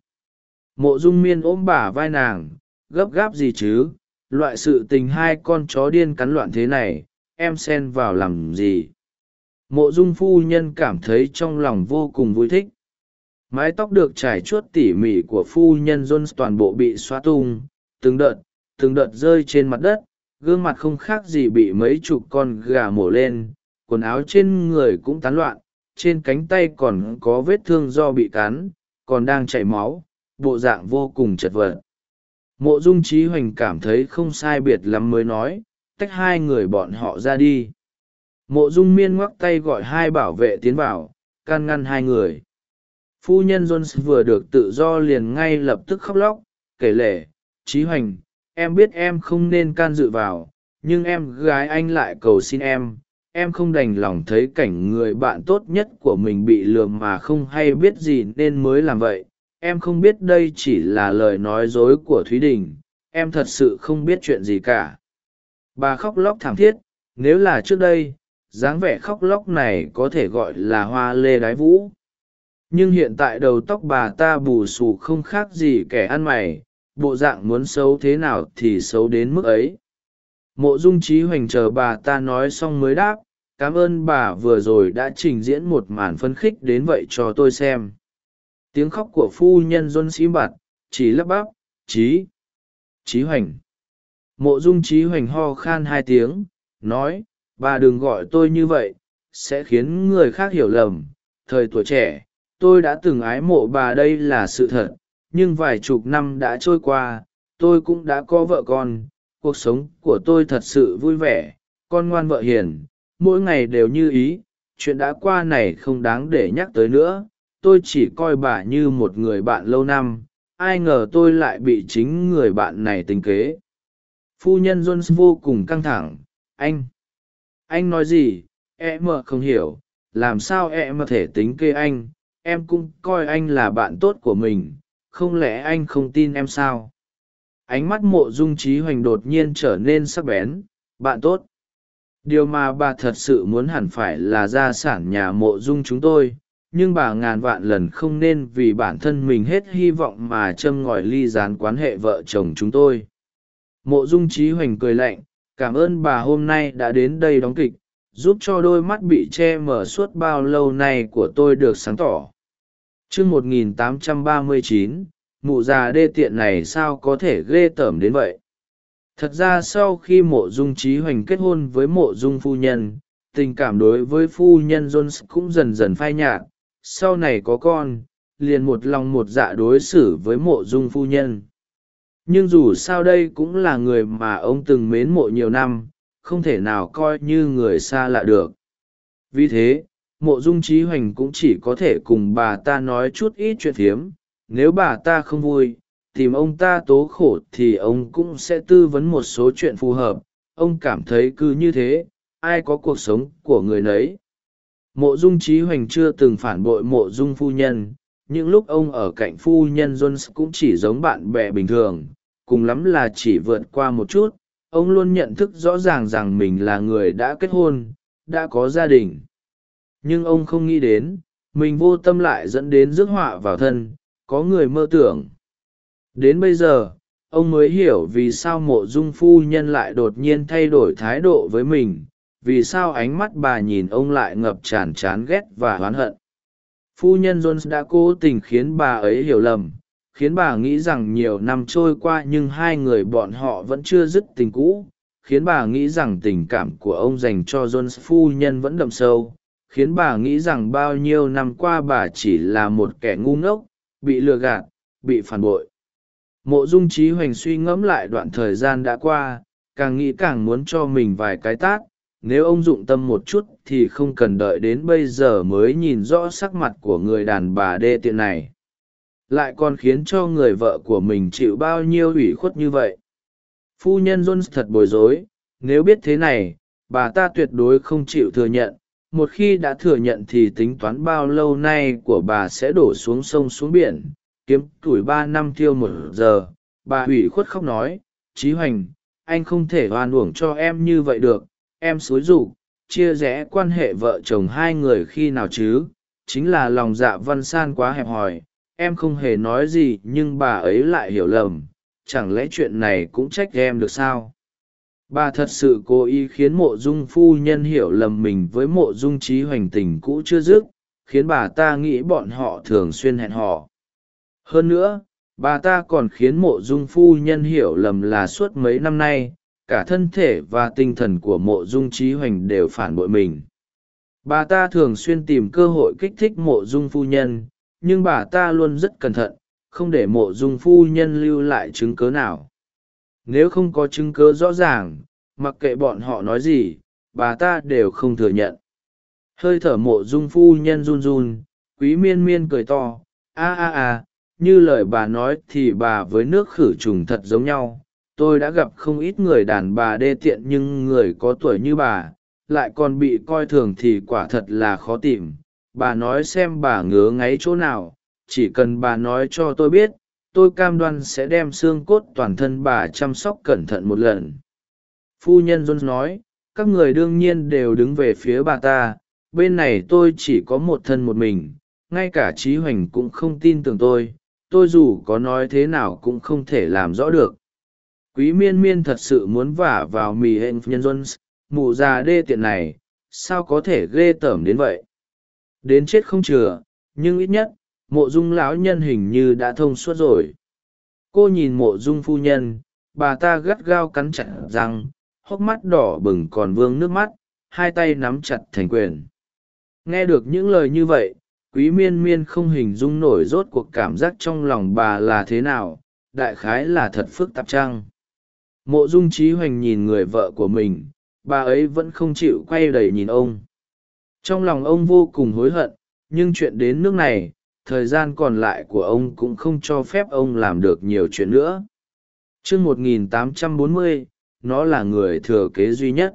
Mộ dung miên ôm bả vai nàng, gấp gáp gì chứ? Loại sự tình hai con chó điên cắn loạn thế này, em xen vào làm gì? Mộ dung phu nhân cảm thấy trong lòng vô cùng vui thích. Mái tóc được trải chuốt tỉ mỉ của phu nhân jones toàn bộ bị xóa tung, từng đợt từng đợt rơi trên mặt đất, gương mặt không khác gì bị mấy chục con gà mổ lên, quần áo trên người cũng tán loạn, trên cánh tay còn có vết thương do bị cắn, còn đang chảy máu, bộ dạng vô cùng chật vật mộ dung trí hoành cảm thấy không sai biệt lắm mới nói, tách hai người bọn họ ra đi. Mộ dung miên ngoắc tay gọi hai bảo vệ tiến vào, can ngăn hai người. Phu nhân jones vừa được tự do liền ngay lập tức khóc lóc, kể lể trí hoành, em biết em không nên can dự vào, nhưng em gái anh lại cầu xin em. Em không đành lòng thấy cảnh người bạn tốt nhất của mình bị lừa mà không hay biết gì nên mới làm vậy em không biết đây chỉ là lời nói dối của thúy đình, em thật sự không biết chuyện gì cả. Bà khóc lóc thảm thiết, nếu là trước đây, dáng vẻ khóc lóc này có thể gọi là hoa lê đái vũ. Nhưng hiện tại đầu tóc bà ta bù xù không khác gì kẻ ăn mày, bộ dạng muốn xấu thế nào thì xấu đến mức ấy. Mộ dung trí hoành chờ bà ta nói xong mới đáp, cảm ơn bà vừa rồi đã trình diễn một màn phấn khích đến vậy cho tôi xem tiếng khóc của phu nhân john sĩ bạt, chỉ lắp bắp trí trí hoành. Mộ dung trí hoành ho khan hai tiếng, nói, bà đừng gọi tôi như vậy, sẽ khiến người khác hiểu lầm. Thời tuổi trẻ, tôi đã từng ái mộ bà đây là sự thật, nhưng vài chục năm đã trôi qua, tôi cũng đã có vợ con. Cuộc sống của tôi thật sự vui vẻ, con ngoan vợ hiền. Mỗi ngày đều như ý, chuyện đã qua này không đáng để nhắc tới nữa tôi chỉ coi bà như một người bạn lâu năm, ai ngờ tôi lại bị chính người bạn này tính kế. Phu nhân jones vô cùng căng thẳng, anh anh nói gì? Em không hiểu, làm sao em thể tính kê anh? Em cũng coi anh là bạn tốt của mình, không lẽ anh không tin em sao? Ánh mắt mộ dung trí hoành đột nhiên trở nên sắc bén, bạn tốt. Điều mà bà thật sự muốn hẳn phải là gia sản nhà mộ dung chúng tôi nhưng bà ngàn vạn lần không nên vì bản thân mình hết hy vọng mà châm ngòi ly gián quan hệ vợ chồng chúng tôi. Mộ dung trí hoành cười lạnh, cảm ơn bà hôm nay đã đến đây đóng kịch, giúp cho đôi mắt bị che mở suốt bao lâu nay của tôi được sáng tỏ. Chương một nghìn tám trăm ba mươi chín, mụ già đê tiện này sao có thể ghê tởm đến vậy? Thật ra sau khi mộ dung trí hoành kết hôn với mộ dung phu nhân, tình cảm đối với phu nhân jones cũng dần dần phai nhạt sau này có con, liền một lòng một dạ đối xử với mộ dung phu nhân. Nhưng dù sao đây cũng là người mà ông từng mến mộ nhiều năm, không thể nào coi như người xa lạ được. Vì thế, mộ dung trí hoành cũng chỉ có thể cùng bà ta nói chút ít chuyện phiếm nếu bà ta không vui, tìm ông ta tố khổ thì ông cũng sẽ tư vấn một số chuyện phù hợp. Ông cảm thấy cứ như thế, ai có cuộc sống của người nấy? Mộ dung trí hoành chưa từng phản bội mộ dung phu nhân, những lúc ông ở cạnh phu nhân jones cũng chỉ giống bạn bè bình thường, cùng lắm là chỉ vượt qua một chút, ông luôn nhận thức rõ ràng rằng mình là người đã kết hôn, đã có gia đình. Nhưng ông không nghĩ đến, mình vô tâm lại dẫn đến rước họa vào thân, có người mơ tưởng. Đến bây giờ, ông mới hiểu vì sao mộ dung phu nhân lại đột nhiên thay đổi thái độ với mình vì sao ánh mắt bà nhìn ông lại ngập tràn chán ghét và oán hận? Phu nhân jones đã cố tình khiến bà ấy hiểu lầm, khiến bà nghĩ rằng nhiều năm trôi qua nhưng hai người bọn họ vẫn chưa dứt tình cũ, khiến bà nghĩ rằng tình cảm của ông dành cho jones phu nhân vẫn đậm sâu, khiến bà nghĩ rằng bao nhiêu năm qua bà chỉ là một kẻ ngu ngốc, bị lừa gạt, bị phản bội. Mộ dung trí hoành suy ngẫm lại đoạn thời gian đã qua, càng nghĩ càng muốn cho mình vài cái tát nếu ông dụng tâm một chút thì không cần đợi đến bây giờ mới nhìn rõ sắc mặt của người đàn bà đê tiện này. Lại còn khiến cho người vợ của mình chịu bao nhiêu ủy khuất như vậy? Phu nhân jones thật bối rối. Nếu biết thế này, bà ta tuyệt đối không chịu thừa nhận. Một khi đã thừa nhận thì tính toán bao lâu nay của bà sẽ đổ xuống sông xuống biển. Kiếm tuổi ba năm thiêu một giờ. Bà ủy khuất khóc nói trí hoành, anh không thể oan uổng cho em như vậy được em xúi rủ, chia rẽ quan hệ vợ chồng hai người khi nào chứ? Chính là lòng dạ văn san quá hẹp hòi em không hề nói gì nhưng bà ấy lại hiểu lầm chẳng lẽ chuyện này cũng trách em được sao? Bà thật sự cố ý khiến mộ dung phu nhân hiểu lầm mình với mộ dung trí hoành tình cũ chưa dứt khiến bà ta nghĩ bọn họ thường xuyên hẹn hò. Hơn nữa bà ta còn khiến mộ dung phu nhân hiểu lầm là suốt mấy năm nay cả thân thể và tinh thần của mộ dung trí hoành đều phản bội mình. Bà ta thường xuyên tìm cơ hội kích thích mộ dung phu nhân, nhưng bà ta luôn rất cẩn thận, không để mộ dung phu nhân lưu lại chứng cớ nào. Nếu không có chứng cớ rõ ràng, mặc kệ bọn họ nói gì, bà ta đều không thừa nhận. Hơi thở mộ dung phu nhân run run, quý miên miên cười to, a a a, như lời bà nói thì bà với nước khử trùng thật giống nhau tôi đã gặp không ít người đàn bà đê tiện nhưng người có tuổi như bà, lại còn bị coi thường thì quả thật là khó tìm. Bà nói xem bà ngứa ngáy chỗ nào, chỉ cần bà nói cho tôi biết, tôi cam đoan sẽ đem xương cốt toàn thân bà chăm sóc cẩn thận một lần. Phu nhân jones nói, các người đương nhiên đều đứng về phía bà ta, bên này tôi chỉ có một thân một mình, ngay cả trí hoành cũng không tin tưởng tôi tôi dù có nói thế nào cũng không thể làm rõ được quý miên miên thật sự muốn vả vào mì hên nhân jones mụ già đê tiện này, sao có thể ghê tởm đến vậy? Đến chết không chừa, nhưng ít nhất, mộ dung lão nhân hình như đã thông suốt rồi. Cô nhìn mộ dung phu nhân, bà ta gắt gao cắn chặt răng, hốc mắt đỏ bừng còn vương nước mắt, hai tay nắm chặt thành quyền. Nghe được những lời như vậy, quý miên miên không hình dung nổi rốt cuộc cảm giác trong lòng bà là thế nào, đại khái là thật phức tạp chăng? Mộ dung trí hoành nhìn người vợ của mình bà ấy vẫn không chịu quay đầy nhìn ông. Trong lòng ông vô cùng hối hận nhưng chuyện đến nước này thời gian còn lại của ông cũng không cho phép ông làm được nhiều chuyện nữa. Chương 1840, nó là người thừa kế duy nhất.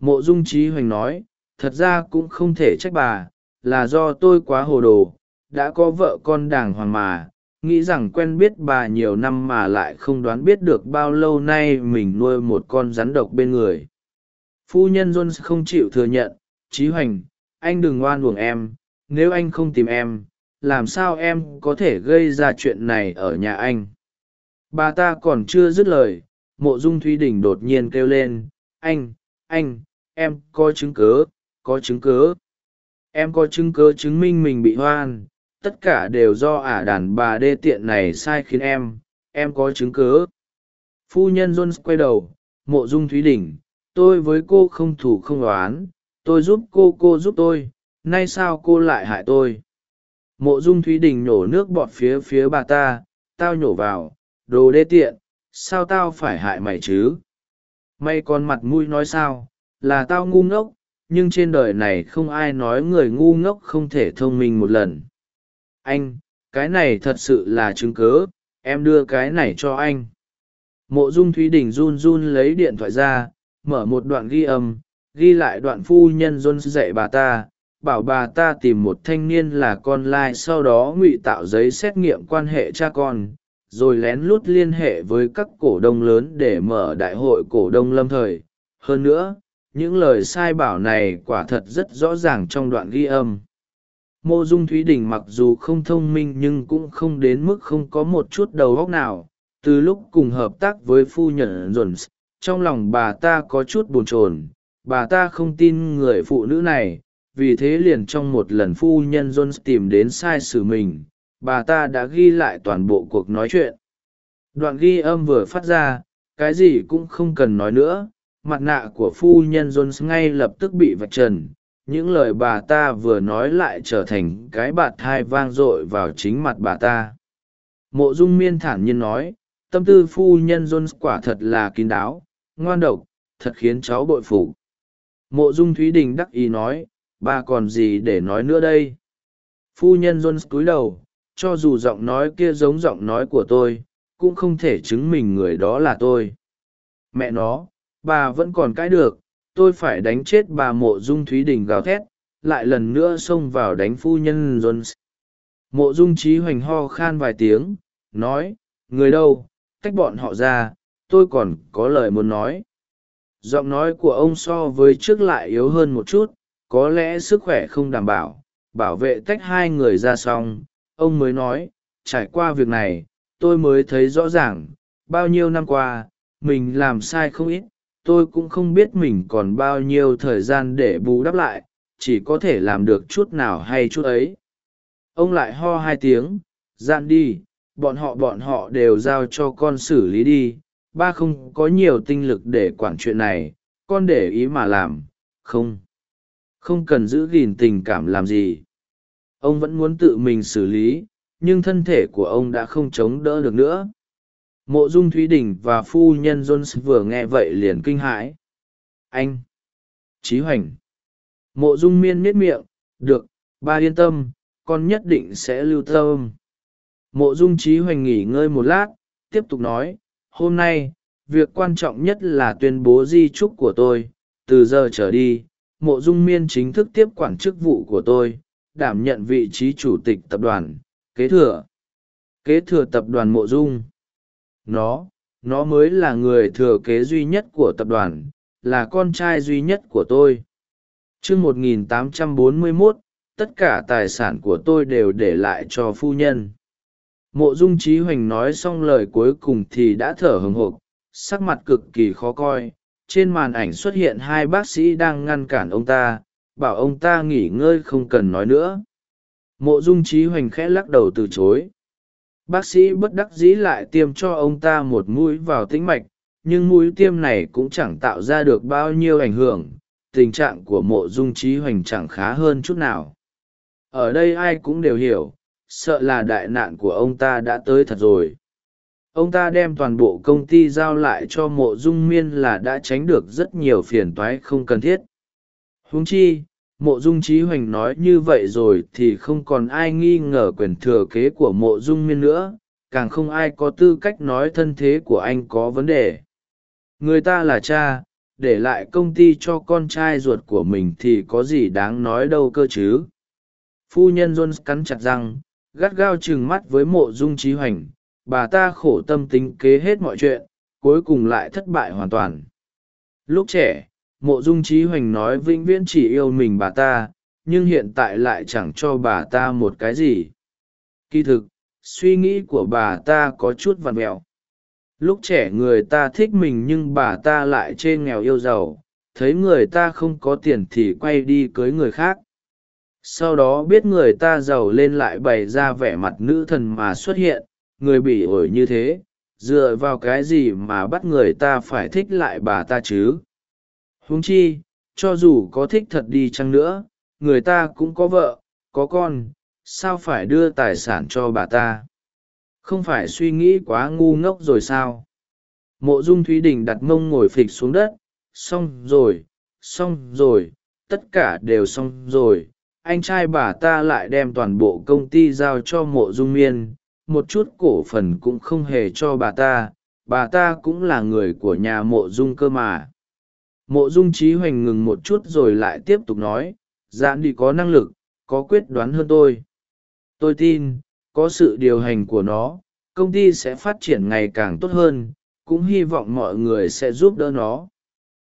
Mộ dung trí hoành nói thật ra cũng không thể trách bà là do tôi quá hồ đồ đã có vợ con đàng hoàng mà nghĩ rằng quen biết bà nhiều năm mà lại không đoán biết được bao lâu nay mình nuôi một con rắn độc bên người. Phu nhân jones không chịu thừa nhận trí hoành, anh đừng oan uổng em, nếu anh không tìm em, làm sao em có thể gây ra chuyện này ở nhà anh? Bà ta còn chưa dứt lời, mộ dung thúy đình đột nhiên kêu lên, anh anh, em có chứng cớ có chứng cớ em có chứng cớ chứng minh mình bị hoan tất cả đều do ả đàn bà đê tiện này sai khiến em em có chứng cớ phu nhân jones quay đầu, mộ dung thúy đình, tôi với cô không thủ không đoán tôi giúp cô cô giúp tôi, nay sao cô lại hại tôi? Mộ dung thúy đình nhổ nước bọt phía phía bà ta, tao nhổ vào, đồ đê tiện, sao tao phải hại mày chứ? Mày còn mặt mũi nói sao, là tao ngu ngốc, nhưng trên đời này không ai nói người ngu ngốc không thể thông minh một lần anh, cái này thật sự là chứng cớ, em đưa cái này cho anh. Mộ dung thúy đình run run lấy điện thoại ra, mở một đoạn ghi âm, ghi lại đoạn phu nhân john dạy bà ta, bảo bà ta tìm một thanh niên là con lai, sau đó ngụy tạo giấy xét nghiệm quan hệ cha con, rồi lén lút liên hệ với các cổ đông lớn để mở đại hội cổ đông lâm thời. Hơn nữa, những lời sai bảo này quả thật rất rõ ràng trong đoạn ghi âm mô dung thúy đình mặc dù không thông minh nhưng cũng không đến mức không có một chút đầu óc nào. Từ lúc cùng hợp tác với phu nhân dồn trong lòng bà ta có chút bồn chồn. Bà ta không tin người phụ nữ này, vì thế liền trong một lần phu nhân jones tìm đến sai sử mình, bà ta đã ghi lại toàn bộ cuộc nói chuyện. Đoạn ghi âm vừa phát ra, cái gì cũng không cần nói nữa, mặt nạ của phu nhân jones ngay lập tức bị vạch trần những lời bà ta vừa nói lại trở thành cái bạt thai vang dội vào chính mặt bà ta. Mộ dung miên thản nhiên nói, tâm tư phu nhân jones quả thật là kín đáo, ngoan độc, thật khiến cháu bội phục. Mộ dung thúy đình đắc ý nói, bà còn gì để nói nữa đây? Phu nhân jones cúi đầu, cho dù giọng nói kia giống giọng nói của tôi, cũng không thể chứng minh người đó là tôi. Mẹ nó, bà vẫn còn cãi được tôi phải đánh chết bà mộ dung thúy đình gào thét, lại lần nữa xông vào đánh phu nhân jones. Mộ dung trí hoành ho khan vài tiếng, nói, người đâu? Tách bọn họ ra, tôi còn có lời muốn nói. Giọng nói của ông so với trước lại yếu hơn một chút, có lẽ sức khỏe không đảm bảo bảo vệ tách hai người ra xong, ông mới nói, trải qua việc này, tôi mới thấy rõ ràng, bao nhiêu năm qua, mình làm sai không ít tôi cũng không biết mình còn bao nhiêu thời gian để bù đắp lại, chỉ có thể làm được chút nào hay chút ấy. Ông lại ho hai tiếng, gian đi, bọn họ bọn họ đều giao cho con xử lý đi, ba không có nhiều tinh lực để quản chuyện này, con để ý mà làm. Không không cần giữ gìn tình cảm làm gì. Ông vẫn muốn tự mình xử lý, nhưng thân thể của ông đã không chống đỡ được nữa mộ dung thúy đình và phu nhân jones vừa nghe vậy liền kinh hãi. Anh trí hoành. Mộ dung miên miết miệng, được, ba yên tâm, con nhất định sẽ lưu tâm. Mộ dung trí hoành nghỉ ngơi một lát, tiếp tục nói, hôm nay, việc quan trọng nhất là tuyên bố di trúc của tôi, từ giờ trở đi, mộ dung miên chính thức tiếp quản chức vụ của tôi, đảm nhận vị trí chủ tịch tập đoàn, kế thừa. Kế thừa tập đoàn mộ dung nó nó mới là người thừa kế duy nhất của tập đoàn là con trai duy nhất của tôi. Chương 1841, tất cả tài sản của tôi đều để lại cho phu nhân. Mộ dung trí hoành nói xong lời cuối cùng thì đã thở hừng hộp sắc mặt cực kỳ khó coi. Trên màn ảnh xuất hiện hai bác sĩ đang ngăn cản ông ta bảo ông ta nghỉ ngơi không cần nói nữa. Mộ dung trí hoành khẽ lắc đầu từ chối bác sĩ bất đắc dĩ lại tiêm cho ông ta một mũi vào tĩnh mạch, nhưng mũi tiêm này cũng chẳng tạo ra được bao nhiêu ảnh hưởng, tình trạng của mộ dung trí hoành chẳng khá hơn chút nào. Ở đây ai cũng đều hiểu, sợ là đại nạn của ông ta đã tới thật rồi. Ông ta đem toàn bộ công ty giao lại cho mộ dung miên là đã tránh được rất nhiều phiền toái không cần thiết. Huống chi mộ dung trí hoành nói như vậy rồi thì không còn ai nghi ngờ quyền thừa kế của mộ dung miên nữa, càng không ai có tư cách nói thân thế của anh có vấn đề. Người ta là cha, để lại công ty cho con trai ruột của mình thì có gì đáng nói đâu cơ chứ. Phu nhân john cắn chặt răng, gắt gao trừng mắt với mộ dung trí hoành, bà ta khổ tâm tính kế hết mọi chuyện, cuối cùng lại thất bại hoàn toàn. Lúc trẻ mộ dung trí hoành nói vĩnh viễn chỉ yêu mình bà ta, nhưng hiện tại lại chẳng cho bà ta một cái gì. Kỳ thực, suy nghĩ của bà ta có chút vặt mẹo lúc trẻ người ta thích mình nhưng bà ta lại chê nghèo yêu giàu, thấy người ta không có tiền thì quay đi cưới người khác. Sau đó biết người ta giàu lên lại bày ra vẻ mặt nữ thần mà xuất hiện, người bị ổi như thế, dựa vào cái gì mà bắt người ta phải thích lại bà ta chứ? Huống chi, cho dù có thích thật đi chăng nữa, người ta cũng có vợ, có con, sao phải đưa tài sản cho bà ta? Không phải suy nghĩ quá ngu ngốc rồi sao? Mộ dung thúy đình đặt mông ngồi phịch xuống đất, xong rồi xong rồi, tất cả đều xong rồi, anh trai bà ta lại đem toàn bộ công ty giao cho mộ dung miên, một chút cổ phần cũng không hề cho bà ta bà ta cũng là người của nhà mộ dung cơ mà mộ dung trí hoành ngừng một chút rồi lại tiếp tục nói giãn đi có năng lực, có quyết đoán hơn tôi. Tôi tin, có sự điều hành của nó, công ty sẽ phát triển ngày càng tốt hơn, cũng hy vọng mọi người sẽ giúp đỡ nó.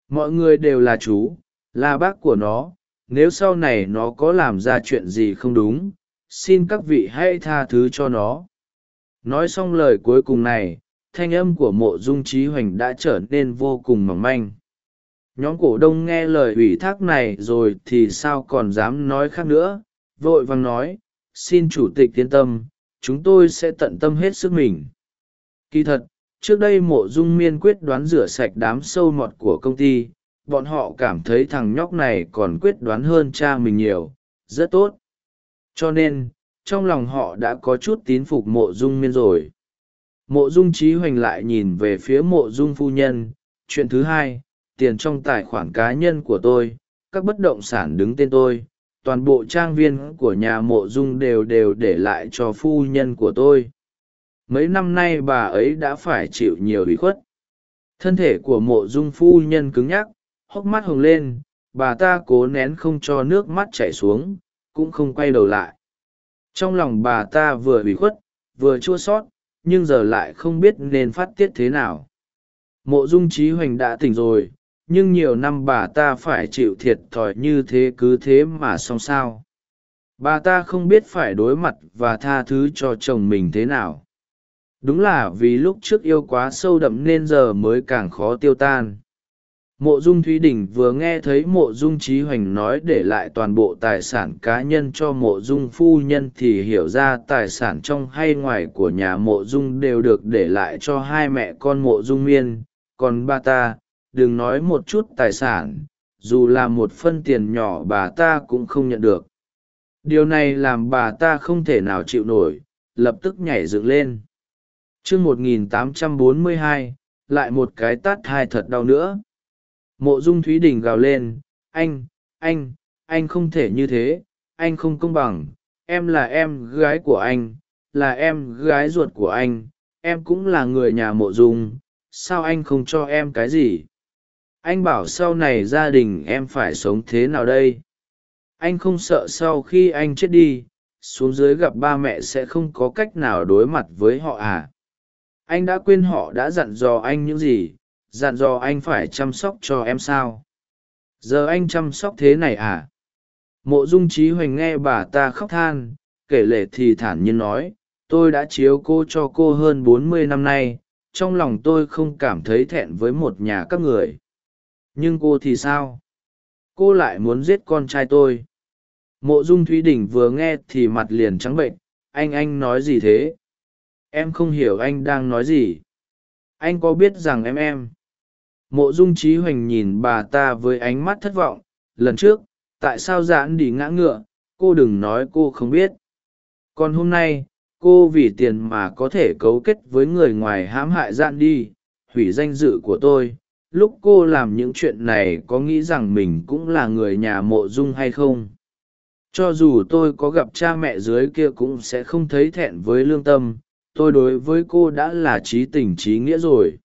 Mọi người đều là chú, là bác của nó, nếu sau này nó có làm ra chuyện gì không đúng, xin các vị hãy tha thứ cho nó. Nói xong lời cuối cùng này, thanh âm của mộ dung trí hoành đã trở nên vô cùng mỏng manh nhóm cổ đông nghe lời ủy thác này rồi thì sao còn dám nói khác nữa? Vội vàng nói, xin chủ tịch yên tâm, chúng tôi sẽ tận tâm hết sức mình. Kỳ thật, trước đây mộ dung miên quyết đoán rửa sạch đám sâu mọt của công ty, bọn họ cảm thấy thằng nhóc này còn quyết đoán hơn cha mình nhiều, rất tốt. Cho nên, trong lòng họ đã có chút tín phục mộ dung miên rồi. Mộ dung trí hoành lại nhìn về phía mộ dung phu nhân, chuyện thứ hai tiền trong tài khoản cá nhân của tôi, các bất động sản đứng tên tôi, toàn bộ trang viên của nhà mộ dung đều đều để lại cho phu nhân của tôi. Mấy năm nay bà ấy đã phải chịu nhiều ủy khuất. Thân thể của mộ dung phu nhân cứng nhắc, hốc mắt hồng lên, bà ta cố nén không cho nước mắt chảy xuống, cũng không quay đầu lại. Trong lòng bà ta vừa ủy khuất, vừa chua sót, nhưng giờ lại không biết nên phát tiết thế nào. Mộ dung trí hoành đã tỉnh rồi nhưng nhiều năm bà ta phải chịu thiệt thòi như thế cứ thế mà xong sao. Bà ta không biết phải đối mặt và tha thứ cho chồng mình thế nào. Đúng là vì lúc trước yêu quá sâu đậm nên giờ mới càng khó tiêu tan. Mộ dung thúy đình vừa nghe thấy mộ dung trí hoành nói để lại toàn bộ tài sản cá nhân cho mộ dung phu nhân thì hiểu ra tài sản trong hay ngoài của nhà mộ dung đều được để lại cho hai mẹ con mộ dung miên, còn ba ta đừng nói một chút tài sản, dù là một phân tiền nhỏ bà ta cũng không nhận được. Điều này làm bà ta không thể nào chịu nổi, lập tức nhảy dựng lên. Chương một nghìn tám trăm bốn mươi hai, lại một cái tát hai thật đau nữa. Mộ dung thúy đình gào lên, anh anh anh không thể như thế, anh không công bằng, em là em gái của anh, là em gái ruột của anh, em cũng là người nhà mộ dung, sao anh không cho em cái gì? Anh bảo sau này gia đình em phải sống thế nào đây? Anh không sợ sau khi anh chết đi, xuống dưới gặp ba mẹ sẽ không có cách nào đối mặt với họ à? Anh đã quên họ đã dặn dò anh những gì, dặn dò anh phải chăm sóc cho em sao? Giờ anh chăm sóc thế này à? Mộ dung trí hoành nghe bà ta khóc than, kể lể thì thản nhiên nói, tôi đã chiếu cô cho cô hơn bốn mươi năm nay, trong lòng tôi không cảm thấy thẹn với một nhà các người nhưng cô thì sao? Cô lại muốn giết con trai tôi. Mộ dung thúy đình vừa nghe thì mặt liền trắng bệnh. Anh anh nói gì thế? Em không hiểu anh đang nói gì. Anh có biết rằng em em? Mộ dung trí hoành nhìn bà ta với ánh mắt thất vọng. Lần trước, tại sao giãn đi ngã ngựa? Cô đừng nói cô không biết. Còn hôm nay, cô vì tiền mà có thể cấu kết với người ngoài hãm hại giãn đi, hủy danh dự của tôi lúc cô làm những chuyện này có nghĩ rằng mình cũng là người nhà mộ dung hay không? Cho dù tôi có gặp cha mẹ dưới kia cũng sẽ không thấy thẹn với lương tâm, tôi đối với cô đã là trí tình trí nghĩa rồi.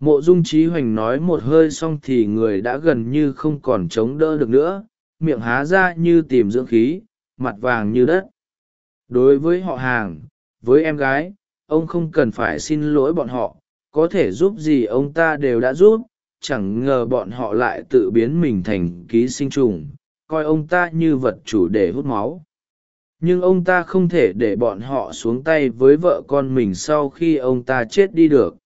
Mộ dung trí hoành nói một hơi xong thì người đã gần như không còn chống đỡ được nữa, miệng há ra như tìm dưỡng khí, mặt vàng như đất. Đối với họ hàng, với em gái, ông không cần phải xin lỗi bọn họ có thể giúp gì ông ta đều đã giúp, chẳng ngờ bọn họ lại tự biến mình thành ký sinh trùng, coi ông ta như vật chủ để hút máu. Nhưng ông ta không thể để bọn họ xuống tay với vợ con mình sau khi ông ta chết đi được.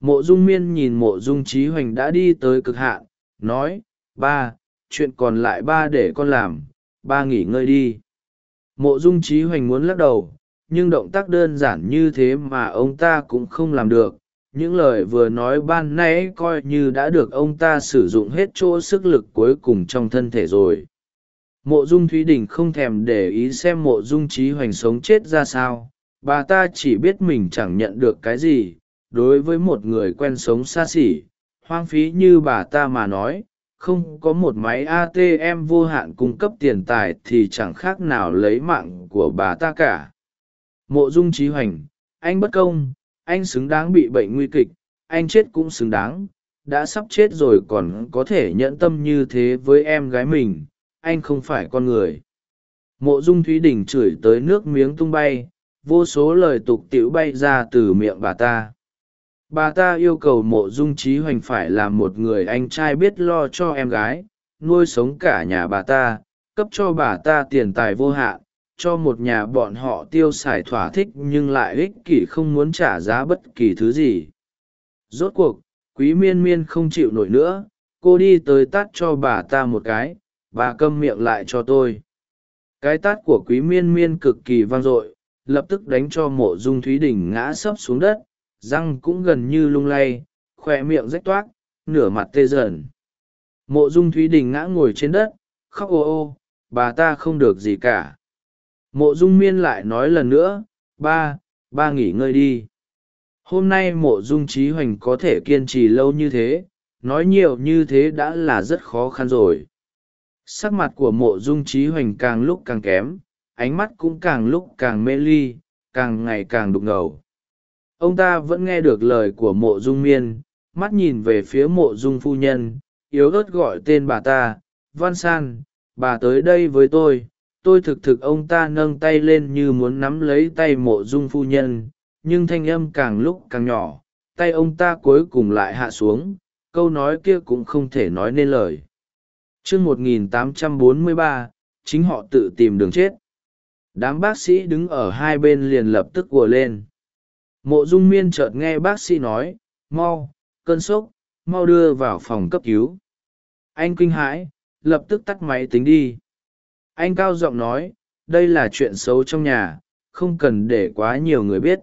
Mộ dung miên nhìn mộ dung trí hoành đã đi tới cực hạn, nói, ba, chuyện còn lại ba để con làm, ba nghỉ ngơi đi. Mộ dung trí hoành muốn lắc đầu, nhưng động tác đơn giản như thế mà ông ta cũng không làm được những lời vừa nói ban nãy coi như đã được ông ta sử dụng hết chỗ sức lực cuối cùng trong thân thể rồi. Mộ dung thúy đình không thèm để ý xem mộ dung trí hoành sống chết ra sao. Bà ta chỉ biết mình chẳng nhận được cái gì. Đối với một người quen sống xa xỉ, hoang phí như bà ta mà nói, không có một máy atm vô hạn cung cấp tiền tài thì chẳng khác nào lấy mạng của bà ta cả. Mộ dung trí hoành, anh bất công anh xứng đáng bị bệnh nguy kịch, anh chết cũng xứng đáng. Đã sắp chết rồi còn có thể nhẫn tâm như thế với em gái mình, anh không phải con người. Mộ dung thúy đình chửi tới nước miếng tung bay, vô số lời tục tiễu bay ra từ miệng bà ta. Bà ta yêu cầu mộ dung trí hoành phải là một người anh trai biết lo cho em gái, nuôi sống cả nhà bà ta, cấp cho bà ta tiền tài vô hạn cho một nhà bọn họ tiêu xài thỏa thích nhưng lại ích kỷ không muốn trả giá bất kỳ thứ gì. Rốt cuộc, quý miên miên không chịu nổi nữa, cô đi tới tắt cho bà ta một cái, bà câm miệng lại cho tôi. Cái tát của quý miên miên cực kỳ vang dội, lập tức đánh cho mộ dung thúy đình ngã sấp xuống đất, răng cũng gần như lung lay khoe miệng rách toác, nửa mặt tê dần. Mộ dung thúy đình ngã ngồi trên đất, khóc ô ô, bà ta không được gì cả mộ dung miên lại nói lần nữa, ba ba nghỉ ngơi đi. Hôm nay mộ dung trí hoành có thể kiên trì lâu như thế, nói nhiều như thế đã là rất khó khăn rồi. Sắc mặt của mộ dung trí hoành càng lúc càng kém, ánh mắt cũng càng lúc càng mê ly, càng ngày càng đục ngầu. Ông ta vẫn nghe được lời của mộ dung miên, mắt nhìn về phía mộ dung phu nhân, yếu ớt gọi tên bà ta, văn san, bà tới đây với tôi tôi thực thực ông ta nâng tay lên như muốn nắm lấy tay mộ dung phu nhân, nhưng thanh âm càng lúc càng nhỏ, tay ông ta cuối cùng lại hạ xuống, câu nói kia cũng không thể nói nên lời. Chương một nghìn tám trăm bốn mươi ba, chính họ tự tìm đường chết. Đám bác sĩ đứng ở hai bên liền lập tức ùa lên. Mộ dung miên chợt nghe bác sĩ nói, mau, cơn sốc, mau đưa vào phòng cấp cứu. Anh kinh hãi, lập tức tắt máy tính đi anh cao giọng nói, đây là chuyện xấu trong nhà, không cần để quá nhiều người biết.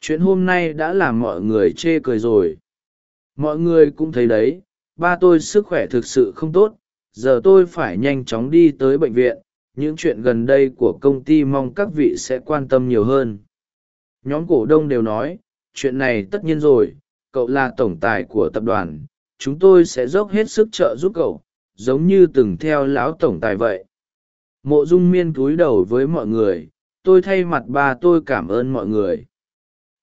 Chuyện hôm nay đã làm mọi người chê cười rồi. Mọi người cũng thấy đấy, ba tôi sức khỏe thực sự không tốt, giờ tôi phải nhanh chóng đi tới bệnh viện, những chuyện gần đây của công ty mong các vị sẽ quan tâm nhiều hơn. Nhóm cổ đông đều nói, chuyện này tất nhiên rồi, cậu là tổng tài của tập đoàn, chúng tôi sẽ dốc hết sức trợ giúp cậu, giống như từng theo lão tổng tài vậy mộ dung miên cúi đầu với mọi người, tôi thay mặt ba tôi cảm ơn mọi người.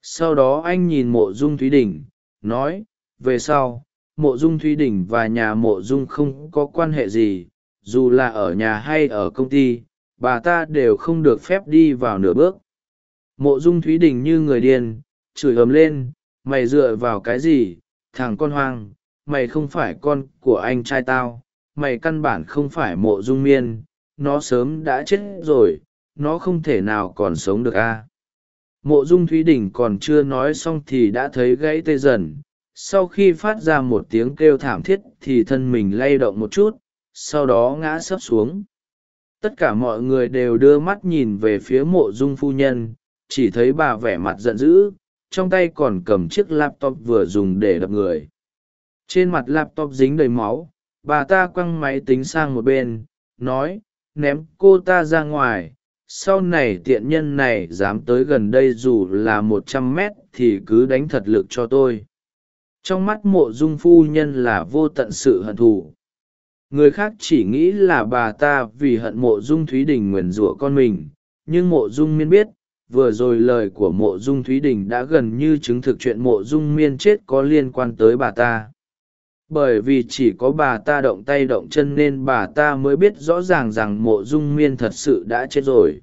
Sau đó anh nhìn mộ dung thúy đình, nói, về sau, mộ dung thúy đình và nhà mộ dung không có quan hệ gì, dù là ở nhà hay ở công ty, bà ta đều không được phép đi vào nửa bước. Mộ dung thúy đình như người điên, chửi ầm lên, mày dựa vào cái gì? Thằng con hoang, mày không phải con của anh trai tao, mày căn bản không phải mộ dung miên nó sớm đã chết rồi, nó không thể nào còn sống được a. Mộ dung thúy đình còn chưa nói xong thì đã thấy gãy tê dần. Sau khi phát ra một tiếng kêu thảm thiết thì thân mình lay động một chút, sau đó ngã sấp xuống. Tất cả mọi người đều đưa mắt nhìn về phía mộ dung phu nhân, chỉ thấy bà vẻ mặt giận dữ, trong tay còn cầm chiếc laptop vừa dùng để đập người. Trên mặt laptop dính đầy máu, bà ta quăng máy tính sang một bên, nói ném cô ta ra ngoài. Sau này tiện nhân này dám tới gần đây dù là một trăm mét thì cứ đánh thật lực cho tôi. Trong mắt mộ dung phu nhân là vô tận sự hận thù. Người khác chỉ nghĩ là bà ta vì hận mộ dung thúy đình nguyền rủa con mình. Nhưng mộ dung miên biết, vừa rồi lời của mộ dung thúy đình đã gần như chứng thực chuyện mộ dung miên chết có liên quan tới bà ta bởi vì chỉ có bà ta động tay động chân nên bà ta mới biết rõ ràng rằng mộ dung miên thật sự đã chết rồi.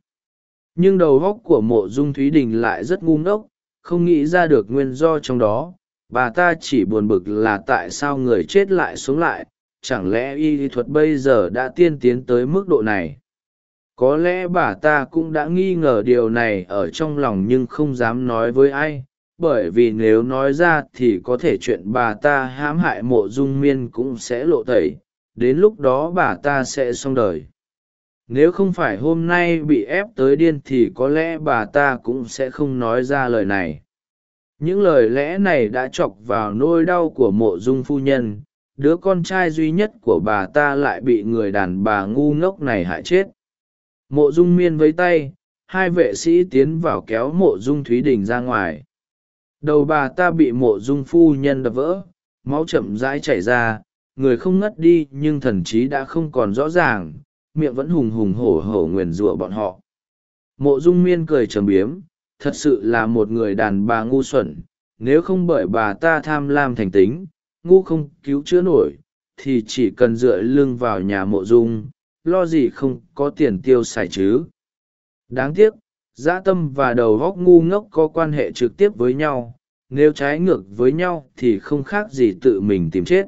Nhưng đầu góc của mộ dung thúy đình lại rất ngu ngốc, không nghĩ ra được nguyên do trong đó. Bà ta chỉ buồn bực là tại sao người chết lại sống lại, chẳng lẽ y thuật bây giờ đã tiên tiến tới mức độ này? Có lẽ bà ta cũng đã nghi ngờ điều này ở trong lòng nhưng không dám nói với ai bởi vì nếu nói ra thì có thể chuyện bà ta hãm hại mộ dung miên cũng sẽ lộ tẩy, đến lúc đó bà ta sẽ xong đời. Nếu không phải hôm nay bị ép tới điên thì có lẽ bà ta cũng sẽ không nói ra lời này. Những lời lẽ này đã chọc vào nỗi đau của mộ dung phu nhân, đứa con trai duy nhất của bà ta lại bị người đàn bà ngu ngốc này hại chết. Mộ dung miên với tay, hai vệ sĩ tiến vào kéo mộ dung thúy đình ra ngoài đầu bà ta bị mộ dung phu nhân đập vỡ, máu chậm rãi chảy ra, người không ngất đi nhưng thần trí đã không còn rõ ràng, miệng vẫn hùng hùng hổ hổ nguyền rủa bọn họ. Mộ dung miên cười trầm biếm, thật sự là một người đàn bà ngu xuẩn, nếu không bởi bà ta tham lam thành tính, ngu không cứu chữa nổi, thì chỉ cần dựa lưng vào nhà mộ dung, lo gì không có tiền tiêu xài chứ. Đáng tiếc dã tâm và đầu góc ngu ngốc có quan hệ trực tiếp với nhau. Nếu trái ngược với nhau thì không khác gì tự mình tìm chết.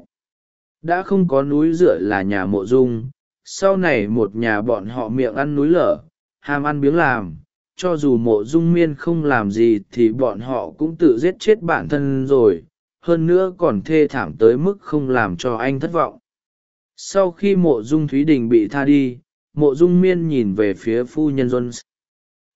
Đã không có núi dựa là nhà mộ dung. Sau này một nhà bọn họ miệng ăn núi lở, ham ăn biếng làm. Cho dù mộ dung miên không làm gì thì bọn họ cũng tự giết chết bản thân rồi. Hơn nữa còn thê thảm tới mức không làm cho anh thất vọng. Sau khi mộ dung thúy đình bị tha đi, mộ dung miên nhìn về phía phu nhân jones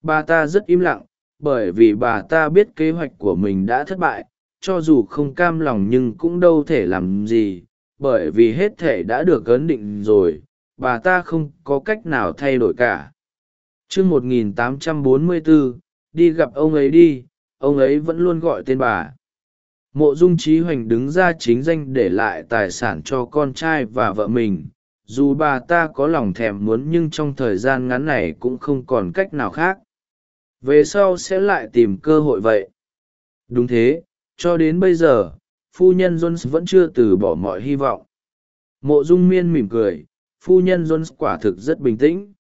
bà ta rất im lặng bởi vì bà ta biết kế hoạch của mình đã thất bại cho dù không cam lòng nhưng cũng đâu thể làm gì bởi vì hết thể đã được ấn định rồi bà ta không có cách nào thay đổi cả. Chương 1844, đi gặp ông ấy đi ông ấy vẫn luôn gọi tên bà. Mộ dung trí hoành đứng ra chính danh để lại tài sản cho con trai và vợ mình. Dù bà ta có lòng thèm muốn nhưng trong thời gian ngắn này cũng không còn cách nào khác về sau sẽ lại tìm cơ hội vậy. Đúng thế, cho đến bây giờ, phu nhân jones vẫn chưa từ bỏ mọi hy vọng. Mộ dung miên mỉm cười, phu nhân jones quả thực rất bình tĩnh.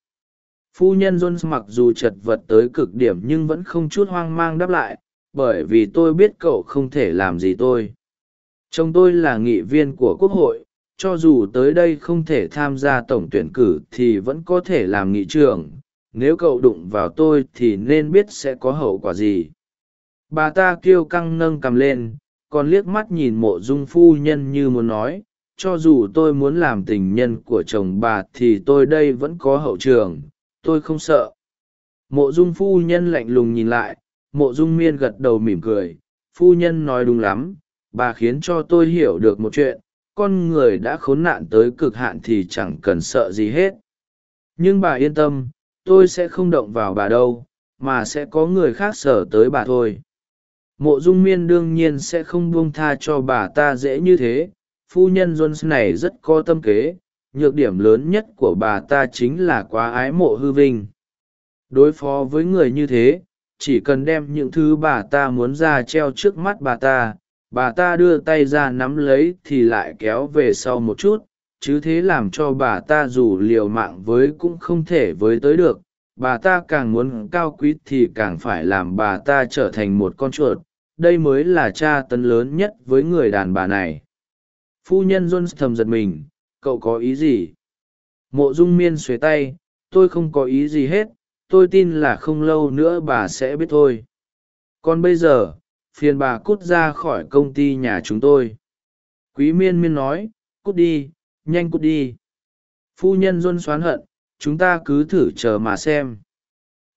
Phu nhân jones mặc dù chật vật tới cực điểm nhưng vẫn không chút hoang mang đáp lại, bởi vì tôi biết cậu không thể làm gì tôi. Chồng tôi là nghị viên của quốc hội, cho dù tới đây không thể tham gia tổng tuyển cử thì vẫn có thể làm nghị trưởng nếu cậu đụng vào tôi thì nên biết sẽ có hậu quả gì. Bà ta kêu căng nâng cầm lên, còn liếc mắt nhìn mộ dung phu nhân như muốn nói, cho dù tôi muốn làm tình nhân của chồng bà thì tôi đây vẫn có hậu trường, tôi không sợ. Mộ dung phu nhân lạnh lùng nhìn lại, mộ dung miên gật đầu mỉm cười, phu nhân nói đúng lắm, bà khiến cho tôi hiểu được một chuyện, con người đã khốn nạn tới cực hạn thì chẳng cần sợ gì hết. Nhưng bà yên tâm tôi sẽ không động vào bà đâu, mà sẽ có người khác sở tới bà thôi. Mộ dung miên đương nhiên sẽ không buông tha cho bà ta dễ như thế. Phu nhân jones này rất có tâm kế. Nhược điểm lớn nhất của bà ta chính là quá ái mộ hư vinh. Đối phó với người như thế, chỉ cần đem những thứ bà ta muốn ra treo trước mắt bà ta bà ta đưa tay ra nắm lấy thì lại kéo về sau một chút chứ thế làm cho bà ta dù liều mạng với cũng không thể với tới được. Bà ta càng muốn cao quý thì càng phải làm bà ta trở thành một con chuột. Đây mới là tra tấn lớn nhất với người đàn bà này. Phu nhân jones thầm giật mình. Cậu có ý gì? Mộ dung miên xuế tay. Tôi không có ý gì hết. Tôi tin là không lâu nữa bà sẽ biết thôi. Còn bây giờ, phiền bà cút ra khỏi công ty nhà chúng tôi. Quý miên miên nói, cút đi nhanh cút đi. Phu nhân dôn xoán hận, chúng ta cứ thử chờ mà xem.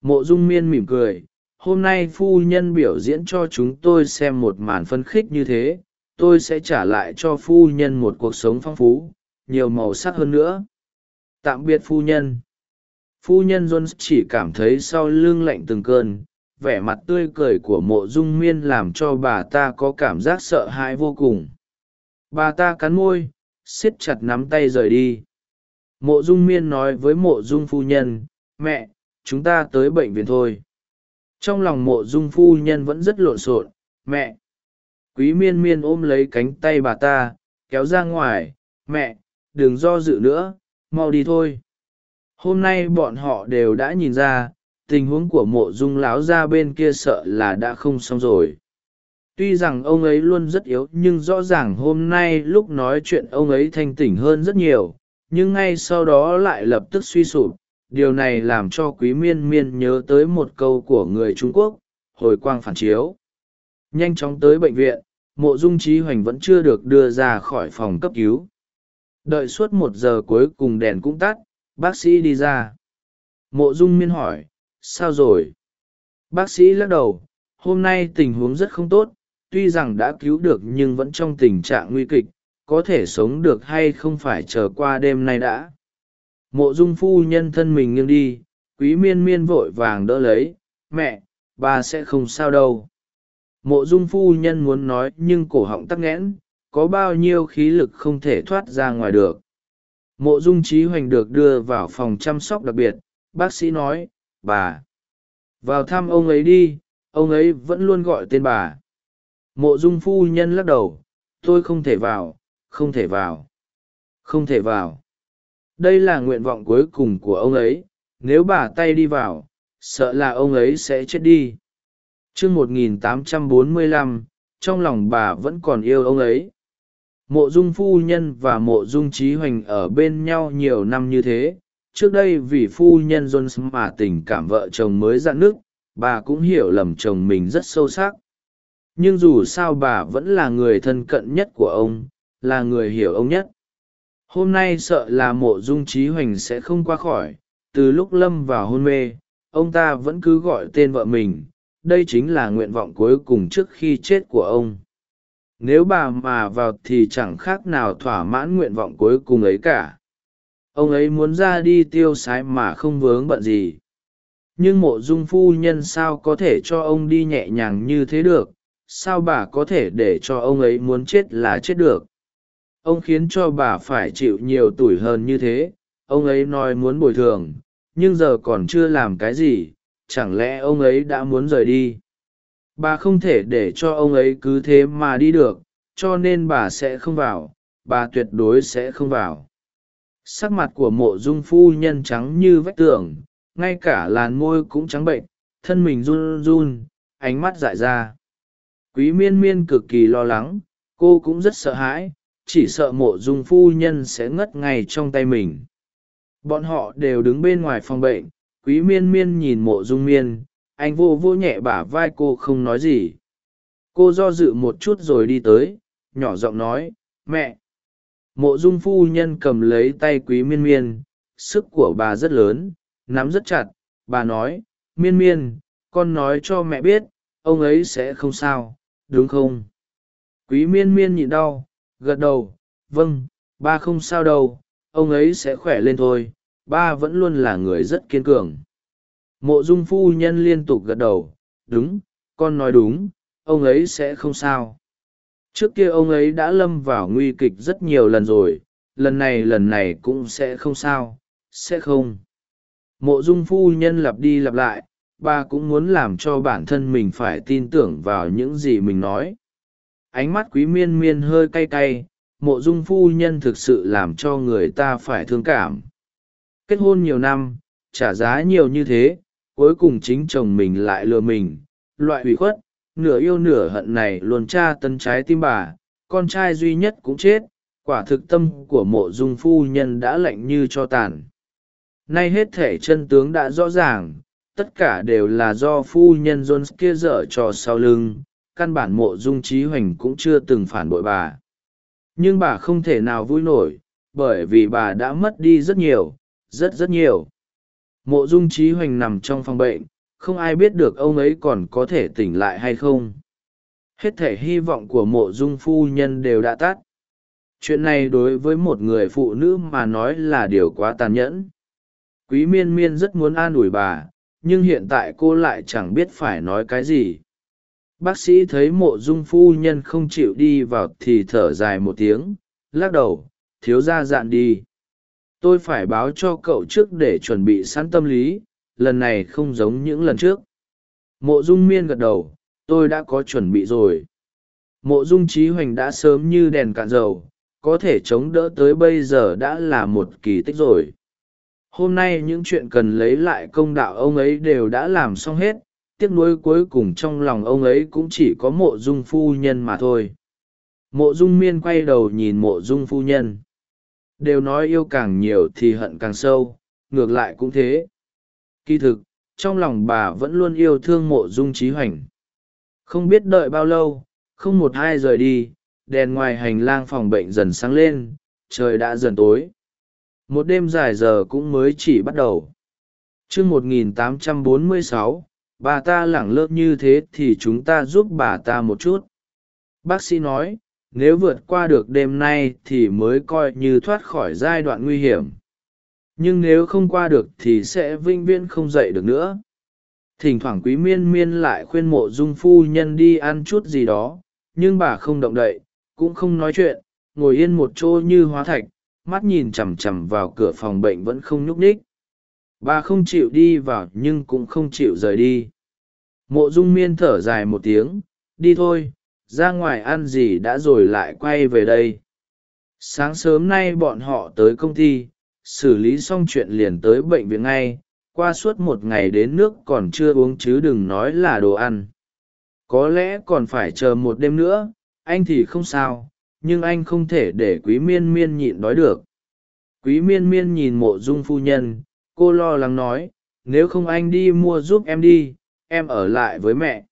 Mộ dung miên mỉm cười, hôm nay phu nhân biểu diễn cho chúng tôi xem một màn phân khích như thế, tôi sẽ trả lại cho phu nhân một cuộc sống phong phú, nhiều màu sắc hơn nữa. Tạm biệt phu nhân. Phu nhân jones chỉ cảm thấy sau lưng lạnh từng cơn, vẻ mặt tươi cười của mộ dung miên làm cho bà ta có cảm giác sợ hãi vô cùng. Bà ta cắn môi siết chặt nắm tay rời đi. Mộ dung miên nói với mộ dung phu nhân, mẹ, chúng ta tới bệnh viện thôi. Trong lòng mộ dung phu nhân vẫn rất lộn xộn, mẹ, quý miên miên ôm lấy cánh tay bà ta, kéo ra ngoài, mẹ, đừng do dự nữa, mau đi thôi. Hôm nay bọn họ đều đã nhìn ra, tình huống của mộ dung láo ra bên kia sợ là đã không xong rồi tuy rằng ông ấy luôn rất yếu, nhưng rõ ràng hôm nay lúc nói chuyện ông ấy thanh tỉnh hơn rất nhiều, nhưng ngay sau đó lại lập tức suy sụp. Điều này làm cho quý miên miên nhớ tới một câu của người trung quốc, hồi quang phản chiếu. Nhanh chóng tới bệnh viện, mộ dung trí hoành vẫn chưa được đưa ra khỏi phòng cấp cứu. Đợi suốt một giờ cuối cùng đèn cũng tắt, bác sĩ đi ra. Mộ dung miên hỏi, sao rồi? Bác sĩ lắc đầu, hôm nay tình huống rất không tốt tuy rằng đã cứu được nhưng vẫn trong tình trạng nguy kịch, có thể sống được hay không phải chờ qua đêm nay đã. Mộ dung phu nhân thân mình nghiêng đi, quý miên miên vội vàng đỡ lấy, mẹ bà sẽ không sao đâu. Mộ dung phu nhân muốn nói nhưng cổ họng tắc nghẽn, có bao nhiêu khí lực không thể thoát ra ngoài được. Mộ dung trí hoành được đưa vào phòng chăm sóc đặc biệt, bác sĩ nói, bà, vào thăm ông ấy đi, ông ấy vẫn luôn gọi tên bà mộ dung phu nhân lắc đầu, tôi không thể vào, không thể vào, không thể vào. Đây là nguyện vọng cuối cùng của ông ấy, nếu bà tay đi vào, sợ là ông ấy sẽ chết đi. Chương một nghìn tám trăm bốn mươi lăm, trong lòng bà vẫn còn yêu ông ấy. Mộ dung phu nhân và mộ dung trí hoành ở bên nhau nhiều năm như thế, trước đây vì phu nhân jones mà tình cảm vợ chồng mới dạn nước bà cũng hiểu lầm chồng mình rất sâu sắc nhưng dù sao bà vẫn là người thân cận nhất của ông, là người hiểu ông nhất. Hôm nay sợ là mộ dung trí hoành sẽ không qua khỏi, từ lúc lâm vào hôn mê, ông ta vẫn cứ gọi tên vợ mình, đây chính là nguyện vọng cuối cùng trước khi chết của ông. Nếu bà mà vào thì chẳng khác nào thỏa mãn nguyện vọng cuối cùng ấy cả. Ông ấy muốn ra đi tiêu sái mà không vướng bận gì. Nhưng mộ dung phu nhân sao có thể cho ông đi nhẹ nhàng như thế được? Sao bà có thể để cho ông ấy muốn chết là chết được? Ông khiến cho bà phải chịu nhiều tuổi hơn như thế, ông ấy nói muốn bồi thường, nhưng giờ còn chưa làm cái gì, chẳng lẽ ông ấy đã muốn rời đi? Bà không thể để cho ông ấy cứ thế mà đi được, cho nên bà sẽ không vào, bà tuyệt đối sẽ không vào. Sắc mặt của mộ dung phu nhân trắng như vách tường, ngay cả làn môi cũng trắng bệnh, thân mình run run, ánh mắt dại ra quý miên miên cực kỳ lo lắng, cô cũng rất sợ hãi, chỉ sợ mộ dung phu nhân sẽ ngất ngay trong tay mình. Bọn họ đều đứng bên ngoài phòng bệnh, quý miên miên nhìn mộ dung miên, anh vô vô nhẹ bả vai cô không nói gì. Cô do dự một chút rồi đi tới, nhỏ giọng nói, mẹ. Mộ dung phu nhân cầm lấy tay quý miên miên, sức của bà rất lớn, nắm rất chặt, bà nói, miên miên, con nói cho mẹ biết, ông ấy sẽ không sao đúng không? Quý miên miên nhịn đau, gật đầu vâng ba không sao đâu, ông ấy sẽ khỏe lên thôi, ba vẫn luôn là người rất kiên cường. Mộ dung phu nhân liên tục gật đầu, đúng, con nói đúng, ông ấy sẽ không sao. Trước kia ông ấy đã lâm vào nguy kịch rất nhiều lần rồi, lần này lần này cũng sẽ không sao, sẽ không. Mộ dung phu nhân lặp đi lặp lại bà cũng muốn làm cho bản thân mình phải tin tưởng vào những gì mình nói. Ánh mắt quý miên miên hơi cay cay, mộ dung phu nhân thực sự làm cho người ta phải thương cảm. Kết hôn nhiều năm, trả giá nhiều như thế, cuối cùng chính chồng mình lại lừa mình. Loại hủy khuất, nửa yêu nửa hận này luôn tra tân trái tim bà, con trai duy nhất cũng chết, quả thực tâm của mộ dung phu nhân đã lạnh như cho tàn. Nay hết thể chân tướng đã rõ ràng tất cả đều là do phu nhân jones kia dở trò sau lưng, căn bản mộ dung trí hoành cũng chưa từng phản bội bà. Nhưng bà không thể nào vui nổi, bởi vì bà đã mất đi rất nhiều, rất rất nhiều. Mộ dung trí hoành nằm trong phòng bệnh, không ai biết được ông ấy còn có thể tỉnh lại hay không. Hết thể hy vọng của mộ dung phu nhân đều đã tắt. Chuyện này đối với một người phụ nữ mà nói là điều quá tàn nhẫn. Quý miên miên rất muốn an ủi bà nhưng hiện tại cô lại chẳng biết phải nói cái gì. Bác sĩ thấy mộ dung phu nhân không chịu đi vào thì thở dài một tiếng, lắc đầu, thiếu ra dạn đi. Tôi phải báo cho cậu trước để chuẩn bị sẵn tâm lý, lần này không giống những lần trước. Mộ dung miên gật đầu, tôi đã có chuẩn bị rồi. Mộ dung trí hoành đã sớm như đèn cạn dầu, có thể chống đỡ tới bây giờ đã là một kỳ tích rồi hôm nay những chuyện cần lấy lại công đạo ông ấy đều đã làm xong hết, tiếc nuối cuối cùng trong lòng ông ấy cũng chỉ có mộ dung phu nhân mà thôi. Mộ dung miên quay đầu nhìn mộ dung phu nhân. Đều nói yêu càng nhiều thì hận càng sâu, ngược lại cũng thế. Kỳ thực, trong lòng bà vẫn luôn yêu thương mộ dung trí hoành. Không biết đợi bao lâu, không một ai rời đi, đèn ngoài hành lang phòng bệnh dần sáng lên, trời đã dần tối một đêm dài giờ cũng mới chỉ bắt đầu. Chương một nghìn tám trăm bốn mươi sáu, bà ta lẳng lơ như thế thì chúng ta giúp bà ta một chút. Bác sĩ nói, nếu vượt qua được đêm nay thì mới coi như thoát khỏi giai đoạn nguy hiểm. Nhưng nếu không qua được thì sẽ vinh viễn không dậy được nữa. Thỉnh thoảng quý miên miên lại khuyên mộ dung phu nhân đi ăn chút gì đó, nhưng bà không động đậy, cũng không nói chuyện, ngồi yên một chỗ như hóa thạch mắt nhìn chằm chằm vào cửa phòng bệnh vẫn không nhúc nhích. Bà không chịu đi vào nhưng cũng không chịu rời đi. Mộ dung miên thở dài một tiếng, đi thôi, ra ngoài ăn gì đã rồi lại quay về đây. Sáng sớm nay bọn họ tới công ty, xử lý xong chuyện liền tới bệnh viện ngay, qua suốt một ngày đến nước còn chưa uống chứ đừng nói là đồ ăn. Có lẽ còn phải chờ một đêm nữa, anh thì không sao nhưng anh không thể để quý miên miên nhịn đói được. Quý miên miên nhìn mộ dung phu nhân, cô lo lắng nói, nếu không anh đi mua giúp em đi, em ở lại với mẹ.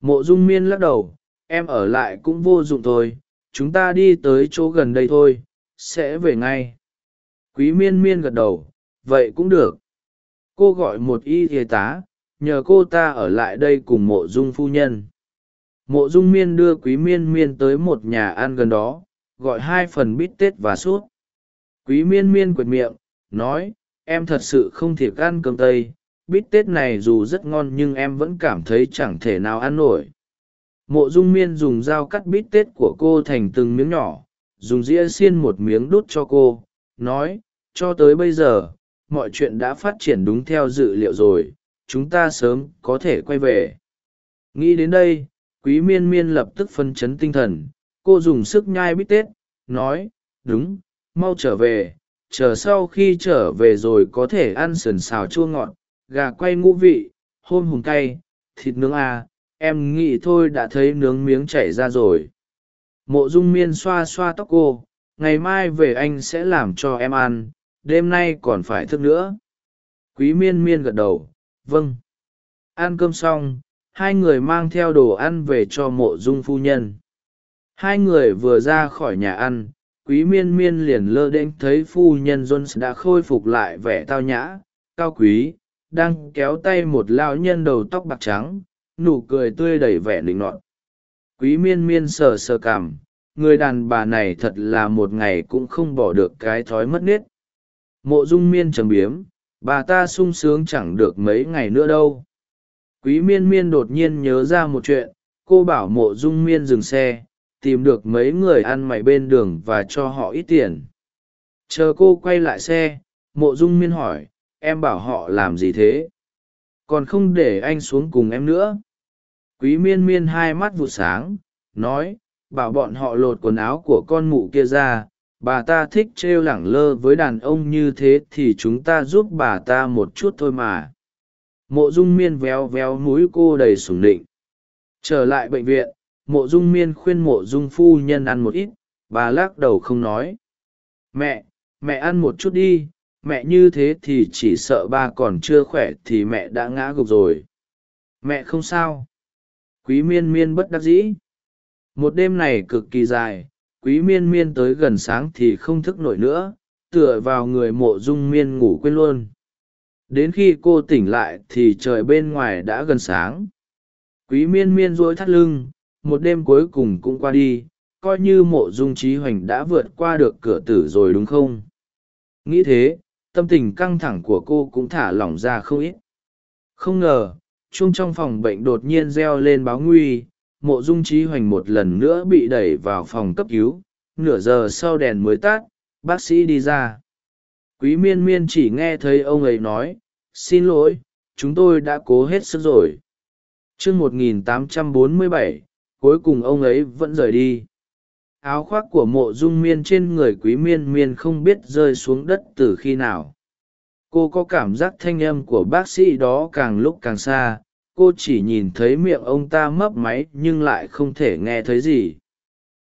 Mộ dung miên lắc đầu, em ở lại cũng vô dụng thôi, chúng ta đi tới chỗ gần đây thôi, sẽ về ngay. Quý miên miên gật đầu, vậy cũng được. Cô gọi một y y tá, nhờ cô ta ở lại đây cùng mộ dung phu nhân mộ dung miên đưa quý miên miên tới một nhà ăn gần đó, gọi hai phần bít tết và sút quý miên miên quệt miệng, nói, em thật sự không thể ăn cơm tây, bít tết này dù rất ngon nhưng em vẫn cảm thấy chẳng thể nào ăn nổi. Mộ dung miên dùng dao cắt bít tết của cô thành từng miếng nhỏ, dùng dĩa xiên một miếng đút cho cô, nói, cho tới bây giờ, mọi chuyện đã phát triển đúng theo dự liệu rồi, chúng ta sớm có thể quay về. Nghĩ đến đây quý miên miên lập tức phân chấn tinh thần cô dùng sức nhai bít tết nói đúng mau trở về chờ sau khi trở về rồi có thể ăn sườn xào chua ngọt gà quay ngũ vị hôm hùng cay thịt nướng à, em nghĩ thôi đã thấy nướng miếng chảy ra rồi. Mộ dung miên xoa xoa tóc cô ngày mai về anh sẽ làm cho em ăn đêm nay còn phải thức nữa. Quý miên miên gật đầu vâng. Ăn cơm xong hai người mang theo đồ ăn về cho mộ dung phu nhân. Hai người vừa ra khỏi nhà ăn, quý miên miên liền lơ đễnh thấy phu nhân jones đã khôi phục lại vẻ tao nhã, cao quý, đang kéo tay một lão nhân đầu tóc bạc trắng, nụ cười tươi đầy vẻ nịnh nọt. Quý miên miên sờ sờ cảm, người đàn bà này thật là một ngày cũng không bỏ được cái thói mất nết. Mộ dung miên trầm biếm, bà ta sung sướng chẳng được mấy ngày nữa đâu quý miên miên đột nhiên nhớ ra một chuyện, cô bảo mộ dung miên dừng xe, tìm được mấy người ăn mày bên đường và cho họ ít tiền. Chờ cô quay lại xe, mộ dung miên hỏi, em bảo họ làm gì thế? Còn không để anh xuống cùng em nữa. Quý miên miên hai mắt vụt sáng, nói, bảo bọn họ lột quần áo của con mụ kia ra, bà ta thích trêu lẳng lơ với đàn ông như thế thì chúng ta giúp bà ta một chút thôi mà mộ dung miên véo véo múi cô đầy sủng định trở lại bệnh viện, mộ dung miên khuyên mộ dung phu nhân ăn một ít, bà lắc đầu không nói. Mẹ mẹ ăn một chút đi, mẹ như thế thì chỉ sợ ba còn chưa khỏe thì mẹ đã ngã gục rồi. Mẹ không sao. Quý miên miên bất đắc dĩ. Một đêm này cực kỳ dài, quý miên miên tới gần sáng thì không thức nổi nữa, tựa vào người mộ dung miên ngủ quên luôn đến khi cô tỉnh lại thì trời bên ngoài đã gần sáng. Quý miên miên rối thắt lưng, một đêm cuối cùng cũng qua đi, coi như mộ dung trí hoành đã vượt qua được cửa tử rồi đúng không? Nghĩ thế, tâm tình căng thẳng của cô cũng thả lỏng ra không ít. Không ngờ chung trong phòng bệnh đột nhiên reo lên báo nguy, mộ dung trí hoành một lần nữa bị đẩy vào phòng cấp cứu. Nửa giờ sau đèn mới tắt, bác sĩ đi ra quý miên miên chỉ nghe thấy ông ấy nói, xin lỗi, chúng tôi đã cố hết sức rồi. T r ư ơ n g một nghìn tám trăm bốn mươi bảy, cuối cùng ông ấy vẫn rời đi. Áo khoác của mộ dung miên trên người quý miên miên không biết rơi xuống đất từ khi nào. Cô có cảm giác thanh âm của bác sĩ đó càng lúc càng xa. Cô chỉ nhìn thấy miệng ông ta mấp máy nhưng lại không thể nghe thấy gì.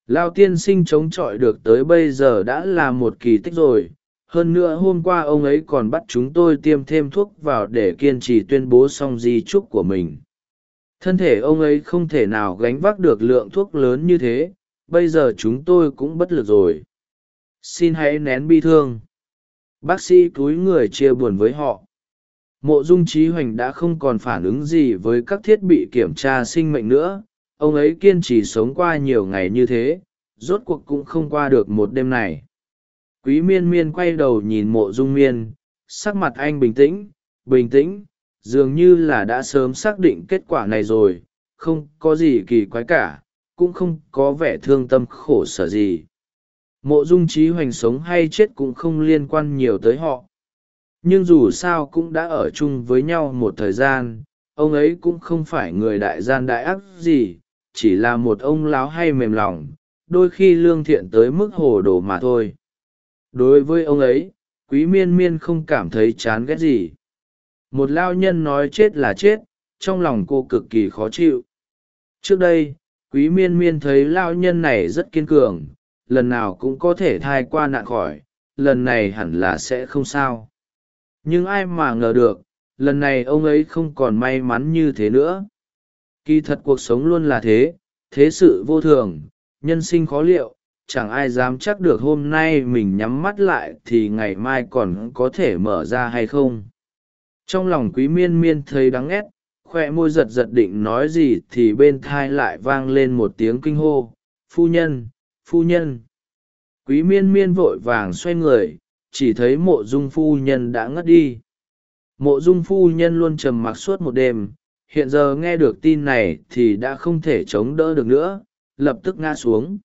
Lao tiên sinh chống chọi được tới bây giờ đã là một kỳ tích rồi hơn nữa hôm qua ông ấy còn bắt chúng tôi tiêm thêm thuốc vào để kiên trì tuyên bố xong di trúc của mình. Thân thể ông ấy không thể nào gánh vác được lượng thuốc lớn như thế, bây giờ chúng tôi cũng bất lực rồi. Xin hãy nén bi thương. Bác sĩ cúi người chia buồn với họ. Mộ dung trí hoành đã không còn phản ứng gì với các thiết bị kiểm tra sinh mệnh nữa. Ông ấy kiên trì sống qua nhiều ngày như thế, rốt cuộc cũng không qua được một đêm này quý miên miên quay đầu nhìn mộ dung miên, sắc mặt anh bình tĩnh bình tĩnh, dường như là đã sớm xác định kết quả này rồi, không có gì kỳ quái cả, cũng không có vẻ thương tâm khổ sở gì. Mộ dung trí hoành sống hay chết cũng không liên quan nhiều tới họ. Nhưng dù sao cũng đã ở chung với nhau một thời gian, ông ấy cũng không phải người đại gian đại ác gì, chỉ là một ông láo hay mềm lòng, đôi khi lương thiện tới mức hồ đồ mà thôi đối với ông ấy, quý miên miên không cảm thấy chán ghét gì. Một lao nhân nói chết là chết, trong lòng cô cực kỳ khó chịu. Trước đây, quý miên miên thấy lao nhân này rất kiên cường, lần nào cũng có thể thai qua nạn khỏi, lần này hẳn là sẽ không sao. Nhưng ai mà ngờ được, lần này ông ấy không còn may mắn như thế nữa. Kỳ thật cuộc sống luôn là thế thế sự vô thường, nhân sinh khó liệu chẳng ai dám chắc được hôm nay mình nhắm mắt lại thì ngày mai còn có thể mở ra hay không. Trong lòng quý miên miên thấy đắng ghét, khoe môi giật giật định nói gì thì bên thai lại vang lên một tiếng kinh hô, phu nhân phu nhân. Quý miên miên vội vàng xoay người, chỉ thấy mộ dung phu nhân đã ngất đi. Mộ dung phu nhân luôn trầm mặc suốt một đêm, hiện giờ nghe được tin này thì đã không thể chống đỡ được nữa, lập tức ngã xuống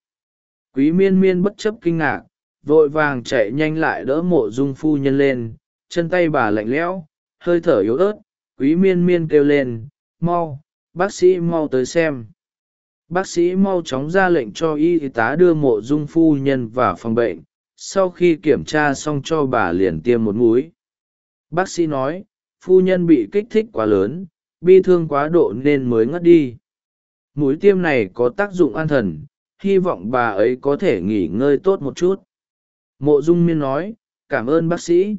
quý miên miên bất chấp kinh ngạc, vội vàng chạy nhanh lại đỡ mộ dung phu nhân lên, chân tay bà lạnh lẽo, hơi thở yếu ớt, quý miên miên kêu lên, mau, bác sĩ mau tới xem. Bác sĩ mau chóng ra lệnh cho y tá đưa mộ dung phu nhân vào phòng bệnh, sau khi kiểm tra xong cho bà liền tiêm một múi bác sĩ nói, phu nhân bị kích thích quá lớn, bi thương quá độ nên mới ngất đi. Mũi tiêm này có tác dụng an thần hy vọng bà ấy có thể nghỉ ngơi tốt một chút. Mộ dung miên nói, cảm ơn bác sĩ.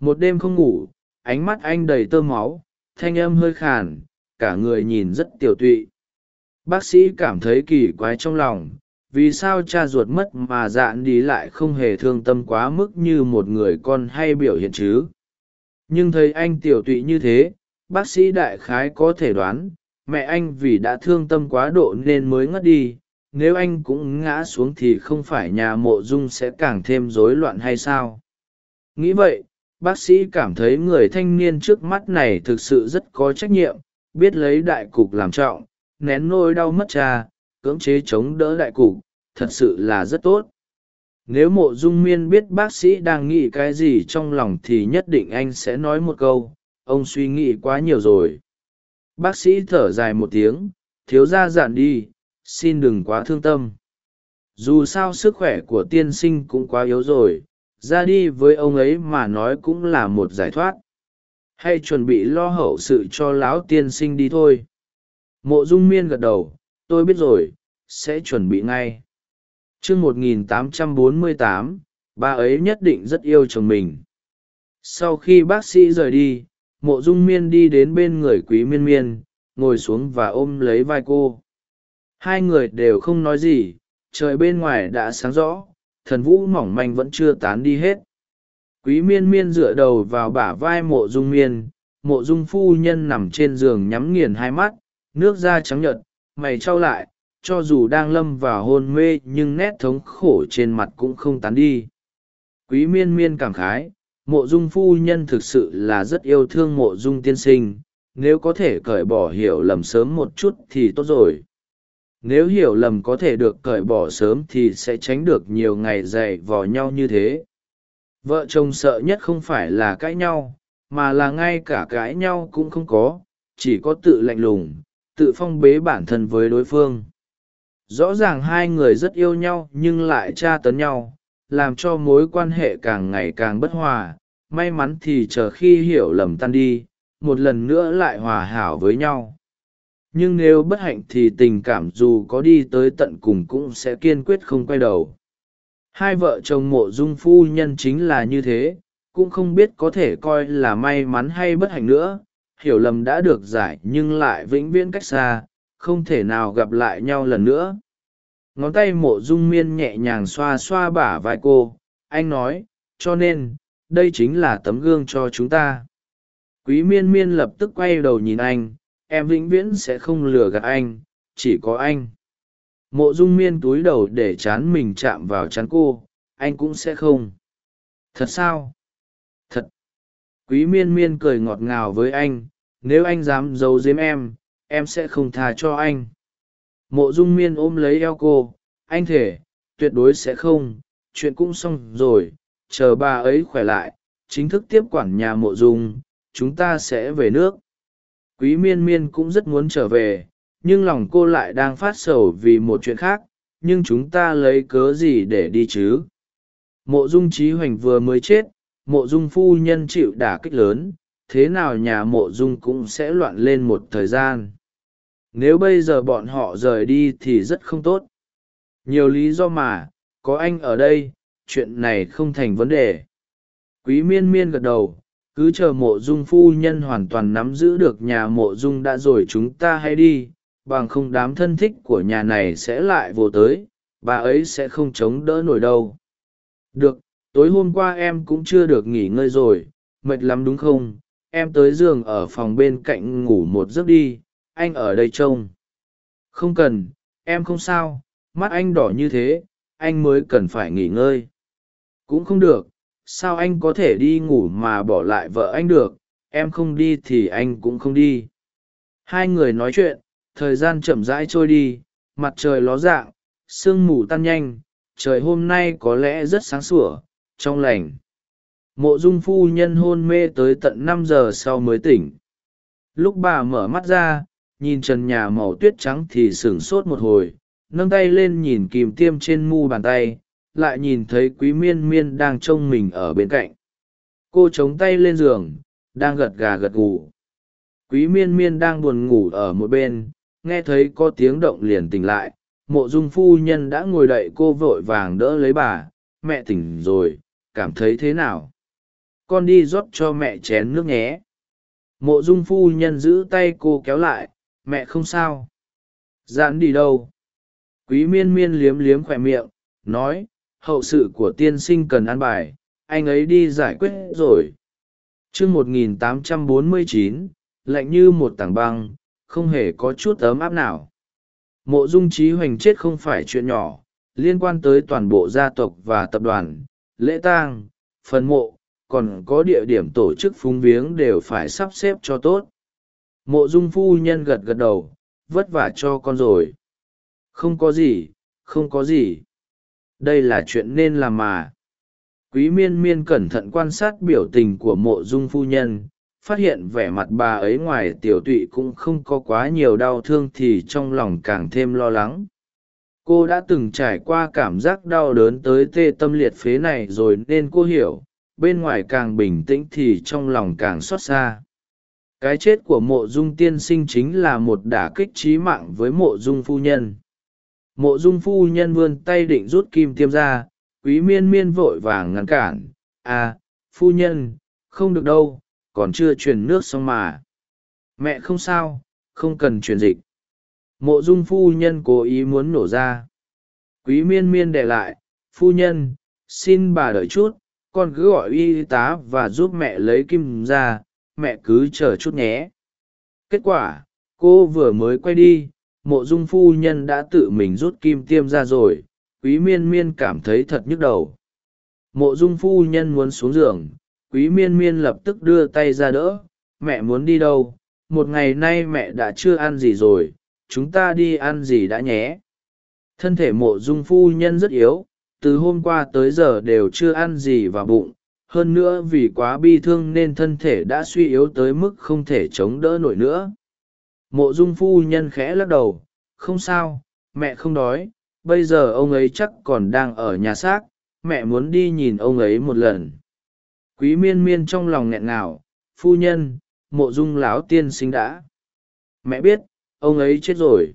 Một đêm không ngủ, ánh mắt anh đầy tơ máu, thanh âm hơi khàn, cả người nhìn rất tiểu tụy. Bác sĩ cảm thấy kỳ quái trong lòng, vì sao cha ruột mất mà dạn đi lại không hề thương tâm quá mức như một người con hay biểu hiện chứ? Nhưng thấy anh tiểu tụy như thế, bác sĩ đại khái có thể đoán, mẹ anh vì đã thương tâm quá độ nên mới ngất đi nếu anh cũng ngã xuống thì không phải nhà mộ dung sẽ càng thêm rối loạn hay sao? Nghĩ vậy, bác sĩ cảm thấy người thanh niên trước mắt này thực sự rất có trách nhiệm, biết lấy đại cục làm trọng, nén nôi đau mất cha, cưỡng chế chống đỡ đại cục, thật sự là rất tốt. Nếu mộ dung miên biết bác sĩ đang nghĩ cái gì trong lòng thì nhất định anh sẽ nói một câu, ông suy nghĩ quá nhiều rồi. Bác sĩ thở dài một tiếng, thiếu ra giản đi xin đừng quá thương tâm. Dù sao sức khỏe của tiên sinh cũng quá yếu rồi, ra đi với ông ấy mà nói cũng là một giải thoát. Hay chuẩn bị lo hậu sự cho lão tiên sinh đi thôi. Mộ dung miên gật đầu, tôi biết rồi, sẽ chuẩn bị ngay. Chương một nghìn tám trăm bốn mươi tám, bà ấy nhất định rất yêu chồng mình. Sau khi bác sĩ rời đi, mộ dung miên đi đến bên người quý miên miên, ngồi xuống và ôm lấy vai cô hai người đều không nói gì, trời bên ngoài đã sáng rõ, thần vũ mỏng manh vẫn chưa tán đi hết. Quý miên miên dựa đầu vào bả vai mộ dung miên, mộ dung phu nhân nằm trên giường nhắm nghiền hai mắt, nước da trắng nhợt, mày trao lại, cho dù đang lâm vào hôn mê nhưng nét thống khổ trên mặt cũng không tán đi. Quý miên miên cảm khái, mộ dung phu nhân thực sự là rất yêu thương mộ dung tiên sinh, nếu có thể cởi bỏ hiểu lầm sớm một chút thì tốt rồi nếu hiểu lầm có thể được cởi bỏ sớm thì sẽ tránh được nhiều ngày dày vò nhau như thế. Vợ chồng sợ nhất không phải là cãi nhau, mà là ngay cả cãi nhau cũng không có, chỉ có tự lạnh lùng, tự phong bế bản thân với đối phương. Rõ ràng hai người rất yêu nhau nhưng lại tra tấn nhau, làm cho mối quan hệ càng ngày càng bất hòa. May mắn thì chờ khi hiểu lầm tan đi, một lần nữa lại hòa hảo với nhau nhưng nếu bất hạnh thì tình cảm dù có đi tới tận cùng cũng sẽ kiên quyết không quay đầu. Hai vợ chồng mộ dung phu nhân chính là như thế, cũng không biết có thể coi là may mắn hay bất hạnh nữa. Hiểu lầm đã được giải nhưng lại vĩnh viễn cách xa, không thể nào gặp lại nhau lần nữa. Ngón tay mộ dung miên nhẹ nhàng xoa xoa bả vai cô. Anh nói, cho nên, đây chính là tấm gương cho chúng ta. Quý miên miên lập tức quay đầu nhìn anh em vĩnh viễn sẽ không lừa gạt anh, chỉ có anh. Mộ dung miên túi đầu để chán mình chạm vào chán cô, anh cũng sẽ không. Thật sao? Thật. Quý miên miên cười ngọt ngào với anh, nếu anh dám giấu giếm em em sẽ không thà cho anh. Mộ dung miên ôm lấy eo cô, anh thể tuyệt đối sẽ không, chuyện cũng xong rồi, chờ bà ấy khỏe lại, chính thức tiếp quản nhà mộ dung, chúng ta sẽ về nước quý miên miên cũng rất muốn trở về, nhưng lòng cô lại đang phát sầu vì một chuyện khác, nhưng chúng ta lấy cớ gì để đi chứ? Mộ dung trí hoành vừa mới chết, mộ dung phu nhân chịu đả kích lớn, thế nào nhà mộ dung cũng sẽ loạn lên một thời gian. Nếu bây giờ bọn họ rời đi thì rất không tốt. Nhiều lý do mà, có anh ở đây, chuyện này không thành vấn đề. Quý miên miên gật đầu cứ chờ mộ dung phu nhân hoàn toàn nắm giữ được nhà mộ dung đã rồi chúng ta hay đi, bằng không đám thân thích của nhà này sẽ lại vô tới, bà ấy sẽ không chống đỡ nổi đâu. Được, tối hôm qua em cũng chưa được nghỉ ngơi rồi, mệt lắm đúng không? Em tới giường ở phòng bên cạnh ngủ một giấc đi, anh ở đây trông. Không cần, em không sao, mắt anh đỏ như thế, anh mới cần phải nghỉ ngơi. Cũng không được sao anh có thể đi ngủ mà bỏ lại vợ anh được, em không đi thì anh cũng không đi. Hai người nói chuyện, thời gian chậm rãi trôi đi, mặt trời ló dạng, sương mù tan nhanh, trời hôm nay có lẽ rất sáng sủa, trong lành. Mộ dung phu nhân hôn mê tới tận năm giờ sau mới tỉnh. Lúc bà mở mắt ra, nhìn trần nhà màu tuyết trắng thì sửng sốt một hồi, nâng tay lên nhìn kìm tiêm trên mu bàn tay lại nhìn thấy quý miên miên đang trông mình ở bên cạnh. Cô chống tay lên giường, đang gật gà gật gù. Quý miên miên đang buồn ngủ ở một bên, nghe thấy có tiếng động liền tỉnh lại. Mộ dung phu nhân đã ngồi đậy cô vội vàng đỡ lấy bà. Mẹ tỉnh rồi, cảm thấy thế nào? Con đi rót cho mẹ chén nước nhé. Mộ dung phu nhân giữ tay cô kéo lại. Mẹ không sao. Dạn đi đâu? Quý miên miên liếm liếm khỏe miệng, nói hậu sự của tiên sinh cần ăn bài, anh ấy đi giải quyết rồi. T một nghìn tám trăm bốn mươi chín, lạnh như một tảng băng, không hề có chút ấm áp nào. Mộ dung trí hoành chết không phải chuyện nhỏ, liên quan tới toàn bộ gia tộc và tập đoàn, lễ tang, phần mộ, còn có địa điểm tổ chức phúng viếng đều phải sắp xếp cho tốt. Mộ dung phu nhân gật gật đầu, vất vả cho con rồi. Không có gì, không có gì đây là chuyện nên làm mà. Quý miên miên cẩn thận quan sát biểu tình của mộ dung phu nhân, phát hiện vẻ mặt bà ấy ngoài tiểu tụy cũng không có quá nhiều đau thương thì trong lòng càng thêm lo lắng. Cô đã từng trải qua cảm giác đau đớn tới tê tâm liệt phế này rồi nên cô hiểu, bên ngoài càng bình tĩnh thì trong lòng càng xót xa. Cái chết của mộ dung tiên sinh chính là một đả kích trí mạng với mộ dung phu nhân mộ dung phu nhân vươn tay định rút kim tiêm ra, quý miên miên vội vàng ngăn cản à phu nhân, không được đâu, còn chưa truyền nước xong mà. Mẹ không sao, không cần truyền dịch. Mộ dung phu nhân cố ý muốn nổ ra. Quý miên miên để lại, phu nhân, xin bà đợi chút, con cứ gọi y tá và giúp mẹ lấy kim ra, mẹ cứ chờ chút nhé. Kết quả, cô vừa mới quay đi mộ dung phu nhân đã tự mình rút kim tiêm ra rồi, quý miên miên cảm thấy thật nhức đầu. Mộ dung phu nhân muốn xuống giường, quý miên miên lập tức đưa tay ra đỡ, mẹ muốn đi đâu? Một ngày nay mẹ đã chưa ăn gì rồi, chúng ta đi ăn gì đã nhé? Thân thể mộ dung phu nhân rất yếu, từ hôm qua tới giờ đều chưa ăn gì vào bụng, hơn nữa vì quá bi thương nên thân thể đã suy yếu tới mức không thể chống đỡ nổi nữa mộ dung phu nhân khẽ lắc đầu, không sao, mẹ không đói, bây giờ ông ấy chắc còn đang ở nhà xác, mẹ muốn đi nhìn ông ấy một lần. Quý miên miên trong lòng nghẹn ngào, phu nhân, mộ dung láo tiên sinh đã. Mẹ biết, ông ấy chết rồi.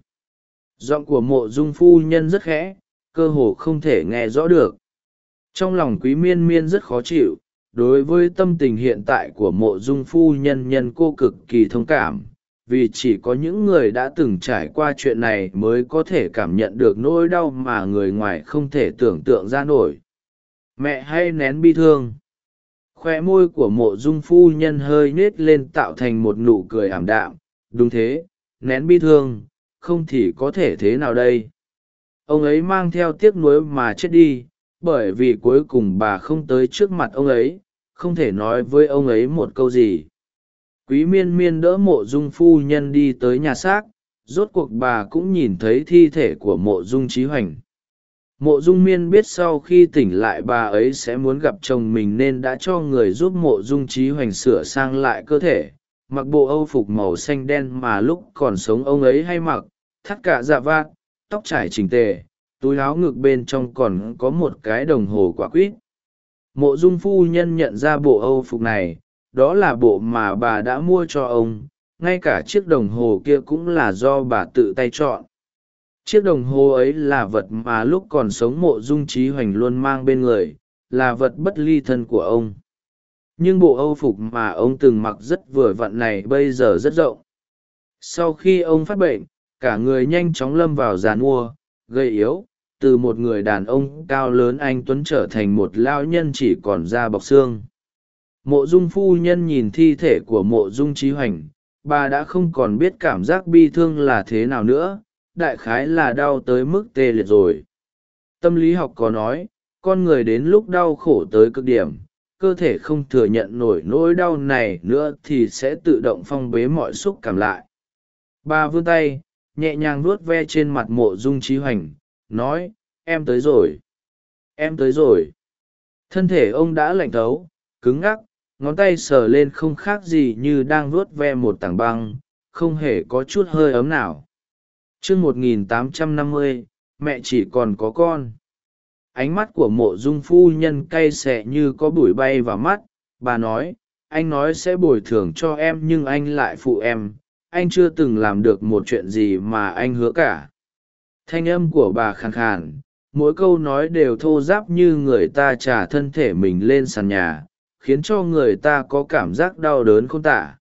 Giọng của mộ dung phu nhân rất khẽ, cơ hồ không thể nghe rõ được. Trong lòng quý miên miên rất khó chịu, đối với tâm tình hiện tại của mộ dung phu nhân nhân cô cực kỳ thông cảm vì chỉ có những người đã từng trải qua chuyện này mới có thể cảm nhận được nỗi đau mà người ngoài không thể tưởng tượng ra nổi. Mẹ hay nén bi thương. Khoe môi của mộ dung phu nhân hơi nết lên tạo thành một nụ cười ảm đạm. Đúng thế, nén bi thương, không thì có thể thế nào đây? Ông ấy mang theo tiếc nuối mà chết đi, bởi vì cuối cùng bà không tới trước mặt ông ấy. Không thể nói với ông ấy một câu gì quý miên miên đỡ mộ dung phu nhân đi tới nhà xác, rốt cuộc bà cũng nhìn thấy thi thể của mộ dung trí hoành. Mộ dung miên biết sau khi tỉnh lại bà ấy sẽ muốn gặp chồng mình nên đã cho người giúp mộ dung trí hoành sửa sang lại cơ thể. Mặc bộ âu phục màu xanh đen mà lúc còn sống ông ấy hay mặc, thắt cả dạ vạt, tóc trải chỉnh tề, túi áo ngực bên trong còn có một cái đồng hồ quả quýt. Mộ dung phu nhân nhận ra bộ âu phục này đó là bộ mà bà đã mua cho ông, ngay cả chiếc đồng hồ kia cũng là do bà tự tay chọn. Chiếc đồng hồ ấy là vật mà lúc còn sống mộ dung trí hoành luôn mang bên người, là vật bất ly thân của ông. Nhưng bộ âu phục mà ông từng mặc rất vừa vặn này bây giờ rất rộng. Sau khi ông phát bệnh, cả người nhanh chóng lâm vào giàn mua gây yếu, từ một người đàn ông cao lớn anh tuấn trở thành một lao nhân chỉ còn da bọc xương mộ dung phu nhân nhìn thi thể của mộ dung trí hoành, bà đã không còn biết cảm giác bi thương là thế nào nữa, đại khái là đau tới mức tê liệt rồi. Tâm lý học có nói, con người đến lúc đau khổ tới cực điểm, cơ thể không thừa nhận nổi nỗi đau này nữa thì sẽ tự động phong bế mọi xúc cảm lại. Bà vươn tay, nhẹ nhàng vuốt ve trên mặt mộ dung trí hoành, nói, em tới rồi. Em tới rồi. Thân thể ông đã lạnh thấu, cứng ngắc ngón tay sờ lên không khác gì như đang vuốt ve một tảng băng, không hề có chút hơi ấm nào. Chương một nghìn tám trăm năm mươi, mẹ chỉ còn có con. Ánh mắt của mộ dung phu nhân cay xẻ như có bụi bay vào mắt, bà nói, anh nói sẽ bồi thường cho em nhưng anh lại phụ em, anh chưa từng làm được một chuyện gì mà anh hứa cả. Thanh âm của bà khàn khàn, mỗi câu nói đều thô giáp như người ta trả thân thể mình lên sàn nhà khiến cho người ta có cảm giác đau đớn không tả.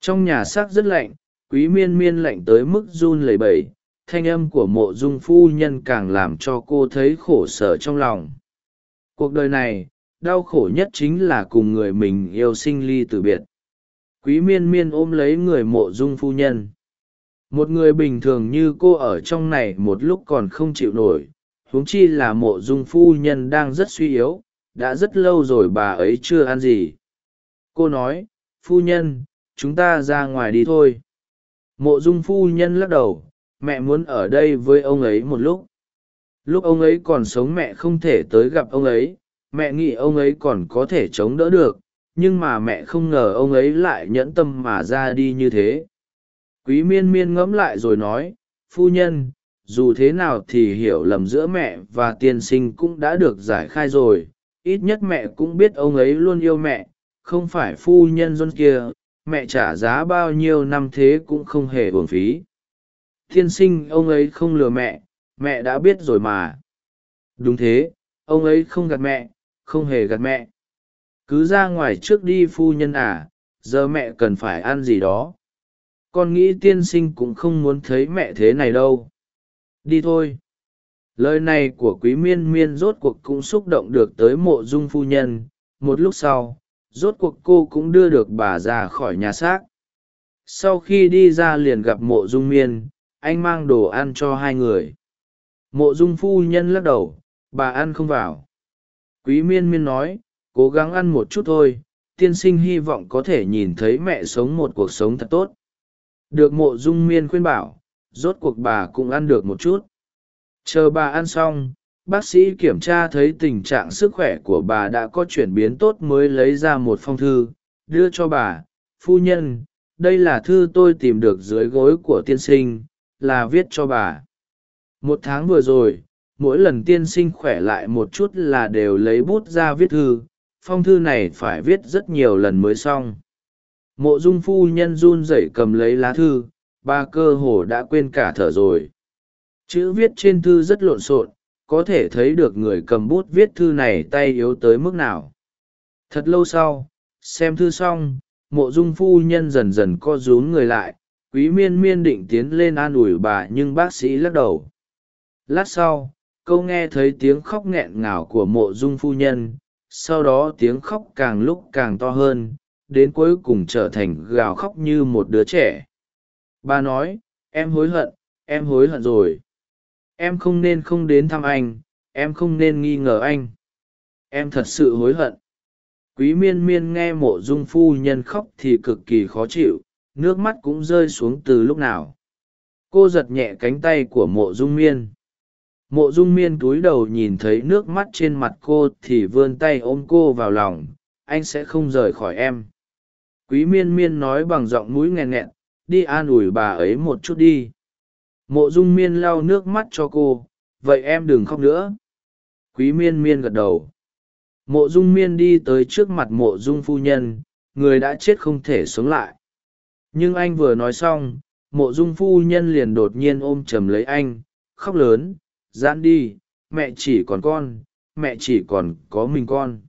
Trong nhà xác rất lạnh, quý miên miên lạnh tới mức run lẩy bẩy, thanh âm của mộ dung phu nhân càng làm cho cô thấy khổ sở trong lòng. Cuộc đời này, đau khổ nhất chính là cùng người mình yêu sinh ly từ biệt. Quý miên miên ôm lấy người mộ dung phu nhân. Một người bình thường như cô ở trong này một lúc còn không chịu nổi, huống chi là mộ dung phu nhân đang rất suy yếu đã rất lâu rồi bà ấy chưa ăn gì. Cô nói, phu nhân, chúng ta ra ngoài đi thôi. Mộ dung phu nhân lắc đầu, mẹ muốn ở đây với ông ấy một lúc. Lúc ông ấy còn sống mẹ không thể tới gặp ông ấy, mẹ nghĩ ông ấy còn có thể chống đỡ được, nhưng mà mẹ không ngờ ông ấy lại nhẫn tâm mà ra đi như thế. Quý miên miên ngẫm lại rồi nói, phu nhân, dù thế nào thì hiểu lầm giữa mẹ và tiên sinh cũng đã được giải khai rồi ít nhất mẹ cũng biết ông ấy luôn yêu mẹ, không phải phu nhân dân kia, mẹ trả giá bao nhiêu năm thế cũng không hề uổng phí. Tiên sinh, ông ấy không lừa mẹ mẹ đã biết rồi mà. Đúng thế, ông ấy không gạt mẹ, không hề gạt mẹ. Cứ ra ngoài trước đi phu nhân à giờ mẹ cần phải ăn gì đó. Con nghĩ tiên sinh cũng không muốn thấy mẹ thế này đâu. Đi thôi lời này của quý miên miên rốt cuộc cũng xúc động được tới mộ dung phu nhân. Một lúc sau, rốt cuộc cô cũng đưa được bà ra khỏi nhà xác. Sau khi đi ra liền gặp mộ dung miên, anh mang đồ ăn cho hai người. Mộ dung phu nhân lắc đầu, bà ăn không vào. Quý miên miên nói, cố gắng ăn một chút thôi, tiên sinh hy vọng có thể nhìn thấy mẹ sống một cuộc sống thật tốt. Được mộ dung miên khuyên bảo, rốt cuộc bà cũng ăn được một chút chờ bà ăn xong, bác sĩ kiểm tra thấy tình trạng sức khỏe của bà đã có chuyển biến tốt mới lấy ra một phong thư, đưa cho bà. Phu nhân, đây là thư tôi tìm được dưới gối của tiên sinh, là viết cho bà. Một tháng vừa rồi, mỗi lần tiên sinh khỏe lại một chút là đều lấy bút ra viết thư. Phong thư này phải viết rất nhiều lần mới xong. Mộ dung phu nhân run rẩy cầm lấy lá thư ba cơ hồ đã quên cả thở rồi chữ viết trên thư rất lộn xộn, có thể thấy được người cầm bút viết thư này tay yếu tới mức nào. Thật lâu sau, xem thư xong, mộ dung phu nhân dần dần co rún người lại, quý miên miên định tiến lên an ủi bà nhưng bác sĩ lắc đầu. Lát sau, câu nghe thấy tiếng khóc nghẹn ngào của mộ dung phu nhân, sau đó tiếng khóc càng lúc càng to hơn, đến cuối cùng trở thành gào khóc như một đứa trẻ. Bà nói, em hối hận, em hối hận rồi em không nên không đến thăm anh, em không nên nghi ngờ anh. Em thật sự hối hận. Quý miên miên nghe mộ dung phu nhân khóc thì cực kỳ khó chịu, nước mắt cũng rơi xuống từ lúc nào. Cô giật nhẹ cánh tay của mộ dung miên. Mộ dung miên cúi đầu nhìn thấy nước mắt trên mặt cô thì vươn tay ôm cô vào lòng, anh sẽ không rời khỏi em. Quý miên miên nói bằng giọng mũi nghẹn nghẹn, đi an ủi bà ấy một chút đi mộ dung miên lau nước mắt cho cô, vậy em đừng khóc nữa. Quý miên miên gật đầu. Mộ dung miên đi tới trước mặt mộ dung phu nhân, người đã chết không thể sống lại. Nhưng anh vừa nói xong, mộ dung phu nhân liền đột nhiên ôm chầm lấy anh, khóc lớn, giãn đi, mẹ chỉ còn con, mẹ chỉ còn có mình con.